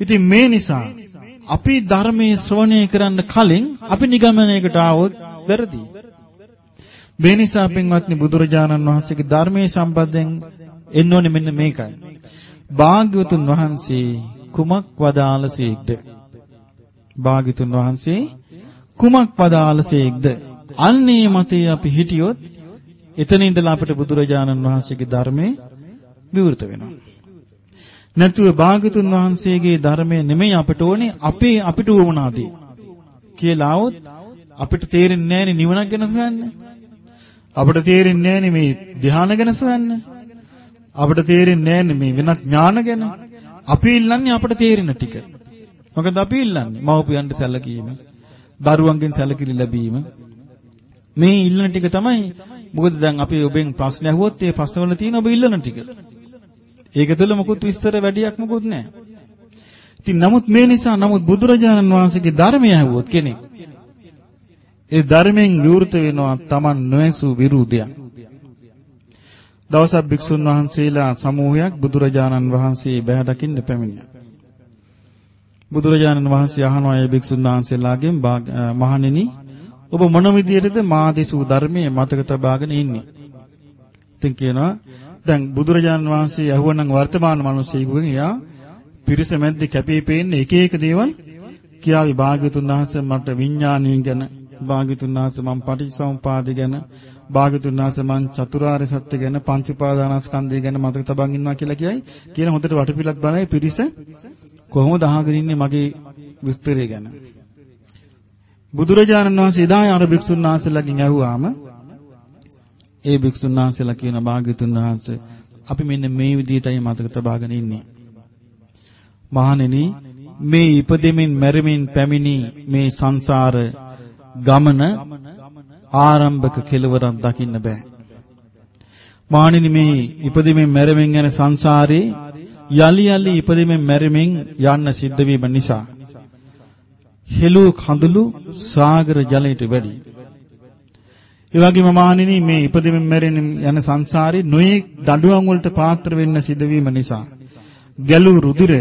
ඉතින් මේ නිසා අපි ධර්මයේ ශ්‍රවණය කරන්න කලින් අපි නිගමනයකට ආවොත් වැරදි. මේ නිසා පින්වත්නි බුදුරජාණන් වහන්සේගේ ධර්මයේ සම්බන්ධයෙන් එන්න ඕනේ මෙන්න මේකයි. භාග්‍යවතුන් වහන්සේ කුමක් වදාළසේක්ද? භාග්‍යවතුන් වහන්සේ කුමක් වදාළසේක්ද? අන්නේ මතේ අපි හිටියොත් එතන ඉඳලා අපිට බුදුරජාණන් වහන්සේගේ ධර්මයේ විවෘත වෙනවා. නැතුව භාග්‍යතුන් වහන්සේගේ ධර්මය නෙමෙයි අපට ඕනේ අපේ අපිට උවමනාදී කියලා આવොත් අපිට තේරෙන්නේ නැහැනේ නිවනක් ගැන හොයන්නේ. අපිට තේරෙන්නේ නැහැනේ මේ ධ්‍යාන ගැන හොයන්නේ. අපිට තේරෙන්නේ නැහැනේ මේ වෙනත් ඥාන ගැන. අපි ඉල්ලන්නේ අපිට තේරෙන ටික. මොකද අපි ඉල්ලන්නේ මව්පියන්ට සැලකීම, දරුවන්ගෙන් සැලකිලි ලැබීම. මේ ඉල්ලන ටික තමයි මොකද දැන් අපි ඔබෙන් ප්‍රශ්න අහුවොත් ඒ ප්‍රශ්නවල තියෙන ඔබ ඉල්ලන ටික. ඒක තුළ මොකුත් විස්තර වැඩියක් මොකුත් නැහැ. ඉතින් නමුත් මේ නිසා නමුත් බුදුරජාණන් වහන්සේගේ ධර්මය අහුවොත් කෙනෙක් ඒ ධර්මයෙන් විවෘත වෙනවා Taman නොඇසු විරුද්ධයක්. දවසක් භික්ෂුන් වහන්සේලා සමූහයක් බුදුරජාණන් වහන්සේ බැහැ දකින්න පැමිණියා. බුදුරජාණන් වහන්සේ අහනවා ඒ භික්ෂුන් වහන්සේලාගෙන් මහණෙනි ඔබ මොන විදියටද මා දෙසූ ධර්මයේ මතක තබාගෙන ඉන්නේ? ඉතින් කියනවා දැන් බුදුරජාණන් වහන්සේ අහුවනම් වර්තමාන මිනිස්සෙකුගෙන් එයා පිරිස මැද්දේ කැපී පෙනෙන එක එක දේවල් කියාවි භාග්‍යතුන් වහන්සේ මට විඥානීය ගැන භාග්‍යතුන් වහන්සේ මම පටිච්චසමුපාද ගැන භාග්‍යතුන් වහන්සේ මම චතුරාර්ය සත්‍ය ගැන පංච උපාදානස්කන්ධය ගැන මතක තබන් ඉන්නවා කියලා කියයි. කියන හොඳට වටපිලත් බලයි පිරිස. කොහොමද අහගෙන ඉන්නේ මගේ විස්තරය ගැන? බුදුරජාණන් වහන්සේ එදා අර භික්ෂුන් වහන්සේලාගෙන් ඇහුවාම ඒ භික්ෂුන් වහන්සේලා කියන භාග්‍යතුන් වහන්සේ අපි මෙන්න මේ විදිහටයි මතක තබාගෙන ඉන්නේ. මහණෙනි මේ ඉපදෙමින් මැරෙමින් පැමිණි මේ සංසාර ගමන ආරම්භක කෙලවරක් දකින්න බෑ. මහණෙනි මේ ඉපදෙමින් මැරෙමින් යන සංසාරේ යලි යලි ඉපදෙමින් මැරෙමින් යන්න සිද්ධ වීම නිසා හෙළු කඳුළු සාගර ජලයට වැඩි. ඒ වගේම මහණෙනි මේ ඉපදෙමින් මැරෙන යන සංසාරේ නොයේ දඬුවම් වලට පාත්‍ර වෙන්න සිදුවීම නිසා ගැලූ රුධිරය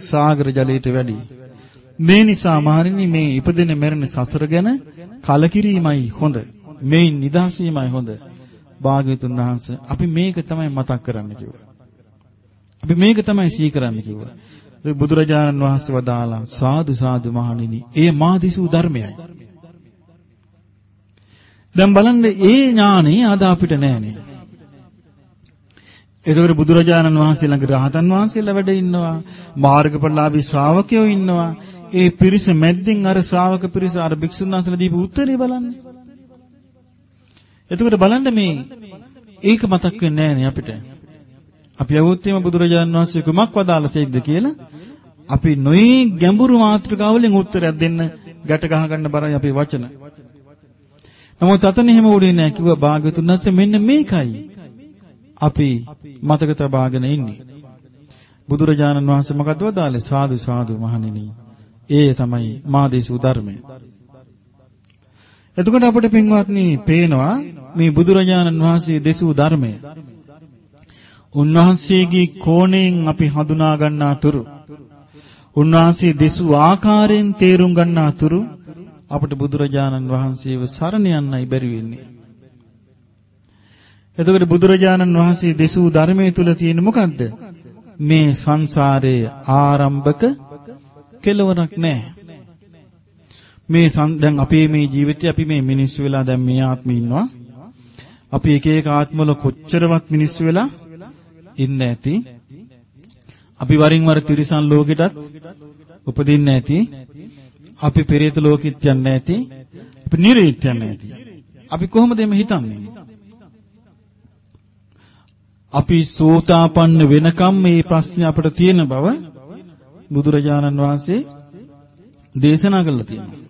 සාගර ජලයට වැඩි. මේ නිසා මහණෙනි මේ ඉපදෙන මැරෙන සසර ගැන කලකිරීමයි හොඳ. මේ නිදාසීමයි හොඳ. භාග්‍යතුන් වහන්සේ අපි මේක තමයි මතක් කරන්න කිව්වා. අපි මේක තමයි සිහි කරන්න කිව්වා. බුදුරජාණන් වහන්සේ වදාලා සාදු සාදු මහණෙනි ඒ මාදිසු ධර්මයයි. දැන් බලන්න ඒ ඥානෙ අද අපිට නැහැනේ. එතකොට බුදුරජාණන් වහන්සේ ළඟ රහතන් වහන්සේලා වැඩ ඉන්නවා මාර්ගඵලලාභී ශ්‍රාවකයෝ ඉන්නවා ඒ පිරිස මැද්දෙන් අර ශ්‍රාවක පිරිස අර භික්ෂුන් වහන්සේලා දීපු උත්තරේ බලන්න. එතකොට බලන්න මේ ඒක මතක් වෙන්නේ නැහැ අපිට. අපි අවුත්තිම බුදුරජාණන් වහන්සේ කුමක් වදාළසේක්ද කියලා අපි නොයේ ගැඹුරු මාතෘකාවලින් උත්තරයක් දෙන්න ගැට ගහ ගන්න බරයි අපේ වචන. නමුත් අතන එහෙම උනේ නැහැ කිව්වා භාග්‍යතුන් වහන්සේ මෙන්න මේකයි. අපි මතක තබාගෙන ඉන්නේ. බුදුරජාණන් වහන්සේ මොකද වදාළේ සාදු සාදු මහණෙනි. ඒ තමයි මාදේසු ධර්මය. එතකොට අපිට පින්වත්නි පේනවා මේ බුදුරජාණන් වහන්සේ දෙසූ ධර්මය. උන්වහන්සේගේ කෝණයෙන් අපි හඳුනා ගන්නා තුරු උන්වහන්සේ දෙසූ ආකාරයෙන් තේරුම් ගන්නා තුරු අපට බුදුරජාණන් වහන්සේව සරණ යන්නයි බැරි වෙන්නේ. එතකොට බුදුරජාණන් වහන්සේ දෙසූ ධර්මයේ තුල තියෙන මොකද්ද? මේ සංසාරයේ ආරම්භක කෙලවරක් නැහැ. මේ දැන් අපේ මේ ජීවිතේ අපි මේ මිනිස්සු වෙලා දැන් මේ ආත්මේ ඉන්නවා. අපි එක එක ආත්මවල කොච්චරවත් මිනිස්සු වෙලා ඉන්න ඇති. අපි වරින් වර තිරිසන් ලෝකෙටත් උපදින්න ඇති. අපි පෙරේත ලෝකෙත් යන්න ඇති. අපි නිරේත් යන්න ඇති. අපි කොහොමද මේ හිතන්නේ? අපි සෝතාපන්න වෙනකම් මේ ප්‍රශ්නේ අපිට තියෙන බව බුදුරජාණන් වහන්සේ දේශනා කළා තියෙනවා.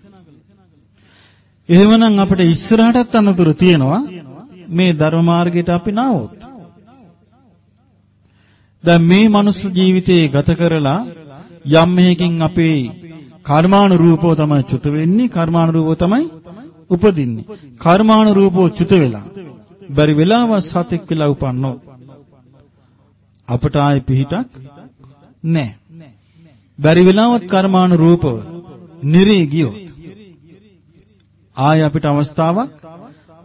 එහෙමනම් අපිට ඉස්සරහටත් අනතුරු තියෙනවා මේ ධර්ම මාර්ගයට අපි නාවොත්. දැන් මේ මනුස්ස ජීවිතේ ගත කරලා යම් මෙහකින් අපේ කර්මානුරූපව තමයි චුත වෙන්නේ කර්මානුරූපව තමයි උපදින්නේ කර්මානුරූපව චුත වෙලා බැරි වෙලාව සතෙක් වෙලා උපන්නෝ අපට ආයේ පිහිටක් නැහැ බැරි වෙලාවත් කර්මානුරූපව නිරේ ගියොත් ආයේ අපිට අවස්ථාවක්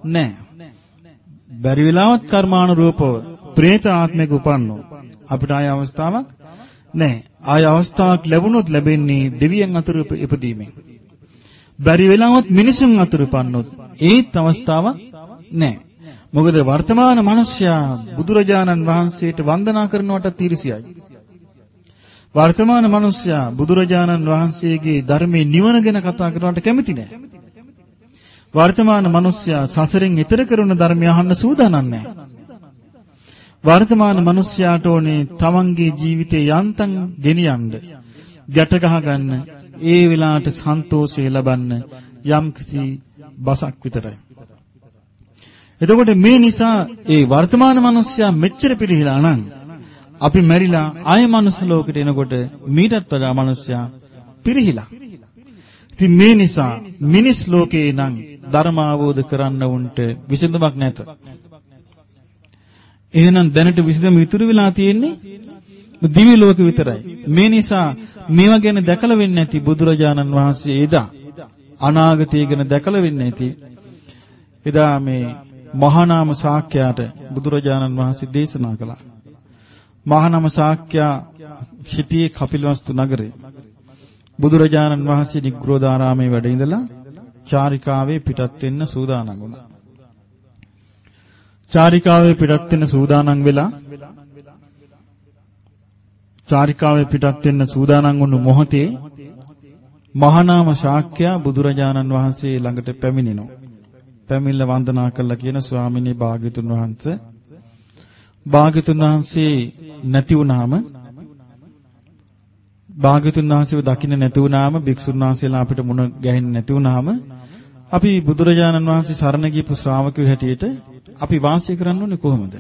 නැහැ බැරි වෙලාවත් කර්මානුරූපව പ്രേත ආත්මයක උපන්නෝ අපිට ආය අවස්ථාවක් නැහැ. ආය අවස්ථාවක් ලැබුණොත් ලැබෙන්නේ දෙවියන් අතර ඉපදීමෙන්. බැරි වෙලාවත් මිනිසුන් අතර උපන්නොත් ඒත් අවස්ථාවක් නැහැ. මොකද වර්තමාන මිනිසයා බුදුරජාණන් වහන්සේට වන්දනා කරනවට තීරසියයි. වර්තමාන මිනිසයා බුදුරජාණන් වහන්සේගේ ධර්මයේ නිවන ගැන කතා කරනවට කැමති නැහැ. වර්තමාන මිනිසයා සසරෙන් ඈතර කරන ධර්මය අහන්න සූදානම් නැහැ. වර්තමාන මිනිසයාට ඕනේ තමන්ගේ ජීවිතේ යන්තම් ගෙනියන්න, ගැට ගහ ගන්න, ඒ වෙලාවට සන්තෝෂය ලබන්න යම් කිසි බසක් විතරයි. එතකොට මේ නිසා ඒ වර්තමාන මිනිස්සයා මෙච්චර පිළිහිලා නම් අපි මැරිලා ආය මනුස්ස ලෝකෙට එනකොට මීටත් වඩා මිනිස්සයා පිරිහිලා. ඉතින් මේ නිසා මිනිස් ලෝකේ නම් ධර්ම අවබෝධ කරන්න උන්ට විසඳුමක් නැත. එහෙනම් දැනට විසඳුම ඉතුරු වෙලා තියෙන්නේ දිව්‍ය ලෝක විතරයි. මේ නිසා මේවා ගැන දැකලා වෙන්නේ නැති බුදුරජාණන් වහන්සේ එදා අනාගතය ගැන දැකලා වෙන්නේ නැති එදා මේ මහානාම ශාක්‍යයට බුදුරජාණන් වහන්සේ දේශනා කළා. මහානාම ශාක්‍යයා සිටියේ කපිලවස්තු නගරේ. බුදුරජාණන් වහන්සේ නිග්‍රෝධාරාමේ වැඩ ඉඳලා චාරිකාවේ පිටත් වෙන්න සූදානම් වුණා. චාරිකාවේ පිටත් වෙන්න සූදානම් වෙලා චාරිකාවේ පිටත් වෙන්න සූදානම් වුණු මොහොතේ මහානාම ශාක්‍යයා බුදුරජාණන් වහන්සේ ළඟට පැමිණෙනවා. පැමිණිල්ල වන්දනා කළා කියන ස්වාමිනී භාග්‍යතුන් වහන්සේ භාග්‍යතුන් වහන්සේ නැති වුණාම භාග්‍යතුන් වහන්සේව දකින්න නැති වුණාම භික්ෂුන් වහන්සේලා අපිට මුණ ගැහෙන්නේ නැති වුණාම අපි බුදුරජාණන් වහන්සේ සරණ ගියපු ශ්‍රාවකයෝ හැටියට අපි වාසය කරන්න ඕනේ කොහොමද?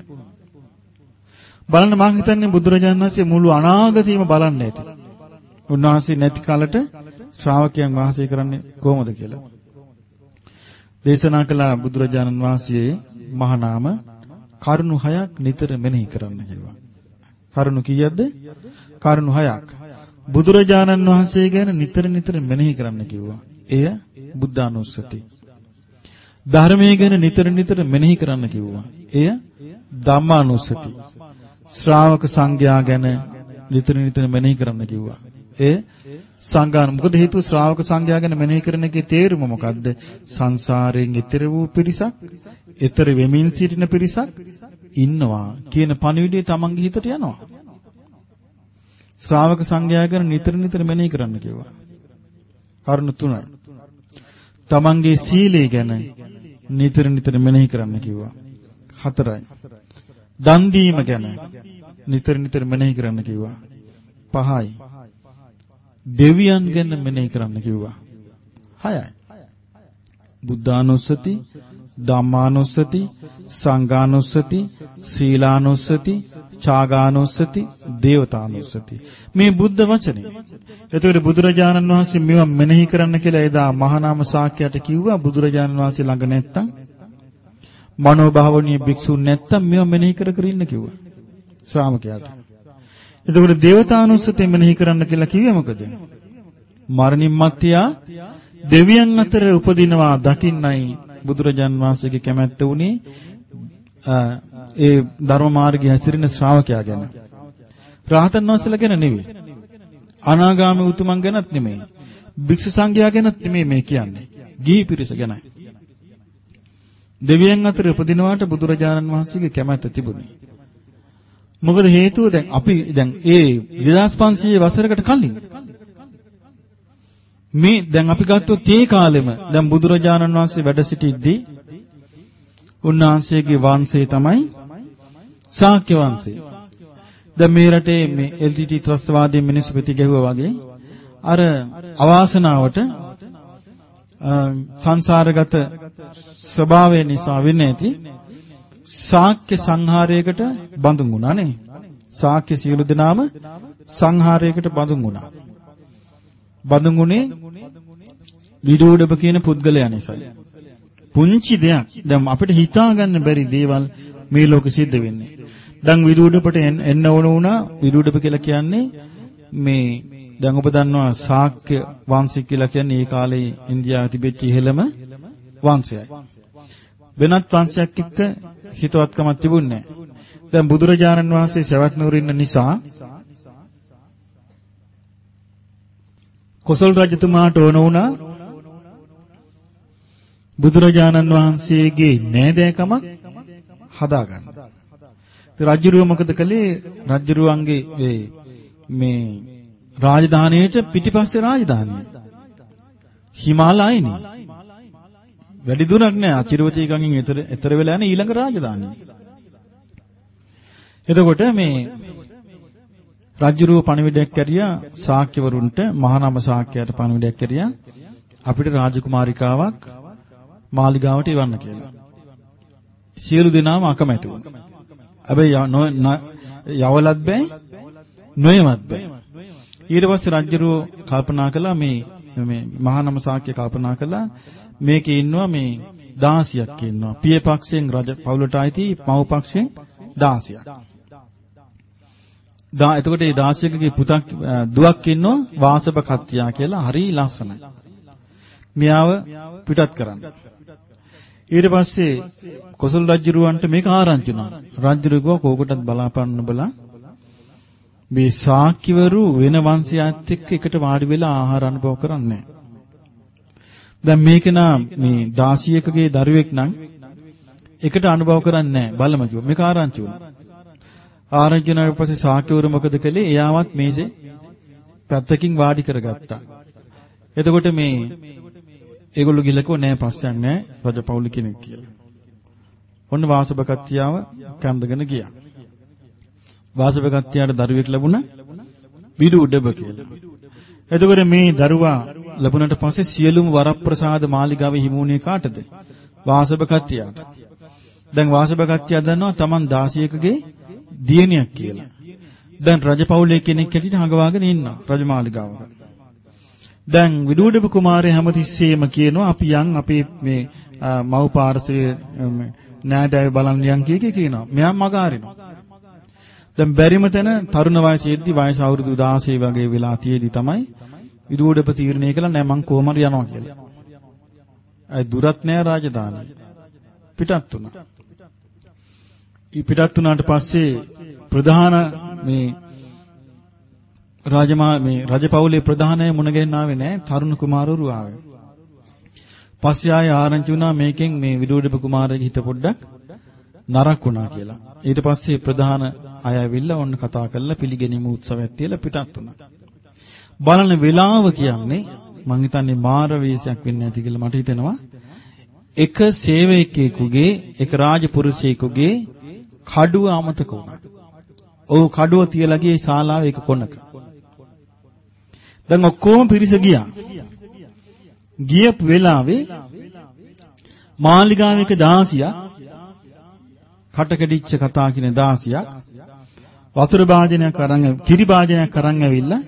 බලන්න මම හිතන්නේ බුදුරජාණන් වහන්සේ මුළු අනාගතයම බලන්න ඇති. උන්වහන්සේ නැති කාලට ශ්‍රාවකයන් වාසය කරන්නේ කොහොමද කියලා. දේශනා කළ බුදුරජාණන් වහන්සේ මහා නාම කරුණු හයක් නිතර මෙනෙහි කරන්න කිව්වා. කරුණු කීයක්ද? කරුණු හයක්. බුදුරජාණන් වහන්සේ ගැන නිතර නිතර මෙනෙහි කරන්න කිව්වා. එය බුද්ධානුස්සති. ධර්මයේ ගැන නිතර නිතර මෙනෙහි කරන්න කිව්වා. එය ධම්මානුස්සති. ශ්‍රාවක සංඝයා ගැන නිතර නිතර මෙනෙහි කරන්න කිව්වා. එය සංඝාන මොකද හේතුව ශ්‍රාවක සංඝයා ගැන මෙනෙහි කරන එකේ තේරුම මොකද්ද? සංසාරයෙන් ඈතර වූ පිරිසක්, ඈතර වෙමින් සිටින පිරිසක් ඉන්නවා කියන පණිවිඩය තමන්ගේ හිතට යනවා. ශ්‍රාවක සංඝයා ගැන නිතර නිතර මෙනෙහි කරන්න කිව්වා. කරුණු තුනයි. තමන්ගේ සීලය ගැන නිතර නිතර මෙනෙහි කරන්න කිව්වා. හතරයි. දන් දීම ගැන නිතර නිතර මෙනෙහි කරන්න කිව්වා. පහයි. දෙවියන් ගැන මෙනෙහි කරන්න කිව්වා. හයයි. බුද්ධානුස්සති, ධම්මානුස්සති, සංඝානුස්සති, සීලානුස්සති, ඡාගානුස්සති, දේවතානුස්සති. මේ බුද්ධ වචනේ. එතකොට බුදුරජාණන් වහන්සේ මේවා මෙනෙහි කරන්න කියලා එදා මහානාම ශාක්‍යයට කිව්වා බුදුරජාණන් වහන්සේ ළඟ නැත්තම් මනෝභාවනීය භික්ෂුන් නැත්තම් මේවා මෙනෙහි කර කර ඉන්න කිව්වා. ශ්‍රාමකයාට. එතකොට දේවතානුස්සතිය මෙනෙහි කරන්න කියලා කිව්වේ මොකද? මරණින් මත්තියා දෙවියන් අතර උපදිනවා දකින්නයි බුදුරජාන් වහන්සේගේ කැමැත්ත උනේ ඒ ධර්ම මාර්ගයේ හැසිරෙන ශ්‍රාවකයා ගැන. රාහතන් වහන්සේලා ගැන නෙවෙයි. අනාගාමී උතුමන් ගැනත් නෙමෙයි. භික්ෂු සංඝයා ගැනත් නෙමෙයි මේ කියන්නේ. ගිහි පිරිස ගැනයි. දෙවියන් අතර උපදිනවාට බුදුරජාණන් වහන්සේගේ කැමැත්ත තිබුණේ. මොකද හේතුව දැන් අපි දැන් ඒ 2500 වසරකට කලින් මේ දැන් අපි ගත්තොත් ඒ කාලෙම දැන් බුදුරජාණන් වහන්සේ වැඩ සිටිද්දී උන්වහන්සේගේ වංශය තමයි ශාක්‍ය වංශය. දැන් මේ රටේ මේ LTT ත්‍රස්තවාදී මිනිස්සු පිටි ගැහුවා වගේ අර අවාසනාවට සංසාරගත ස්වභාවය නිසා වෙන්නේ නැති ශාක්‍ය සංහාරයකට බඳුන් වුණා නේ. ශාක්‍ය සියලු දෙනාම සංහාරයකට බඳුන් වුණා. බඳුන් වුණේ විදූඩබ කියන පුද්ගලයා නිසායි. පුංචි දෙයක් දැන් අපිට හිතා ගන්න බැරි දේවල් මේ ලෝකෙ සිද්ධ වෙන්නේ. දැන් විදූඩබට එන්න ඕන වුණා විදූඩබ කියලා කියන්නේ මේ දැන් ඔබ දන්නවා ශාක්‍ය වංශය කියලා කියන්නේ ඒ කාලේ ඉන්දියාවේ තිබෙච්ච ඉහළම වංශයයි. වෙනත් වංශයක් එක්ක හිතවත්කමක් තිබුණේ නැහැ. දැන් බුදුරජාණන් වහන්සේ සවැත් නුවර ඉන්න නිසා කොසල් රජතුමාට ඕන වුණා බුදුරජාණන් වහන්සේගේ නෑදෑකමක් හදාගන්න. ඉතින් රජුරුව මොකද කළේ? රජුරුවන්ගේ මේ රාජධානියට පිටිපස්සේ රාජධානිය. හිමාලයනේ. වැඩි දුරක් නෑ අචිරවතී ගඟින් එතර එතර වෙලා යන ඊළඟ රාජධානිය. එතකොට මේ රජුරුව පණිවිඩයක් කැරියා ශාක්‍යවරුන්ට මහානාම ශාක්‍යයට පණිවිඩයක් කැරියා අපිට රාජකුමාරිකාවක් මාලිගාවට ඉවන්න කියලා. සියලු දෙනාම අකමැති වුණා. හැබැයි යවලත් බෑ නොයමත් බෑ. ඊට පස්සේ රජුරුව කල්පනා කළා මේ මේ මහානම ශාක්‍ය කල්පනා කළා මේකේ ඉන්නවා මේ 16ක් ඉන්නවා. පිය පක්ෂයෙන් රජ පවුලට ආйти මව් පක්ෂයෙන් 16ක්. දා එතකොට මේ 16කගේ පුතක් දුවක් ඉන්නවා වාසබ කත්තියා කියලා හරි ලස්සනයි. මෙයාව පිටත් කරන්න. ඊට පස්සේ කොසල් රජුරවන්ට මේක ආරංචි වුණා. රජුරු ගෝ කෝකටත් බලාපන්න බලා මේ සාක්කිවරු වෙන වංශයත් එක්ක එකට වාඩි වෙලා ආහාර අනුභව කරන්නේ නැහැ. දැන් මේක නා මේ 16කගේ දරුවෙක් නම් එකට අනුභව කරන්නේ නැහැ බලම කිව්වා මේක ආරංචි වුණා ආරංචි වුණාට පස්සේ ශාක්‍යවරු මොකද කළේ එයාවත් මේසේ පැත්තකින් වාඩි කරගත්තා එතකොට මේ ඒගොල්ලෝ ගිලකෝ නෑ පස්සක් නෑ රජපෞල කෙනෙක් කියලා. ඔන්න වාසබකත්තියාව කන්දගෙන ගියා. වාසබකත්තියාට දරුවෙක් ලැබුණා විදු උඩබ කියලා. එතකොට මේ දරුවා ලැබුණට පස්සේ සියලුම වරප්‍රසාද මාලිගාවේ හිමුනේ කාටද? වාසබකත්තියාට. දැන් වාසබකත්තියා දන්නවා Taman 16කගේ දියණියක් කියලා. දැන් රජපෞලේ කෙනෙක් හැටියට හඟවාගෙන ඉන්නවා රජමාලිගාවක. දැන් විදුඩබ කුමාරයා හැමතිස්සෙම කියනවා අපි යන් අපේ මේ මව් පාර්ශවයේ නෑදෑයෝ බලන්න යන් කිය කී කියනවා. මෙයා මග අරිනවා. දැන් බැරිම තැන තරුණ වයසේදී වයස අවුරුදු 16 වගේ වෙලා තියේදී තමයි විදුඩබ තීරණය කළා නෑ මං කොහොම හරි යනවා කියලා. අය දුරත් නෑ රාජධානිය. පිටත් වුණා. ඊ පිටත් වුණාට පස්සේ ප්‍රධාන මේ රාජමා මේ රජපෞලේ ප්‍රධානය මුණ ගැහෙන්න ආවේ නැහැ තරුණ කුමාරවරු ආවේ. පස්සේ ආයේ ආරංචි වුණා මේකෙන් මේ විදුඩබ කුමාරගේ හිත පොඩ්ඩක් නරක් වුණා කියලා. ඊට පස්සේ ප්‍රධාන අය ඇවිල්ලා ඔන්න කතා කරලා පිළිගැනීම උත්සවයක් තියලා පිටත් වුණා. බලන වෙලාව කියන්නේ මං හිතන්නේ මාර වේශයක් වෙන්නේ නැති කියලා මට හිතෙනවා. එක සේවකයෙකුගේ එක රාජපුරුෂයෙකුගේ කඩුව අමතක වුණා. ඔව් කඩුව තියලා ගියේ ශාලාවේ එක කොනක. දැන් ඔක්කොම පිරිස ගියා. ගියපු වෙලාවේ මාලිගාවේක 16ක් කටකඩිච්ච කතා කියන 16ක් වතුර භාජනයක් අරන් කිරි භාජනයක් අරන් ඇවිල්ලා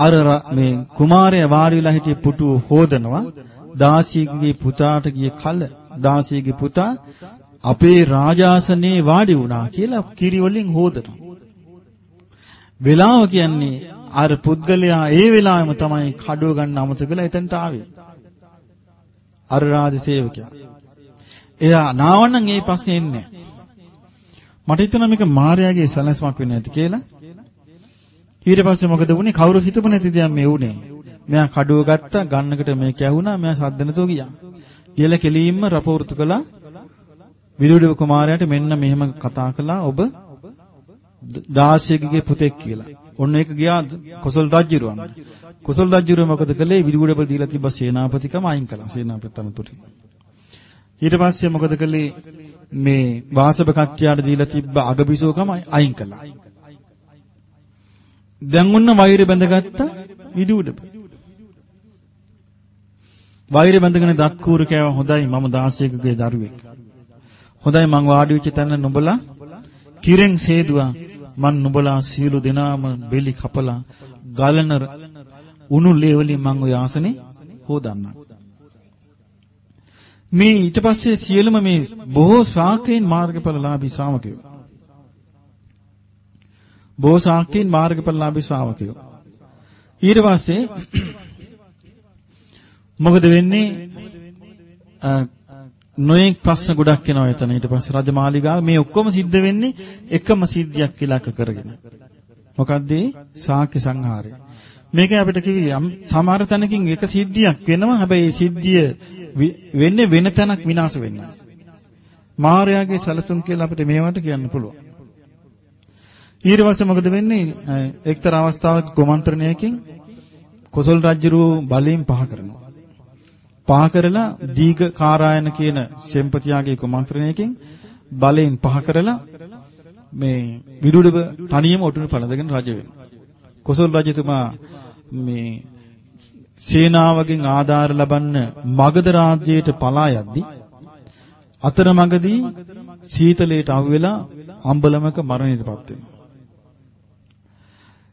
අර මේ කුමාරයා වාඩි වෙලා හිටිය පුටුව හොදනවා 16ගේ පුතාට ගිය කල 16ගේ පුතා අපේ රාජාසනයේ වාඩි වුණා කියලා කිරි වලින් හොදනවා වෙලාව කියන්නේ අර පුද්ගලයා ඒ වෙලාවෙම තමයි කඩුව ගන්න අමතක වෙලා එතනට ආවේ. අර රාජ සේවකයා. එයා නාවනම් ඒ පස්සේ එන්නේ මට හිතෙනවා මේක මාර්යාගේ සැලැස්මක් වෙන්නේ නැති කියලා. ඊට පස්සේ මොකද වුනේ? කවුරු හිතපු නැති දෙයක් මේ වුනේ. මෙයා කඩුව ගත්තා, ගන්නකට මේක ඇහුණා, මෙයා සද්ද නැතුව ගියා. කියලා කෙලින්ම රපෝර්තු කළා. විදුඩිව කුමාරයාට මෙන්න මෙහෙම කතා කළා ඔබ 16ගේ පුතෙක් කියලා. ඔන්න ඒක ගියා කොසල් රජුරවන්න. කොසල් රජුර මොකද කළේ විදුගුඩපල් දීලා තිබ්බ සේනාපතිකම අයින් කළා. සේනාපති තනතුරේ. ඊට පස්සේ මොකද කළේ මේ වාසබ කච්චයාට දීලා තිබ්බ අගබිසෝකම අයින් කළා. දැන් ඔන්න වෛරය බැඳගත්ත විදුගුඩප. වෛරය බැඳගෙන දත් කූරු කෑව හොඳයි මම 16කගේ දරුවෙක්. හොඳයි මං වාඩි වෙච්ච තැන නුඹලා කිරෙන් සේදුවා මන් නුඹලා සියලු දෙනාම බෙලි කපලා ගලන උණු ලේ වලින් මං ඔය ආසනේ හොදන්නම්. මේ ඊට පස්සේ සියලුම මේ බොහෝ ශාකේන් මාර්ගඵලලාභී ශ්‍රාවකයෝ. බොහෝ ශාකේන් මාර්ගඵලලාභී ශ්‍රාවකයෝ. ඊට පස්සේ මොකද වෙන්නේ නොයෙක් ප්‍රශ්න ගොඩක් එනවා එතන. ඊට පස්සේ රජමාලිගාව මේ ඔක්කොම සිද්ධ වෙන්නේ එකම සිද්ධියක් ඉලක්ක කරගෙන. මොකද්ද ශාක්‍ය සංහාරය. මේක අපිට කිව්වේ සමහර තැනකින් එක සිද්ධියක් වෙනවා. හැබැයි ඒ සිද්ධිය වෙන්නේ වෙන තැනක් විනාශ වෙන්නේ. මාර්යාගේ සැලසුම් කියලා අපිට මේවට කියන්න පුළුවන්. ඊට පස්සේ මොකද වෙන්නේ? එක්තරා අවස්ථාවක කුමන්ත්‍රණයකින් කොසල් රජුරු බලයෙන් පහ කරනවා. පහ කරලා දීඝ කාරායන කියන සෙම්පතියාගේ කුමන්ත්‍රණයකින් බලයෙන් පහ කරලා මේ විදුඩබ තනියම ඔටුනු පළඳගෙන රජ වෙනවා. කොසල් රජතුමා මේ සේනාවකින් ආධාර ලබන්න මගධ රාජ්‍යයට පලා යද්දී අතරමඟදී සීතලයට අවුවෙලා අම්බලමක මරණයටපත් වෙනවා.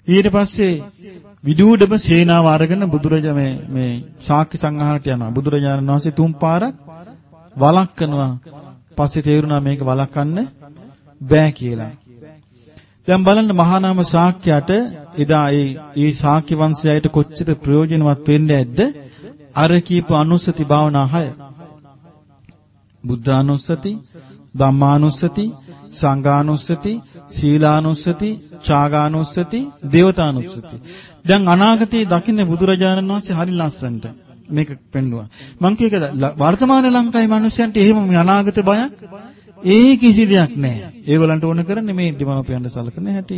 ඊට පස්සේ විදූඩම සේනාව අරගෙන බුදුරජා මේ මේ ශාක්‍ය සංඝාරට යනවා. බුදුරජාණන් වහන්සේ තුන් පාරක් වළක්වනවා. පස්සේ තේරුණා මේක වළක්වන්න බෑ කියලා. දැන් බලන්න මහා නාම ශාක්‍යයට එදා ඒ ඒ ශාක්‍ය වංශයයට කොච්චර ප්‍රයෝජනවත් වෙන්නේ නැද්ද? අර කීප අනුස්සති භාවනා 6. බුද්ධානුස්සති, ධම්මානුස්සති, සංඝානුස්සති, සීලානුස්සති, ඡාගානුස්සති, දේවතානුස්සති. දැන් අනාගතයේ දකින්න බුදුරජාණන් වහන්සේ හරි ලස්සනට මේක පෙන්වුවා. මං කියක වර්තමාන ලංකාවේ මිනිස්සුන්ට එහෙම මේ අනාගත බයක් ඒ කිසි දෙයක් නැහැ. ඒගොල්ලන්ට ඕන කරන්නේ මේ දෙමාපියන්ට සලකන හැටි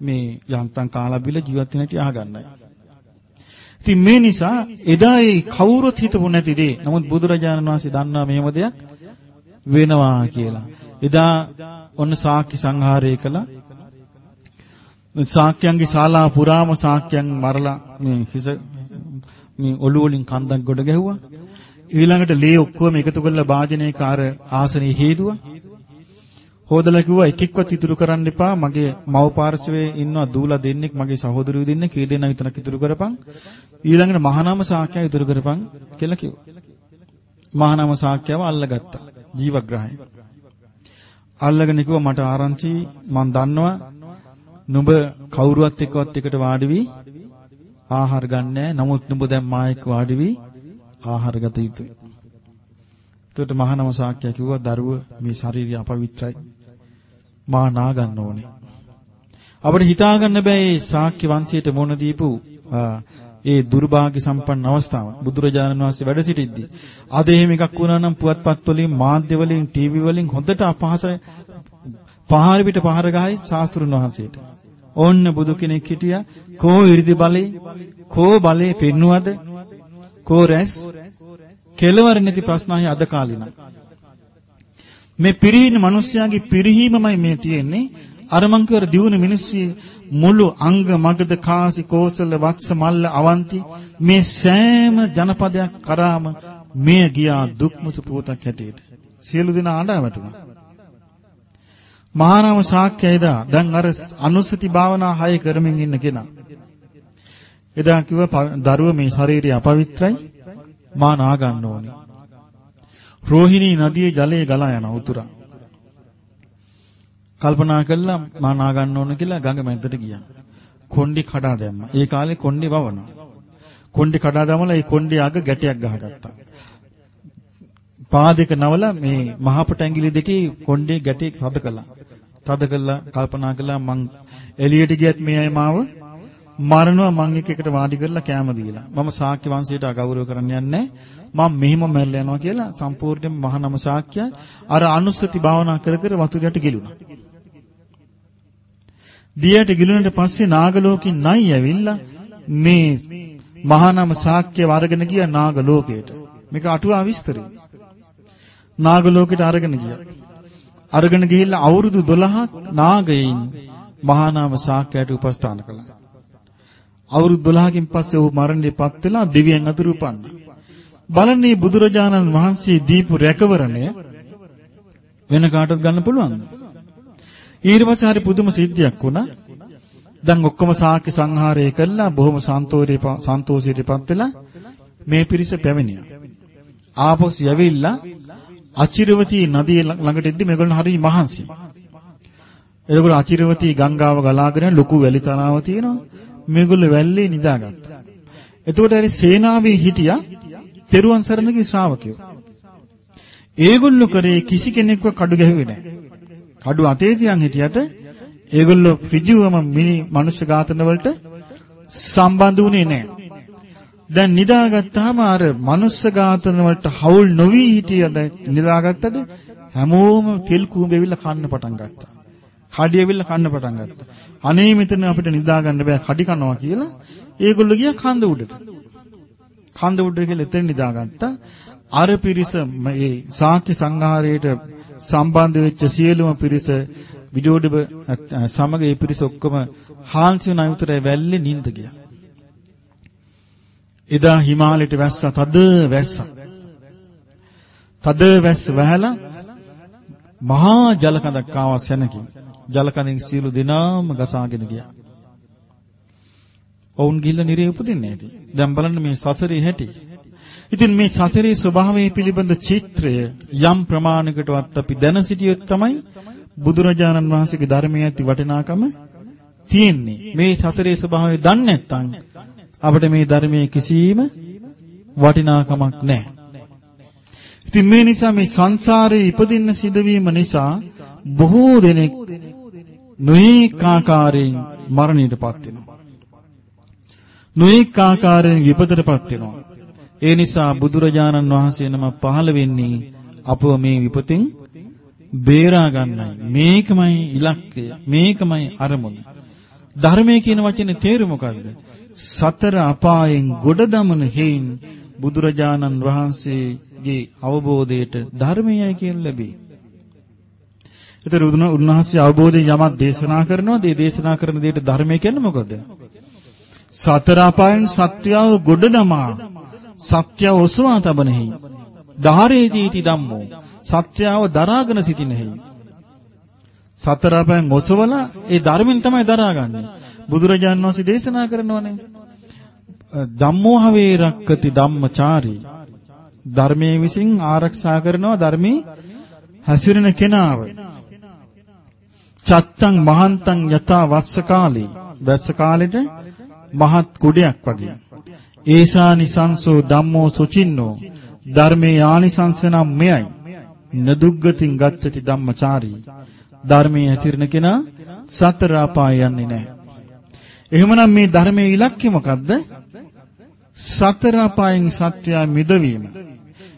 මේ යන්තම් කාලා බිල ජීවත් වෙන හැටි අහගන්නයි. ඉතින් මේ නිසා එදා ඒ කවුරුත් හිතපු නැති දේ. නමුත් බුදුරජාණන් වහන්සේ දන්නා මේව දෙයක් වෙනවා කියලා. එදා ඔන්න සාක්‍ය සංහාරය කළා. සාක්‍යයන්ගේ ශාලා පුරාම සාක්‍යයන් මරලා මේ හිස මේ ඔළුව වලින් කන්දක් ගොඩ ගැහුවා. ඊළඟට ලේ ඔක්කොම එකතු කරලා වාජනයේ කාර ආසනේ හේදුවා. හොදලා කිව්වා එක එක්කවත් ඉතුරු කරන්න එපා. මගේ මව් පාර්ශවයේ ඉන්නවා දූලා දෙන්නෙක් මගේ සහෝදරයෝ දෙන්නෙක් කී දෙනා විතරක් ඉතුරු කරපන්. ඊළඟට මහානාම සාක්‍යය ඉතුරු කරපන් කියලා කිව්වා. මහානාම සාක්‍යයව අල්ලගත්තා. ජීවග්‍රහය. අල්ලගෙන කිව්වා මට ආරංචි මං දන්නවා නුඹ කවුරුවත් එක්කවත් එකට වාඩි වී ආහාර ගන්නෑ. නමුත් නුඹ දැන් මා එක්ක වාඩි වී ආහාර ගත යුතුයි. එතකොට මහානම ශාක්‍යය කිව්වා දරුව මේ ශාරීරිය අපවිත්‍රයි. මා නා ගන්න ඕනේ. අපිට හිතා ගන්න බෑ මේ ශාක්‍ය වංශයට මොන දීපු ඒ දුර්භාග්‍ය සම්පන්න අවස්ථාව. බුදුරජාණන් වහන්සේ වැඩ සිටිද්දී. අද එහෙම එකක් වුණා නම් පුවත්පත් වලින් මාධ්‍ය වලින් ටීවී වලින් හොඳට අපහාස පහර පිට පහර ගහයි ශාස්ත්‍රුන් වහන්සේට. ඕන්න බුදු කෙනෙක් හිටියා. කෝ 이르දි බලේ කෝ බලේ පෙන්නුවද? කෝ රැස්? කෙලවර නැති ප්‍රශ්නයි අද කාලින මේ පිරිහින මිනිස්යාගේ පිරිහීමමයි මේ තියෙන්නේ. අර මං කියවර දියුණු මිනිස්සු මුළු අංග මගද කාසි කෝසල වත්ස මල්ල අවන්ති මේ සෑම ජනපදයක් කරාම මෙය ගියා දුක්මුතු පුවතක් හැටියට. සියලු දෙනා අඬා වැටුණා මහානාම ශාක්‍යයදා දැන් අර අනුස්සති භාවනා හය කරමින් ඉන්න කෙනා. එදා කිව්ව දරුව මේ ශාරීරිය අපවිත්‍රයි මා නා ගන්න ඕනේ. රෝහිණී නදියේ ජලය ගලා යන උතුරා. කල්පනා කළා මා නා ගන්න ඕන කියලා ගඟ මැද්දට ගියා. කොණ්ඩි කඩා දැම්මා. ඒ කාලේ කොණ්ඩි වවනවා. කොණ්ඩි කඩා දැමලා ඒ කොණ්ඩි අග ගැටයක් ගහගත්තා. පා දෙක නවලා මේ මහපට ඇඟිලි දෙකේ කොණ්ඩේ ගැටේ තද කළා. තද කළා කල්පනා කළා මං එළියට ගියත් මේ අය මාව මරනවා මං එක එකට වාඩි කරලා කැම දීලා. මම ශාක්‍ය වංශයට අගෞරව කරන්න යන්නේ මම මෙහිම මැරලා යනවා කියලා සම්පූර්ණයෙන්ම මහා නම ශාක්‍ය අර අනුස්සති භාවනා කර කර වතුරට ගිලුණා. දියට ගිලුණට පස්සේ නාගලෝකින් නයි ඇවිල්ලා මේ මහානම ශාක්‍ය වර්ගන ගිය නාගලෝකයට. මේක අටුවා විස්තරය. නාගලෝකයට අරගෙන ගියා. අරගෙන ගිහිල්ලා අවුරුදු 12ක් නාගයින් මහානාම ශාක්‍යයට උපස්ථාන කළා. අවුරුදු 12කින් පස්සේ ඔහු මරණයටපත් වෙලා දෙවියන් අතුර උපන්නා. බලන්නේ බුදුරජාණන් වහන්සේ දීපු රැකවරණය වෙන කාටවත් ගන්න පුළුවන්ද? ඊට පස්සේ හරි පුදුම සිද්ධියක් වුණා. දැන් ඔක්කොම සාක්‍ය සංහාරය කළා බොහොම සන්තෝෂේ සන්තෝෂයටපත් වෙලා මේ පිරිස පැමිණියා. ආපහු යවිලා අචිරවතී නදිය ළඟට එද්දි මේගොල්ලෝ හරි මහන්සි. ඒගොල්ලෝ අචිරවතී ගංගාව ගලාගෙන ලොකු වැලි තලාව තියෙනවා. මේගොල්ලෝ වැල්ලේ නිදාගත්තා. එතකොට හරි සේනාවේ හිටියා තෙරුවන් සරණගේ ශ්‍රාවකයෝ. ඒගොල්ලෝ කරේ කිසි කෙනෙක්ව කඩු ගැහුවේ නැහැ. කඩු අතේ තියන් හිටියට ඒගොල්ලෝ ඍජුවම මිනි මනුෂ්‍ය ඝාතන වලට සම්බන්ධ වුණේ නැහැ. දැන් නිදාගත්තාම අර මනුස්ස ඝාතන වලට හවුල් නොවි හිටියද නිදාගත්තද හැමෝම තෙල් කූඹෙවිල්ල කන්න පටන් ගත්තා. කඩියවිල්ල කන්න පටන් ගත්තා. අනේ මෙතන අපිට නිදා ගන්න බෑ කඩි කනවා කියලා ඒගොල්ලෝ ගියා කන්ද උඩට. කන්ද උඩට කියලා එතන නිදාගත්තා. අර පිරිස මේ සාක්‍ය සංඝාරයට සම්බන්ධ වෙච්ච සියලුම පිරිස විජෝඩබ සමග ඒ පිරිස ඔක්කොම හාන්සි වුණා විතරයි වැල්ලේ නිින්ද ගියා. එදා හිමාලයට වැස්ස තද වැස්ස. තද වැස්ස වැහලා මහා ජල කඳක් ආවා සැනකින්. ජල කඳෙන් සියලු දෙනාම ගසාගෙන ගියා. ඔවුන් ගිහිල්ලා නිරේ උපදින්නේ නැති. දැන් බලන්න මේ සසරේ හැටි. ඉතින් මේ සතරේ ස්වභාවය පිළිබඳ චිත්‍රය යම් ප්‍රමාණයකටවත් අපි දැන සිටියොත් තමයි බුදුරජාණන් වහන්සේගේ ධර්මයේ ඇති වටිනාකම තියෙන්නේ. මේ සතරේ ස්වභාවය දන්නේ නැත්නම් අපිට මේ ධර්මයේ කිසිම වටිනාකමක් නැහැ. ඉතින් මේ නිසා මේ සංසාරේ ඉපදින්න සිදුවීම නිසා බොහෝ දෙනෙක් නොඑක ආකාරයෙන් මරණයටපත් වෙනවා. නොඑක ආකාරයෙන් විපතටපත් වෙනවා. ඒ නිසා බුදුරජාණන් වහන්සේ නම පහළ වෙන්නේ අපව මේ විපතින් බේරා ගන්නයි. මේකමයි ඉලක්කය. මේකමයි අරමුණ. ධර්මයේ කියන වචනේ තේරුම මොකද්ද? සතර අපායෙන් ගොඩ දමන හේයින් බුදුරජාණන් වහන්සේගේ අවබෝධයට ධර්මයයි කියන ලැබේ. ඒතර උන්වහන්සේ අවබෝධයෙන් යමක් දේශනා කරනවා. ඒ දේශනා කරන දෙයට ධර්මය කියන්නේ මොකද? සතර අපායන් සත්‍යව ගොඩ දමා සත්‍ය ඔසවා තබනෙහි. ධාරේදීති ධම්මෝ සත්‍යව දරාගෙන සිටිනෙහි. සතර අපායන් ඔසවලා ඒ ධර්මෙන් තමයි දරාගන්නේ. බුදුරජාණන් වහන්සේ දේශනා කරනවානේ. ධම්මෝ හවේ රක්කති ධම්මචාරී. ධර්මයේ විසින් ආරක්ෂා කරනවා ධර්මී හැසිරෙන කෙනාව. චත්තං මහන්තං යතා වස්ස කාලේ. වැස්ස කාලෙට මහත් කුඩයක් වගේ. ඒසානිසංසෝ ධම්මෝ සුචින්නෝ ධර්මේ ආනිසංස නම් මෙයයි. නදුග්ගතින් ගච්ඡති ධම්මචාරී. ධර්මයේ හැසිරෙන කෙනා සතර අපාය යන්නේ නැහැ. එහෙමනම් මේ ධර්මයේ ඉලක්කය මොකද්ද? සතර අපායන් සත්‍යය මිදවීම.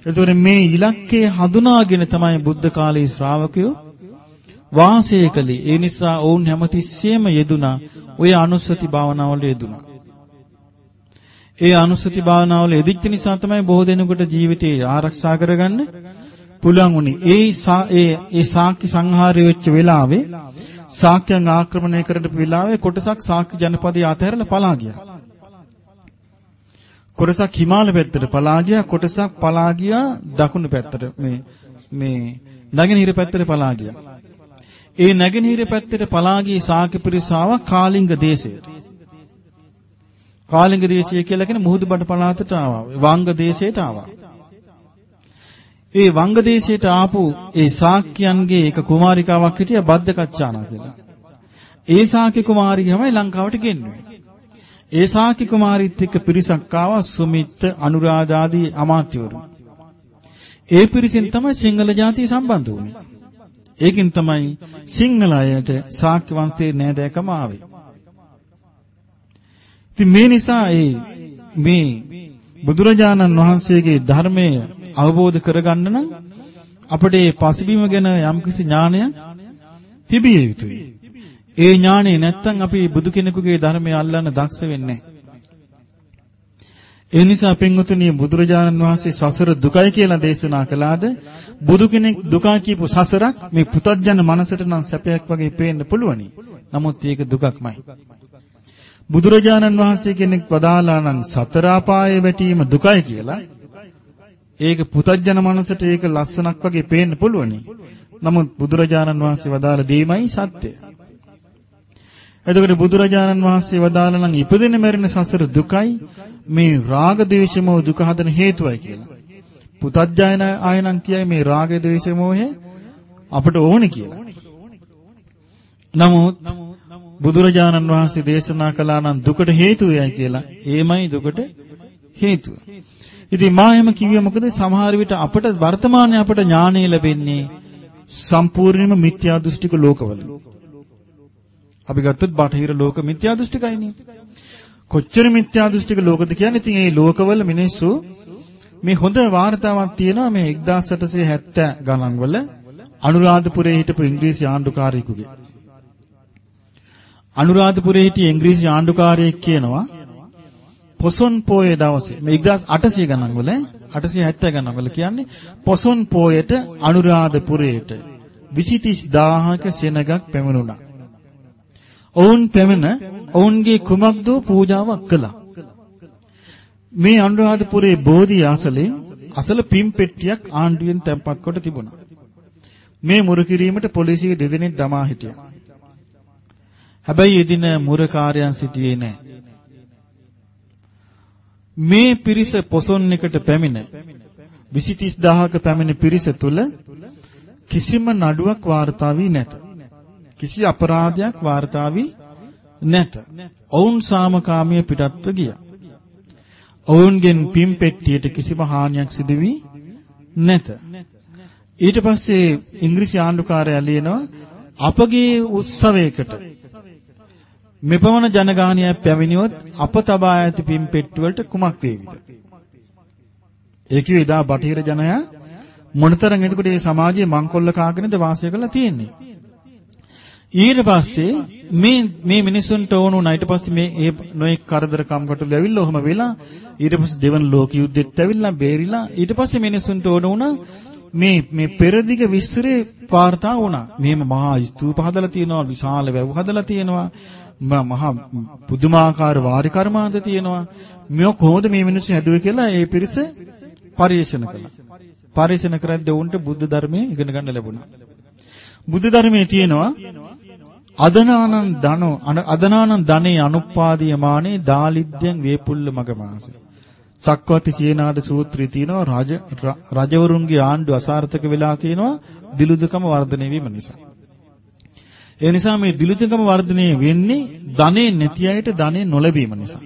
එතකොට මේ ඉලක්කය හඳුනාගෙන තමයි බුද්ධ කාලයේ ශ්‍රාවකයෝ වාසය කළේ. ඒ නිසා ඔවුන් හැමතිස්සෙම යෙදුනා ඔය අනුස්සති භාවනාවල යෙදුනා. ඒ අනුස්සති භාවනාවල යෙදිච්ච නිසා තමයි බොහෝ දෙනෙකුට ජීවිතේ ආරක්ෂා කරගන්න පුළුවන් උනේ. ඒ ඒ ඒ සාක්‍ය සංහාරය වෙච්ච වෙලාවේ සාක්‍යයන් ආක්‍රමණය කරපු වෙලාවේ කොටසක් සාක්‍ය ජනපදයේ අතහැරලා පලා ගියා. කොටසක් හිමාල පැත්තට පලා ගියා, කොටසක් පලා ගියා දකුණු පැත්තට මේ මේ නැගෙනහිර පැත්තට පලා ගියා. ඒ නැගෙනහිර පැත්තට පලා ගිය සාක්‍ය පිරිසාව කාලිංග දේශයට. කාලිංග දේශය කියලා කියන මුහුදු බඩ පළාතට ආවා. වංග දේශයට ආවා. ඒ වංග දේශයට ආපු ඒ ශාක්‍යයන්ගේ එක කුමාරිකාවක් හිටියා බද්දකච්චානා කියලා. ඒ ශාක්‍ය කුමාරිය තමයි ලංකාවට ගෙන්නුවේ. ඒ ශාක්‍ය කුමාරිත් එක්ක පිරිසක් ආවා සුමිත් අනුරාධ ආදී අමාත්‍යවරු. ඒ පිරිසෙන් තමයි සිංහල ජාතිය සම්බන්ධ වුනේ. ඒකින් තමයි සිංහල අයට ශාක්‍ය වංශයේ නෑදෑකම ආවේ. ඉතින් මේ නිසා ඒ මේ බුදුරජාණන් වහන්සේගේ ධර්මය අවබෝධ කරගන්න නම් අපිට මේ පසුබිම ගැන යම්කිසි ඥානයක් තිබිය යුතුයි. ඒ ඥානෙ නැත්තම් අපි බුදු කෙනෙකුගේ ධර්මය අල්ලන්න දක්ෂ වෙන්නේ ඒ නිසා පින්වතුනි බුදුරජාණන් වහන්සේ සසර දුකයි කියලා දේශනා කළාද බුදු කෙනෙක් දුක කියපු සසරක් මේ පුතත්ජන මනසට නම් සැපයක් වගේ පේන්න පුළුවනි. නමුත් ඒක දුකක්මයි. බුදුරජාණන් වහන්සේ කෙනෙක් වදාලා නම් සතර අපායේ වැටීම දුකයි කියලා ඒක පුතඥන මනසට ඒක ලස්සනක් වගේ පේන්න පුළුවනි. නමුත් බුදුරජාණන් වහන්සේ වදාළ දෙයමයි සත්‍යය. එතකොට බුදුරජාණන් වහන්සේ වදාළ නම් ඉපදෙන මැරෙන සසර දුකයි මේ රාග දේශමෝ දුක හදන හේතුවයි කියලා. පුතඥයන ආයනන් කියයි මේ රාග දේශමෝහය අපට ඕනේ කියලා. නමුත් බුදුරජාණන් වහන්සේ දේශනා කළා නම් දුකට හේතුවයි කියලා. ඒමයි දුකට හේතුව. ඉතින් මා එහෙම කිව්වේ මොකද සමහර විට අපට වර්තමානයේ අපට ඥානය ලැබෙන්නේ සම්පූර්ණයෙන්ම මිත්‍යා දෘෂ්ටික ලෝකවල. අපි ගත්තොත් බටහිර ලෝක මිත්‍යා දෘෂ්ටිකයිනේ. කොච්චර මිත්‍යා දෘෂ්ටික ලෝකද කියන්නේ ඉතින් ඒ ලෝකවල මිනිස්සු මේ හොඳ වාර්තාවක් තියෙනවා මේ 1870 ගණන් වල අනුරාධපුරයේ හිටපු ඉංග්‍රීසි ආණ්ඩුකාරයෙකුගේ අනුරාධපුරයේ හිටිය ඉංග්‍රීසි ආණ්ඩුකාරයෙක් කියනවා පොසොන් පෝයේ දවසේ මේ 1800 ගණන් වල 870 ගණන් වල කියන්නේ පොසොන් පෝයට අනුරාධපුරයට 23000ක සෙනගක් පැමිණුණා. ඔවුන් පැමිණ ඔවුන්ගේ කුමක්ද පූජාවක් කළා. මේ අනුරාධපුරයේ බෝධි ආසලේ අසල පිම් පෙට්ටියක් ආණ්ඩුවෙන් තැන්පත් කොට තිබුණා. මේ මුරු කිරීමට පොලිසිය දෙදෙනෙක් දමා හිටියා. හැබැයි එදින මුරකාරයන් සිටියේ නැහැ. මේ පිරිස පොසොන් එකට පැමිණ 23000ක පැමිණ පිරිස තුල කිසිම නඩුවක් වාර්තා වී නැත. කිසි අපරාධයක් වාර්තා වී නැත. ඔවුන් සාමකාමී පිටත්ව ගියා. ඔවුන්ගෙන් පින් පෙට්ටියට කිසිම හානියක් සිදු වී නැත. ඊට පස්සේ ඉංග්‍රීසි ආණ්ඩුකාරයා ලියනවා අපගේ උත්සවයකට මෙපමණ ජනගහනයක් පැමිණියොත් අප තබා ඇති පින් පෙට්ටි වලට කුමක් වේවිද? ඒ කිව්වේ එදා බටහිර ජනයා මොනතරම් එතකොට මේ සමාජයේ මංකොල්ල කාගෙනද වාසය කරලා තියෙන්නේ. ඊට පස්සේ මේ මේ මිනිසුන්ට ඕන උනා ඊට පස්සේ මේ ඒ නොඑක් කරදර කම්කටොළු ඇවිල්ලා ඔහම වෙලා ඊට පස්සේ දෙවන ලෝක යුද්ධෙත් ඇවිල්ලා බේරිලා ඊට පස්සේ මිනිසුන්ට ඕන උනා මේ මේ පෙරදිග විස්තරේ වාර්තා වුණා. මෙහෙම මහා ස්තූප හදලා තියෙනවා විශාල වැව් හදලා තියෙනවා මහා පුදුමාකාර වාරි කර්මාන්ත තියෙනවා. මේ කොහොමද මේ මිනිස්සු හැදුවේ කියලා ඒ පිරිස පරිශන කළා. පරිශන කරද්දී උන්ට බුද්ධ ධර්මයේ ඉගෙන ගන්න ලැබුණා. බුද්ධ ධර්මයේ තියෙනවා අදනානං ධනෝ අදනානං ධනේ අනුපාදීය මානේ දාලිද්දෙන් වේපුල්ල මගමාස. චක්කවති සීනාද සූත්‍රය තියෙනවා රජ රජවරුන්ගේ ආණ්ඩු අසාර්ථක වෙලා තියෙනවා දිලුදුකම වර්ධනය වීම නිසා. ඒ නිසා මේ දිලුතුකම වර්ධනය වෙන්නේ ධනෙ නැති අයට ධනෙ නොලැබීම නිසා.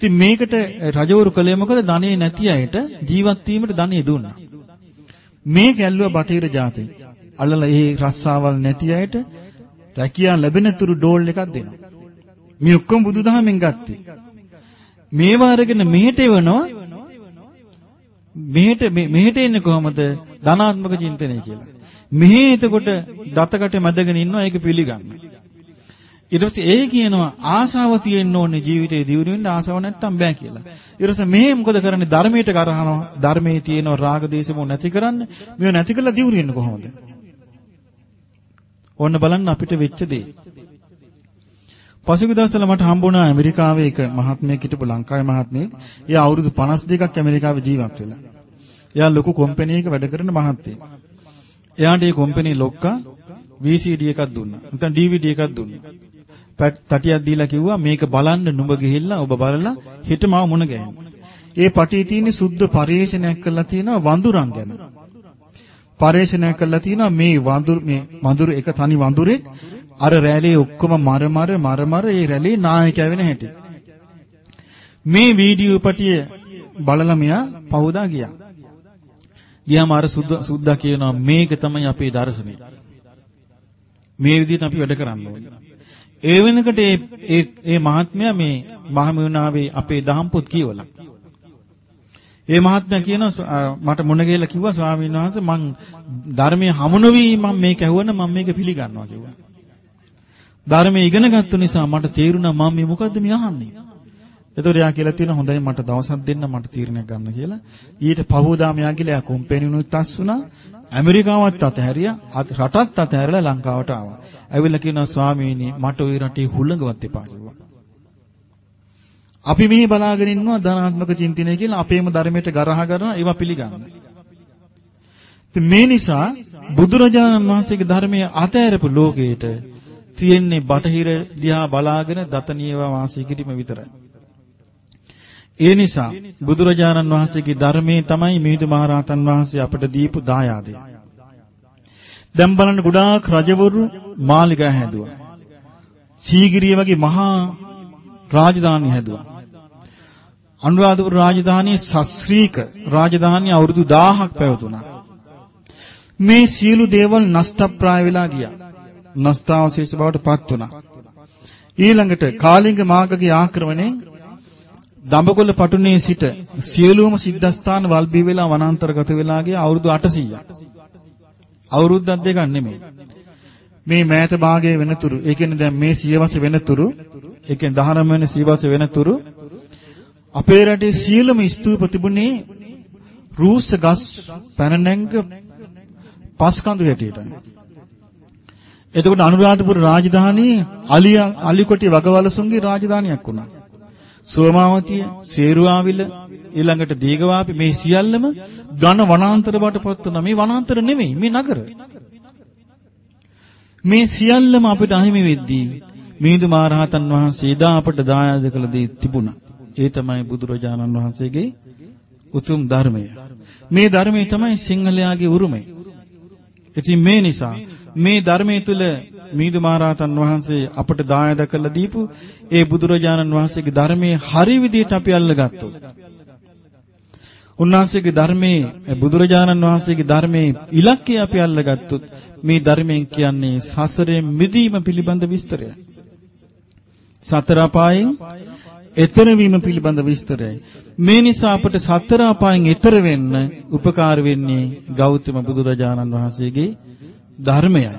ඉතින් මේකට රජවරු කළේ මොකද ධනෙ නැති අයට ජීවත් වීමට ධනෙ දුන්නා. මේ කැල්ලුව බටහිර ජාතේ. අල්ලලා ඒ රස්සාවල් නැති අයට රැකියා ලැබෙන තුරු ඩෝල් එකක් දෙනවා. මේ ඔක්කොම බුදුදහමෙන් ගත්තේ. මේවා අරගෙන මෙහෙට එවනවා මෙහෙට මෙහෙට එන්නේ කොහමද ධනාත්මක චින්තනය කියලා. මෙහි එතකොට දතකට මැදගෙන ඉන්නවා ඒක පිළිගන්න. ඊට පස්සේ ඒ කියනවා ආසාව තියෙන්න ඕනේ ජීවිතේ දියුණු වෙන්න ආසාව නැත්තම් බෑ කියලා. ඊට පස්සේ මේ මොකද කරන්නේ ධර්මයට කරහනවා ධර්මයේ තියෙන රාග දේශමෝ නැති කරන්න මේව නැති කරලා දියුණු වෙන්න කොහොමද? ඕන්න බලන්න අපිට වෙච්ච දේ. පසුගිය දවස්වල මට හම්බුණා ඇමරිකාවේ එක මහත්මයෙක් හිටපු ලංකාවේ මහත්මයෙක්. එයා අවුරුදු 52ක් ඇමරිකාවේ ජීවත් වෙලා. එයා ලොකු කම්පැනි එකක වැඩ කරන මහත්තයෙක්. එයාට මේ කම්පැනි ලොක්කා VCD එකක් දුන්නා. නැත්නම් DVD එකක් දුන්නා. තටියක් දීලා කිව්වා මේක බලන්න නුඹ ගිහිල්ලා ඔබ බලලා හිට මාව මුණ ගැහෙන්න. ඒ පටියේ තියෙන සුද්ධ පරිේශනයක් කරලා තියෙනවා වඳුරන් ගැන. පරිේශනයක් කරලා තියෙනවා මේ වඳුරු මේ වඳුරු එක තනි වඳුරෙක් අර රැළේ ඔක්කොම මර මර මර මර ඒ රැළේ නායකයා වෙන හැටි. මේ වීඩියෝ පටිය බලලා මෙයා පහුදා ගියා. ගියාම අර සුද්දා කියනවා මේක තමයි අපේ දර්ශනය. මේ විදිහට අපි වැඩ කරන්න ඕනේ. ඒ වෙනකොට ඒ ඒ ඒ මහත්මයා මේ මහමෙවුනාවේ අපේ දහම් පොත් කියවලා. ඒ මහත්මයා කියනවා මට මුණ ගැහිලා කිව්වා ස්වාමීන් වහන්සේ මං ධර්මයේ හමු නොවි මම මේක ඇහුවන මම මේක පිළිගන්නවා කිව්වා. ධර්මයේ ඉගෙන ගත්ත නිසා මට තේරුණා මම මේ මොකද්ද මේ අහන්නේ. එතකොට එයා කියලා තියෙනවා හොඳයි මට දවසක් දෙන්න මට තීරණයක් ගන්න කියලා. ඊට පහවදා මෙයා කියලා එයා කම්පැනිනුත් අස් වුණා. ඇමරිකාවත් අතහැරියා රටත් අතහැරලා ලංකාවට ආවා. ඇවිල්ලා කියනවා ස්වාමීනි මට ওই රටේ හුළඟවත් එපා කිව්වා. අපි මේ බලාගෙන ඉන්නවා ධනාත්මක චින්තනය කියලා අපේම ධර්මයට ගරහා කරනවා ඒවා පිළිගන්න. මේ නිසා බුදුරජාණන් වහන්සේගේ ධර්මයේ අතෑරපු ලෝකයට තියෙන්නේ බටහිර දිහා බලාගෙන දතනියවා වාසය කිරීම විතරයි. ඒ නිසා බුදුරජාණන් වහන්සේගේ ධර්මයේ තමයි මිහිඳු මහරහතන් වහන්සේ අපට දීපු දායාදය. දැන් බලන්න ගොඩාක් රජවරු මාලිගා හැදුවා. සීගිරිය වගේ මහා රාජධානි හැදුවා. අනුරාධපුර රාජධානියේ ශාස්ත්‍රීක රාජධානිය අවුරුදු 1000ක් පැවතුණා. මේ සියලු දේවල් නෂ්ටප්‍රාය වෙලා ගියා. නෂ්ටාවශේෂ බවට පත් වුණා. ඊළඟට කාලිංග මාගගේ ආක්‍රමණයෙන් දඹකොල්ල පටුනේ සිට සියලුම සිද්ධාස්ථාන වල්බී වෙලා වනාන්තරගත වෙලා ගිය අවුරුදු 800ක්. අවුරුද්දක් දෙකක් නෙමෙයි. මේ මෑත භාගයේ වෙනතුරු, ඒ කියන්නේ දැන් මේ සියවස වෙනතුරු, ඒ කියන්නේ 19 වෙනි සියවස වෙනතුරු අපේ රටේ සියලුම ස්තූප තිබුණේ රූස්ස ගස් පැනනැංග පස්කඳු හැටියට. එතකොට අනුරාධපුර රාජධානියේ අලිය අලිකොටි වගවලසුන්ගේ රාජධානියක් වුණා. සෝමාවතිය, සේරුවාවිල, ඊළඟට දීගවාපි මේ සියල්ලම ඝන වනාන්තර බවට පත් වුණා. මේ වනාන්තර නෙමෙයි මේ නගර. මේ සියල්ලම අපිට අහිමි වෙද්දී මිහිඳු මහරහතන් වහන්සේ දා අපට දායාද කළ දේ තිබුණා. ඒ තමයි බුදුරජාණන් වහන්සේගේ උතුම් ධර්මය. මේ ධර්මය තමයි සිංහලයාගේ උරුමය. ඉතින් මේ නිසා මේ ධර්මයේ තුල මිහිඳු මහරහතන් වහන්සේ අපට දායාද කළ දීපු ඒ බුදුරජාණන් වහන්සේගේ ධර්මයේ හරි විදිහට අපි අල්ලගත්තොත් උන්වහන්සේගේ ධර්මයේ බුදුරජාණන් වහන්සේගේ ධර්මයේ ඉලක්කය අපි අල්ලගත්තොත් මේ ධර්මයෙන් කියන්නේ සසරේ මිදීම පිළිබඳ විස්තරය. සතර අපායෙන් එතර වීම පිළිබඳ විස්තරයයි. මේ නිසා අපට සතර අපායෙන් එතර වෙන්න උපකාර වෙන්නේ ගෞතම බුදුරජාණන් වහන්සේගේ ධර්මයයි.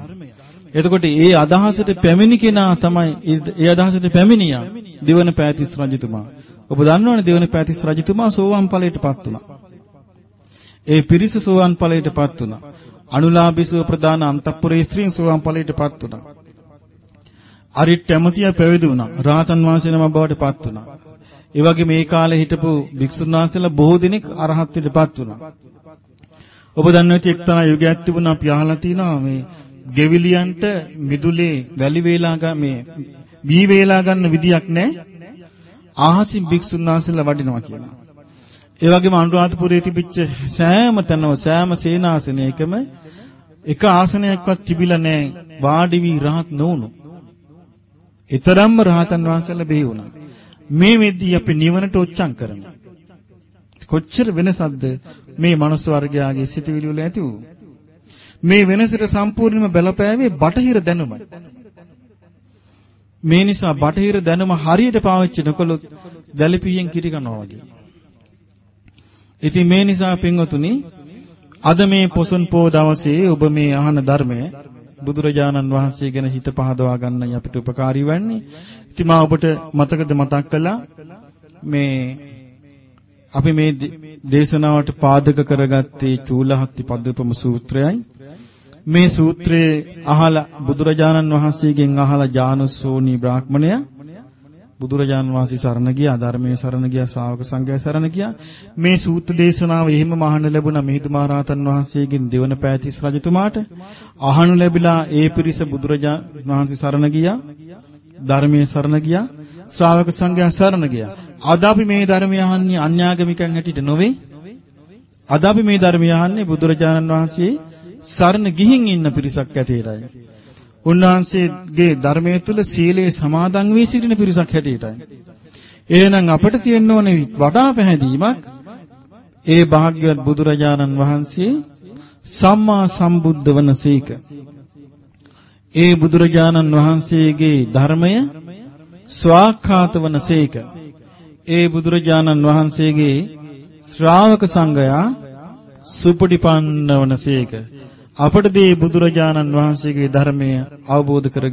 එතකොට ඒ අදහසට පැමිණි කෙනා තමයි ඒ අදහසට පැමිණියා දිවන පෑතිස් රජතුමා. ඔබ දන්නවනේ දිවන පෑතිස් රජතුමා සෝවාන් ඵලයටපත් වුණා. ඒ පිරිස සෝවාන් ඵලයටපත් වුණා. අනුලාභිසව ප්‍රදාන අන්තපුරේ ස්ත්‍රීන් සෝවාන් ඵලයටපත් වුණා. අරිට ඇමතිය පැවිදි වුණා. රාතන් වහන්සේ නම බවට පත් වුණා. ඒ වගේ මේ කාලේ හිටපු භික්ෂුන් වහන්සේලා බොහෝ දෙනෙක් අරහත්ත්වයටපත් වුණා. ඔබ දන්නවා ඇති එක්තරා යුගයක් තිබුණා අපි අහලා තිනවා මේ ගෙවිලියන්ට මිදුලේ වැලි වේලා මේ වී වේලා ගන්න විදියක් නැහැ. ආහසින් භික්ෂුන් වහන්සේලා වඩිනවා කියලා. ඒ වගේම අනුරාධපුරයේ තිබිච්ච සෑම තැනම සෑම සේනාසනයකම එක ආසනයක්වත් තිබිලා නැහැ වාඩි වී රහත් නොවුණු. ඊතරම්ම රහතන් වහන්සේලා බිහි වුණා. මේ වෙද්දී අපි නිවනට ඔච්චම් කරමු. කොච්චර වෙනසක්ද මේ මනුස්ස වර්ගයාගේ සිතවිලි වල ඇති වූ. මේ වෙනසට සම්පූර්ණයෙන්ම බලපෑවේ බටහිර දැනුමයි. මේ නිසා බටහිර දැනුම හරියට පාවිච්චි නොකළොත් දැලිපියෙන් කිරි කනවා වගේ. ඉතින් මේ නිසා පින්වතුනි අද මේ පොසොන් පෝ දවසේ ඔබ මේ අහන ධර්මය බුදුරජාණන් වහන්සේ ගැන හිත පහදවා ගන්නයි අපිට උපකාරී වෙන්නේ. ඉතින් මා ඔබට මතකද මතක් කළා මේ අපි මේ දේශනාවට පාදක කරගත්තේ චූලහත්ති පද්දපම සූත්‍රයයි. මේ සූත්‍රයේ අහලා බුදුරජාණන් වහන්සේගෙන් අහලා ජානුස්සෝනි බ්‍රාහ්මණයා බුදුරජාණන් වහන්සේ සරණ ගියා ධර්මයේ සරණ ගියා ශ්‍රාවක සංඝයා සරණ ගියා. මේ සූත්‍ර දේශනාව එහෙම මහන්න ලැබුණා මිහිඳු මහරහතන් වහන්සේගෙන් දෙවන පෑතිස් රජතුමාට අහනු ලැබිලා ඒ පිරිස බුදුරජාණන් වහන්සේ සරණ ගියා ධර්මයේ සරණ ගියා ශ්‍රාවක සංඝයා සරණ ගියා. අද අපි මේ ධර්මය අහන්නේ අන්‍යාගමිකයන් හැටියට නොවේ. අද අපි මේ ධර්මය අහන්නේ බුදුරජාණන් වහන්සේ සරණ ගිහින් ඉන්න පිරිසක් ඇටියටයි උන්වහන්සේගේ ධර්මයේ තුල සීලේ සමාදන් වී සිටින පිරිසක් හැටියටයි. එහෙනම් අපිට තියෙන්න ඕනේ වඩා පැහැදීමක් ඒ භාග්‍යවත් බුදුරජාණන් වහන්සේ සම්මා සම්බුද්ධ වනසේක. ඒ බුදුරජාණන් වහන්සේගේ ධර්මය ස්වාක්ඛාත වනසේක. ඒ බුදුරජාණන් වහන්සේගේ ශ්‍රාවක සංඝයා සුපටිපන්න වනසේක. අපටදී බුදුරජාණන් වහන්සේගේ ධර්මය අවබෝධ කර